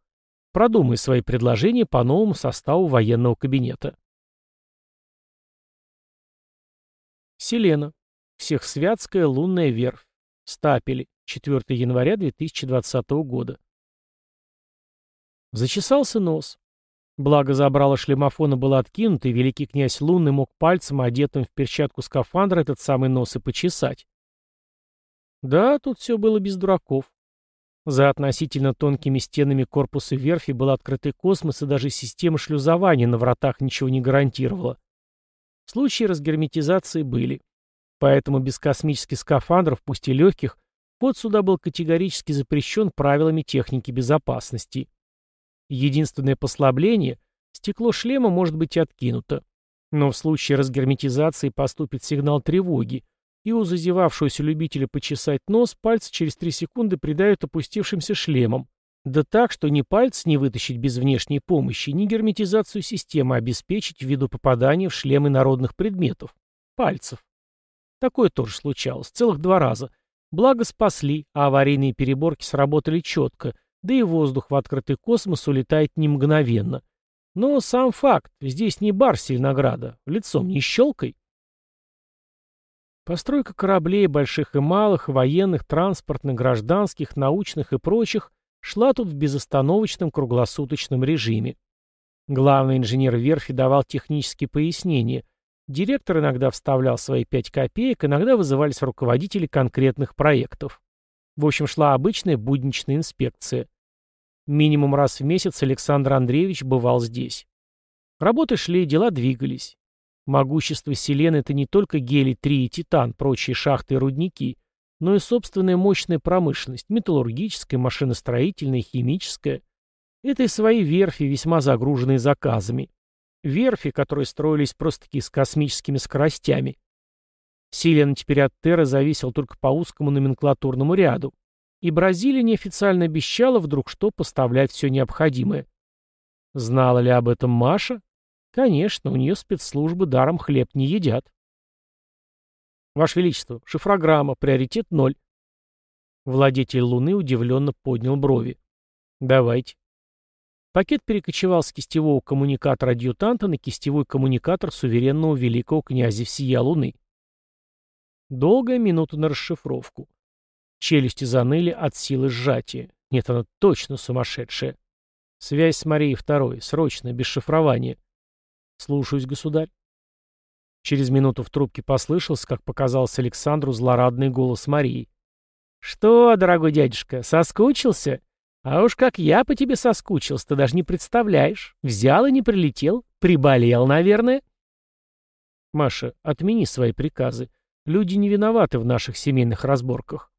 Продумай свои предложения по новому составу военного кабинета. Селена. Всехсвятская лунная верфь. Стапели. 4 января 2020 года. Зачесался нос. Благо забрало шлемофона было откинуто, и великий князь Лунный мог пальцем, одетым в перчатку скафандра, этот самый нос и почесать. Да, тут все было без дураков. За относительно тонкими стенами корпуса верфи был открытый космос, и даже система шлюзования на вратах ничего не гарантировала. Случаи разгерметизации были. Поэтому без космических скафандров, пусть и легких, вход сюда был категорически запрещен правилами техники безопасности. Единственное послабление – стекло шлема может быть откинуто. Но в случае разгерметизации поступит сигнал тревоги, и у зазевавшегося любителя почесать нос пальцы через 3 секунды придают опустившимся шлемом. Да так, что ни пальцы не вытащить без внешней помощи, ни герметизацию системы обеспечить ввиду попадания в шлемы народных предметов. Пальцев. Такое тоже случалось. Целых два раза. Благо спасли, а аварийные переборки сработали четко, да и воздух в открытый космос улетает не мгновенно. Но сам факт, здесь не бар Сельнограда, лицом не щелкай. Постройка кораблей, больших и малых, военных, транспортных, гражданских, научных и прочих, шла тут в безостановочном круглосуточном режиме. Главный инженер верфи давал технические пояснения. Директор иногда вставлял свои пять копеек, иногда вызывались руководители конкретных проектов. В общем, шла обычная будничная инспекция. Минимум раз в месяц Александр Андреевич бывал здесь. Работы шли, дела двигались. Могущество Селены — это не только гелий-3 и титан, прочие шахты и рудники, но и собственная мощная промышленность, металлургическая, машиностроительная, химическая. Это и свои верфи, весьма загруженные заказами. Верфи, которые строились просто-таки с космическими скоростями. Селена теперь от Терры зависел только по узкому номенклатурному ряду. И Бразилия неофициально обещала вдруг что поставлять все необходимое. Знала ли об этом Маша? Конечно, у нее спецслужбы даром хлеб не едят. Ваше Величество, шифрограмма, приоритет ноль. Владетель Луны удивленно поднял брови. Давайте. Пакет перекочевал с кистевого коммуникатора адъютанта на кистевой коммуникатор суверенного великого князя всея Луны. Долгая минута на расшифровку. Челюсти заныли от силы сжатия. Нет, она точно сумасшедшая. Связь с Марией Второй. Срочно, без шифрования. Слушаюсь, государь. Через минуту в трубке послышался, как показался Александру, злорадный голос Марии. «Что, дорогой дядюшка, соскучился? А уж как я по тебе соскучился, ты даже не представляешь. Взял и не прилетел. Приболел, наверное». «Маша, отмени свои приказы. Люди не виноваты в наших семейных разборках.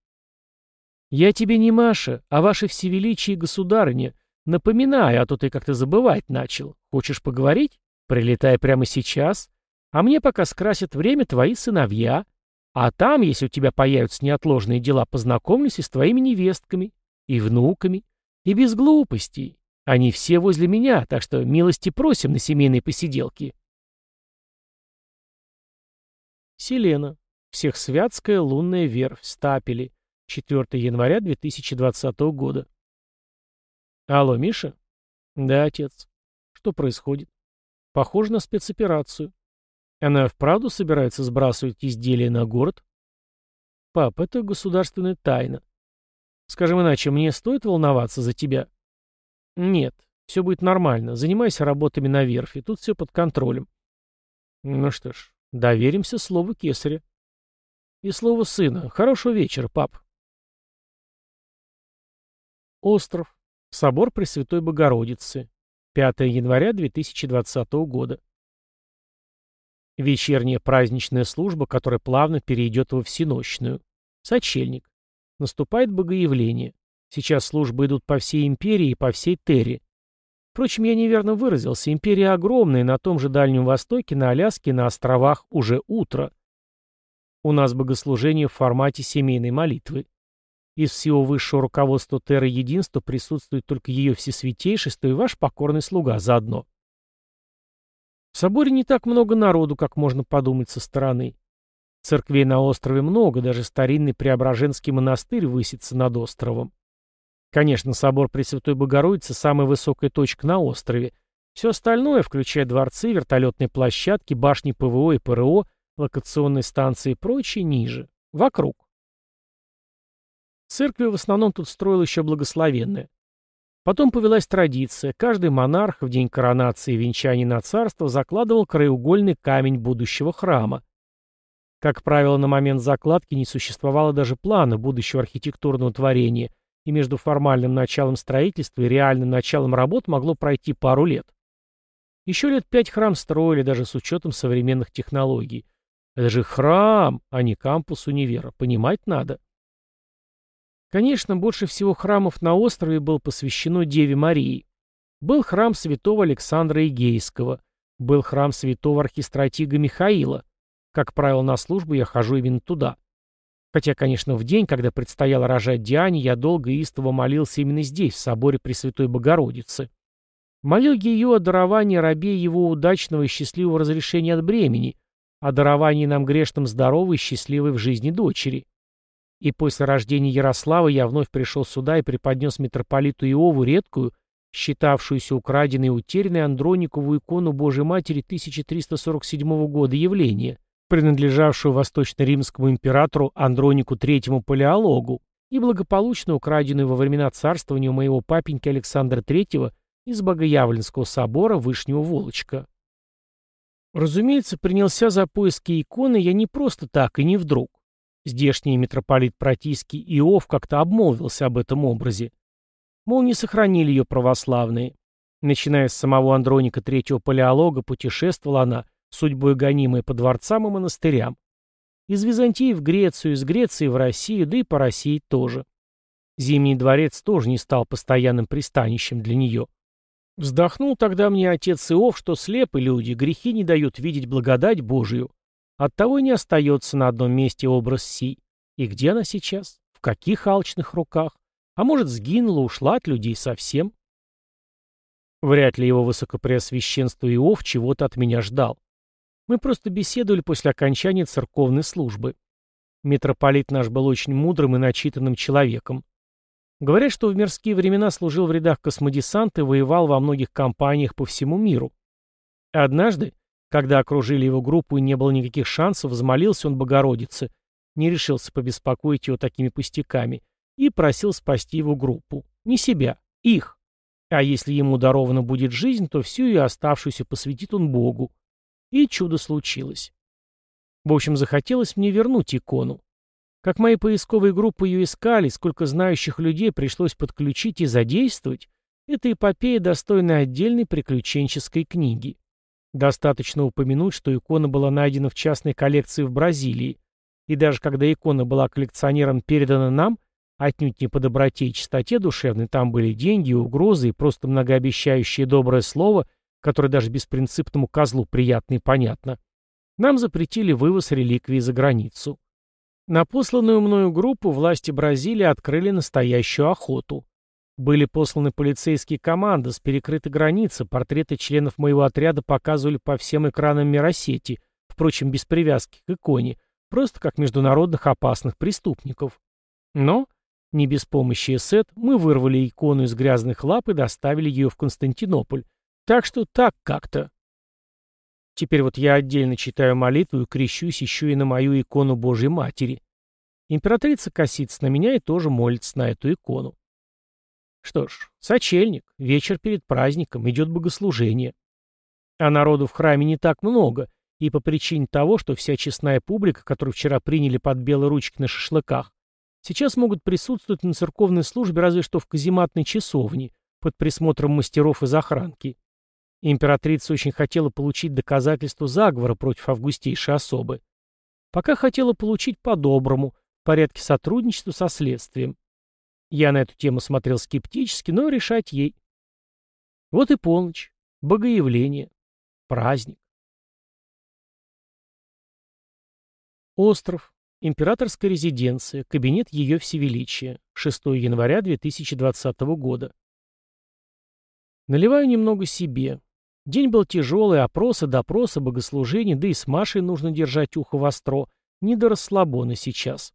Я тебе не Маша, а ваше всевеличие государыня. Напоминаю, а то ты как-то забывать начал. Хочешь поговорить? Прилетай прямо сейчас. А мне пока скрасят время твои сыновья. А там, если у тебя появятся неотложные дела, познакомлюсь и с твоими невестками, и внуками. И без глупостей. Они все возле меня, так что милости просим на семейные посиделки. Селена. Всехсвятская лунная верфь. Стапели. 4 января 2020 года. Алло, Миша? Да, отец. Что происходит? Похоже на спецоперацию. Она вправду собирается сбрасывать изделия на город? Пап, это государственная тайна. Скажем иначе, мне стоит волноваться за тебя? Нет, все будет нормально. Занимайся работами на верфи. Тут все под контролем. Ну что ж, доверимся слову кесаря. И слову сына. Хорошего вечера, пап. Остров. Собор Пресвятой Богородицы. 5 января 2020 года. Вечерняя праздничная служба, которая плавно перейдет во всеночную. Сочельник. Наступает богоявление. Сейчас службы идут по всей империи и по всей Терре. Впрочем, я неверно выразился. Империя огромная, на том же Дальнем Востоке, на Аляске, на островах уже утро. У нас богослужение в формате семейной молитвы. Из всего высшего руководства Терры Единства присутствует только ее всесвятейшество и ваш покорный слуга заодно. В соборе не так много народу, как можно подумать со стороны. Церквей на острове много, даже старинный Преображенский монастырь высится над островом. Конечно, собор Пресвятой Богородицы – самая высокая точка на острове. Все остальное, включая дворцы, вертолетные площадки, башни ПВО и ПРО, локационные станции и прочее, ниже, вокруг. Церкви в основном тут строил еще благословенная. Потом повелась традиция. Каждый монарх в день коронации и венчания на царство закладывал краеугольный камень будущего храма. Как правило, на момент закладки не существовало даже плана будущего архитектурного творения, и между формальным началом строительства и реальным началом работ могло пройти пару лет. Еще лет пять храм строили даже с учетом современных технологий. Это же храм, а не кампус универа, понимать надо. Конечно, больше всего храмов на острове было посвящено Деве Марии. Был храм святого Александра Игейского, был храм святого архистратига Михаила. Как правило, на службу я хожу именно туда. Хотя, конечно, в день, когда предстояло рожать Диане, я долго и истово молился именно здесь, в соборе Пресвятой Богородицы. Молил ее о даровании рабе его удачного и счастливого разрешения от бремени, о даровании нам грешным здоровой и счастливой в жизни дочери. И после рождения Ярослава я вновь пришел сюда и преподнес митрополиту Иову редкую, считавшуюся украденной и утерянной Андроникову икону Божьей Матери 1347 года явления, принадлежавшую восточно-римскому императору Андронику III Палеологу и благополучно украденную во времена царствования моего папеньки Александра III из Богоявленского собора Вышнего Волочка. Разумеется, принялся за поиски иконы я не просто так и не вдруг. Здешний митрополит Пратийский Иов как-то обмолвился об этом образе. Мол, не сохранили ее православные. Начиная с самого Андроника третьего палеолога, путешествовала она, судьбой гонимая по дворцам и монастырям. Из Византии в Грецию, из Греции в Россию, да и по России тоже. Зимний дворец тоже не стал постоянным пристанищем для нее. Вздохнул тогда мне отец Иов, что слепы люди, грехи не дают видеть благодать Божию. Оттого и не остается на одном месте образ Си. И где она сейчас? В каких алчных руках? А может, сгинула, ушла от людей совсем? Вряд ли его высокопреосвященство Иов чего-то от меня ждал. Мы просто беседовали после окончания церковной службы. Митрополит наш был очень мудрым и начитанным человеком. Говорят, что в мирские времена служил в рядах космодесанта и воевал во многих кампаниях по всему миру. Однажды, когда окружили его группу и не было никаких шансов, взмолился он Богородице, не решился побеспокоить его такими пустяками, и просил спасти его группу. Не себя, их. А если ему дарована будет жизнь, то всю ее оставшуюся посвятит он Богу. И чудо случилось. В общем, захотелось мне вернуть икону. Как мои поисковые группы ее искали, сколько знающих людей пришлось подключить и задействовать, эта эпопея достойна отдельной приключенческой книги. Достаточно упомянуть, что икона была найдена в частной коллекции в Бразилии, и даже когда икона была коллекционером передана нам, отнюдь не по доброте и чистоте душевной, там были деньги, угрозы и просто многообещающее доброе слово, которое даже беспринципному козлу приятно и понятно, нам запретили вывоз реликвий за границу. На посланную мною группу власти Бразилии открыли настоящую охоту. Были посланы полицейские команды, с перекрытой границы, портреты членов моего отряда показывали по всем экранам миросети, впрочем, без привязки к иконе, просто как международных опасных преступников. Но, не без помощи эсет, мы вырвали икону из грязных лап и доставили ее в Константинополь. Так что так как-то. Теперь вот я отдельно читаю молитву и крещусь еще и на мою икону Божьей Матери. Императрица косится на меня и тоже молится на эту икону. Что ж, сочельник, вечер перед праздником, идет богослужение. А народу в храме не так много, и по причине того, что вся честная публика, которую вчера приняли под белые ручки на шашлыках, сейчас могут присутствовать на церковной службе разве что в казематной часовне, под присмотром мастеров из охранки. Императрица очень хотела получить доказательство заговора против августейшей особы. Пока хотела получить по-доброму, в порядке сотрудничества со следствием. Я на эту тему смотрел скептически, но решать ей. Вот и полночь. Богоявление. Праздник. Остров. Императорская резиденция. Кабинет Ее Всевеличия. 6 января 2020 года. Наливаю немного себе. День был тяжелый, опросы, допросы, богослужения, да и с Машей нужно держать ухо востро. Не до расслабона сейчас.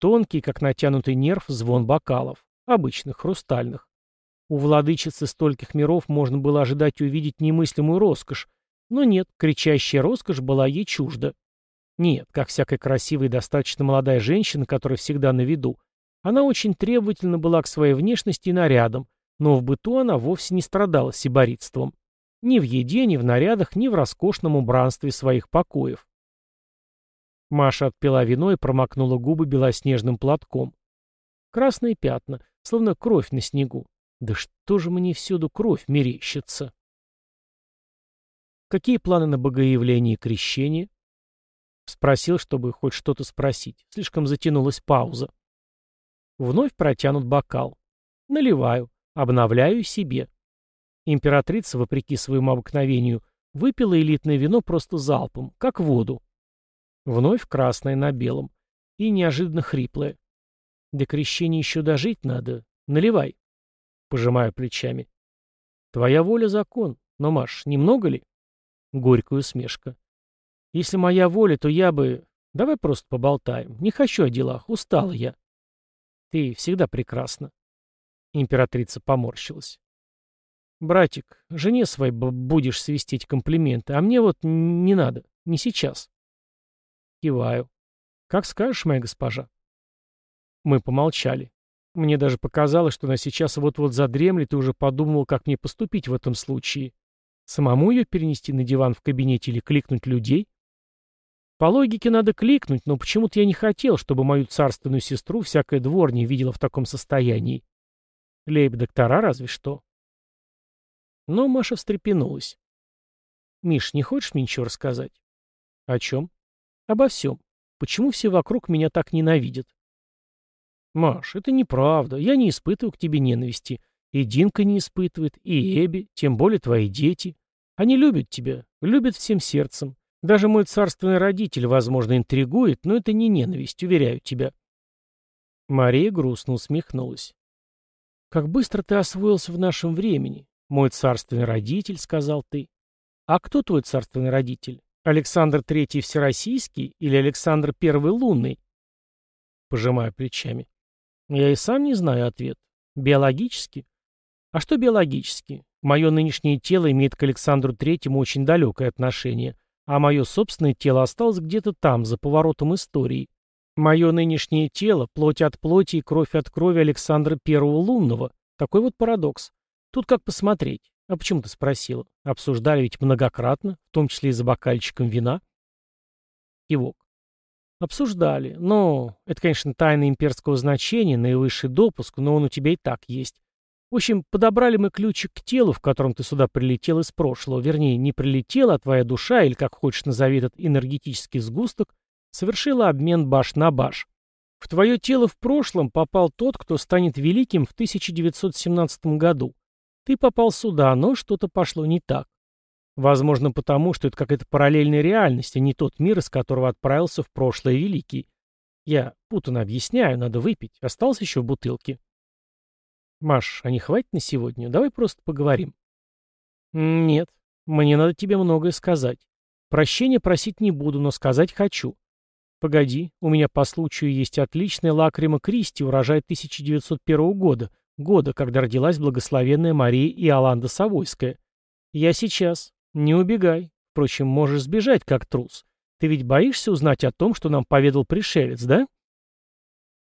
Тонкий, как натянутый нерв, звон бокалов. Обычных, хрустальных. У владычицы стольких миров можно было ожидать увидеть немыслимую роскошь, но нет, кричащая роскошь была ей чужда. Нет, как всякая красивая и достаточно молодая женщина, которая всегда на виду, она очень требовательна была к своей внешности и нарядам, но в быту она вовсе не страдала сиборитством. Ни в еде, ни в нарядах, ни в роскошном убранстве своих покоев. Маша отпила вино и промокнула губы белоснежным платком. Красные пятна, словно кровь на снегу. Да что же мне всюду кровь мерещится? Какие планы на богоявление и крещение? Спросил, чтобы хоть что-то спросить. Слишком затянулась пауза. Вновь протянут бокал. Наливаю, обновляю себе. Императрица, вопреки своему обыкновению, выпила элитное вино просто залпом, как воду. Вновь красное на белом. И неожиданно хриплое. До крещения еще дожить надо. Наливай. Пожимаю плечами. Твоя воля — закон. Но, Маш, немного ли? Горькая усмешка. Если моя воля, то я бы... Давай просто поболтаем. Не хочу о делах. Устала я. Ты всегда прекрасна. Императрица поморщилась. Братик, жене своей будешь свистеть комплименты, а мне вот не надо. Не сейчас. Киваю. «Как скажешь, моя госпожа». Мы помолчали. Мне даже показалось, что она сейчас вот-вот задремлет и уже подумал, как мне поступить в этом случае. Самому ее перенести на диван в кабинете или кликнуть людей? По логике надо кликнуть, но почему-то я не хотел, чтобы мою царственную сестру всякая дворня видела в таком состоянии. Лейб-доктора разве что. Но Маша встрепенулась. «Миш, не хочешь мне ничего рассказать?» «О чем?» Обо всем. Почему все вокруг меня так ненавидят? Маш, это неправда. Я не испытываю к тебе ненависти. И Динка не испытывает, и Эбби, тем более твои дети. Они любят тебя, любят всем сердцем. Даже мой царственный родитель, возможно, интригует, но это не ненависть, уверяю тебя. Мария грустно усмехнулась. «Как быстро ты освоился в нашем времени. Мой царственный родитель, — сказал ты. А кто твой царственный родитель? Александр Третий Всероссийский или Александр Первый Лунный? Пожимаю плечами. Я и сам не знаю ответ. Биологически? А что биологически? Мое нынешнее тело имеет к Александру Третьему очень далекое отношение, а мое собственное тело осталось где-то там, за поворотом истории. Мое нынешнее тело — плоть от плоти и кровь от крови Александра Первого Лунного. Такой вот парадокс. Тут как посмотреть. «А почему ты спросила? Обсуждали ведь многократно, в том числе и за бокальчиком вина?» Кивок. «Обсуждали. Но это, конечно, тайна имперского значения, наивысший допуск, но он у тебя и так есть. В общем, подобрали мы ключик к телу, в котором ты сюда прилетел из прошлого. Вернее, не прилетела, а твоя душа, или как хочешь назови этот энергетический сгусток, совершила обмен баш на баш. В твое тело в прошлом попал тот, кто станет великим в 1917 году. Ты попал сюда, но что-то пошло не так. Возможно, потому, что это какая-то параллельная реальность, а не тот мир, из которого отправился в прошлое великий. Я путанно объясняю, надо выпить. Осталось еще в бутылке. Маш, а не хватит на сегодня? Давай просто поговорим. Нет, мне надо тебе многое сказать. Прощения просить не буду, но сказать хочу. Погоди, у меня по случаю есть отличная лакрима Кристи, урожай 1901 года, года, когда родилась благословенная Мария Иоланда Савойская. Я сейчас. Не убегай. Впрочем, можешь сбежать, как трус. Ты ведь боишься узнать о том, что нам поведал пришелец, да?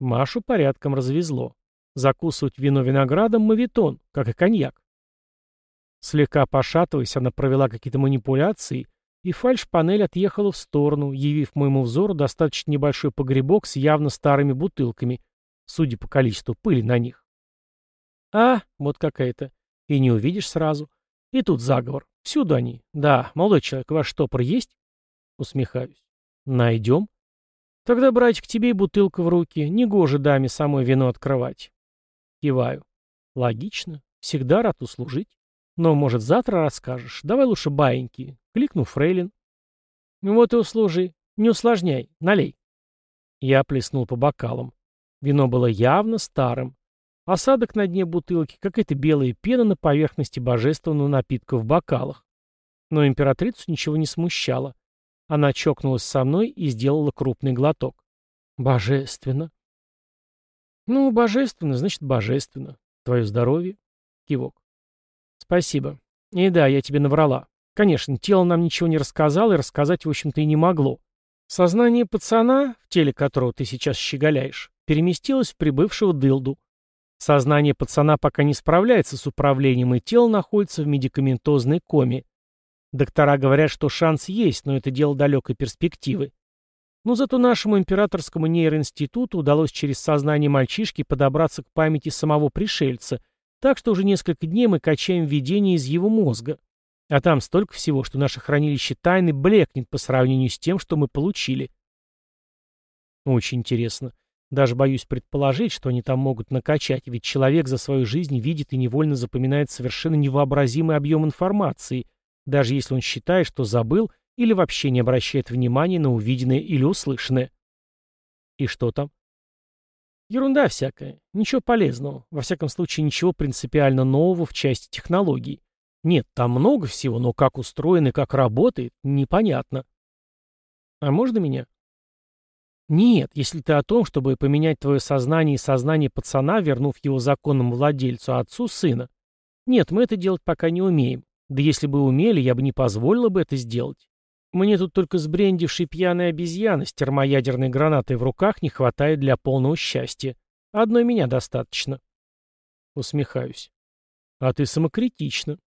Машу порядком развезло. Закусывать вино виноградом — мавитон, как и коньяк. Слегка пошатываясь, она провела какие-то манипуляции, и фальш-панель отъехала в сторону, явив моему взору достаточно небольшой погребок с явно старыми бутылками, судя по количеству пыли на них. А, вот какая-то. И не увидишь сразу. И тут заговор. Всюду они. Да, молодой человек, ваш штопор есть? Усмехаюсь. Найдем. Тогда, братик, тебе и бутылка в руки. Негоже даме самой вино открывать. Киваю. Логично. Всегда рад услужить. Но, может, завтра расскажешь. Давай лучше баиньки. Кликну фрейлин. Вот и услужи. Не усложняй. Налей. Я плеснул по бокалам. Вино было явно старым. Осадок на дне бутылки, какая-то белая пена на поверхности божественного напитка в бокалах. Но императрицу ничего не смущало. Она чокнулась со мной и сделала крупный глоток. Божественно. Ну, божественно, значит, божественно. Твое здоровье. Кивок. Спасибо. И да, я тебе наврала. Конечно, тело нам ничего не рассказало, и рассказать, в общем-то, и не могло. Сознание пацана, в теле которого ты сейчас щеголяешь, переместилось в прибывшего дылду. Сознание пацана пока не справляется с управлением, и тело находится в медикаментозной коме. Доктора говорят, что шанс есть, но это дело далекой перспективы. Но зато нашему императорскому нейроинституту удалось через сознание мальчишки подобраться к памяти самого пришельца, так что уже несколько дней мы качаем видение из его мозга. А там столько всего, что наше хранилище тайны блекнет по сравнению с тем, что мы получили. Очень интересно. Даже боюсь предположить, что они там могут накачать, ведь человек за свою жизнь видит и невольно запоминает совершенно невообразимый объем информации, даже если он считает, что забыл или вообще не обращает внимания на увиденное или услышанное. И что там? Ерунда всякая. Ничего полезного. Во всяком случае, ничего принципиально нового в части технологий. Нет, там много всего, но как устроен и как работает, непонятно. А можно меня? Нет, если ты о том, чтобы поменять твое сознание и сознание пацана, вернув его законному владельцу, отцу сына. Нет, мы это делать пока не умеем. Да если бы умели, я бы не позволила бы это сделать. Мне тут только сбрендившей пьяной обезьяны с термоядерной гранатой в руках не хватает для полного счастья. Одной меня достаточно. Усмехаюсь. А ты самокритична.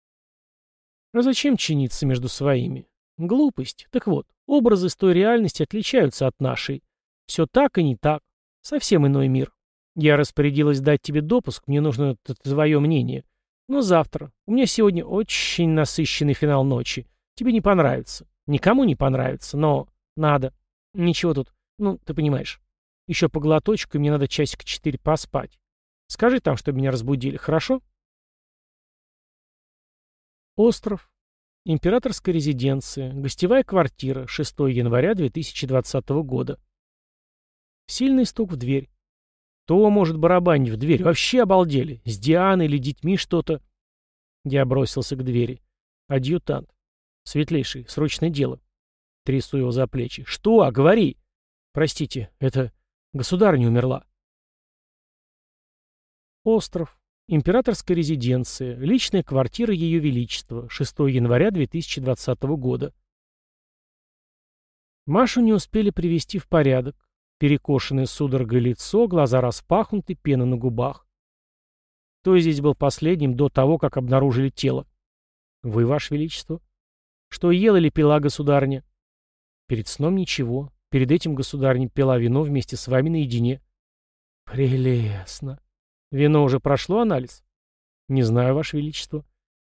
А зачем чиниться между своими? Глупость. Так вот, образы с той реальности отличаются от нашей. Все так и не так. Совсем иной мир. Я распорядилась дать тебе допуск, мне нужно твое мнение. Но завтра. У меня сегодня очень насыщенный финал ночи. Тебе не понравится. Никому не понравится, но надо. Ничего тут. Ну, ты понимаешь. Еще по глоточку, и мне надо часик четыре поспать. Скажи там, чтобы меня разбудили, хорошо? Остров. Императорская резиденция. Гостевая квартира. 6 января 2020 года. Сильный стук в дверь. То может барабанить в дверь. Вообще обалдели. С Дианой или детьми что-то. Я бросился к двери. Адъютант. Светлейший, срочное дело. Трясу его за плечи. Что? А, говори. Простите, это государыня умерла. Остров. Императорская резиденция. Личная квартира Ее Величества. 6 января 2020 года. Машу не успели привести в порядок. Перекошенное судорогой лицо, глаза распахнуты, пена на губах. Кто здесь был последним до того, как обнаружили тело? Вы, Ваше Величество? Что ел или пила государня? Перед сном ничего. Перед этим государня пила вино вместе с вами наедине. Прелестно. Вино уже прошло анализ? Не знаю, Ваше Величество.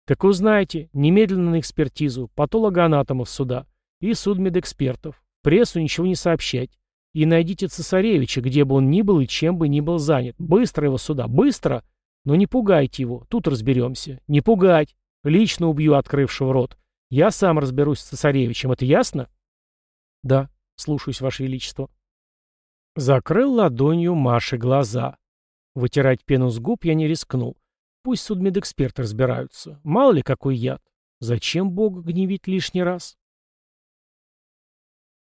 Так узнаете, немедленно на экспертизу, патологоанатомов суда и судмедэкспертов. Прессу ничего не сообщать. И найдите цесаревича, где бы он ни был и чем бы ни был занят. Быстро его сюда, быстро! Но не пугайте его, тут разберемся. Не пугать. Лично убью открывшего рот. Я сам разберусь с цесаревичем, это ясно? Да, слушаюсь, Ваше Величество. Закрыл ладонью Маше глаза. Вытирать пену с губ я не рискнул. пусть судмедэксперты разбираются. Мало ли какой яд. Зачем Бога гневить лишний раз?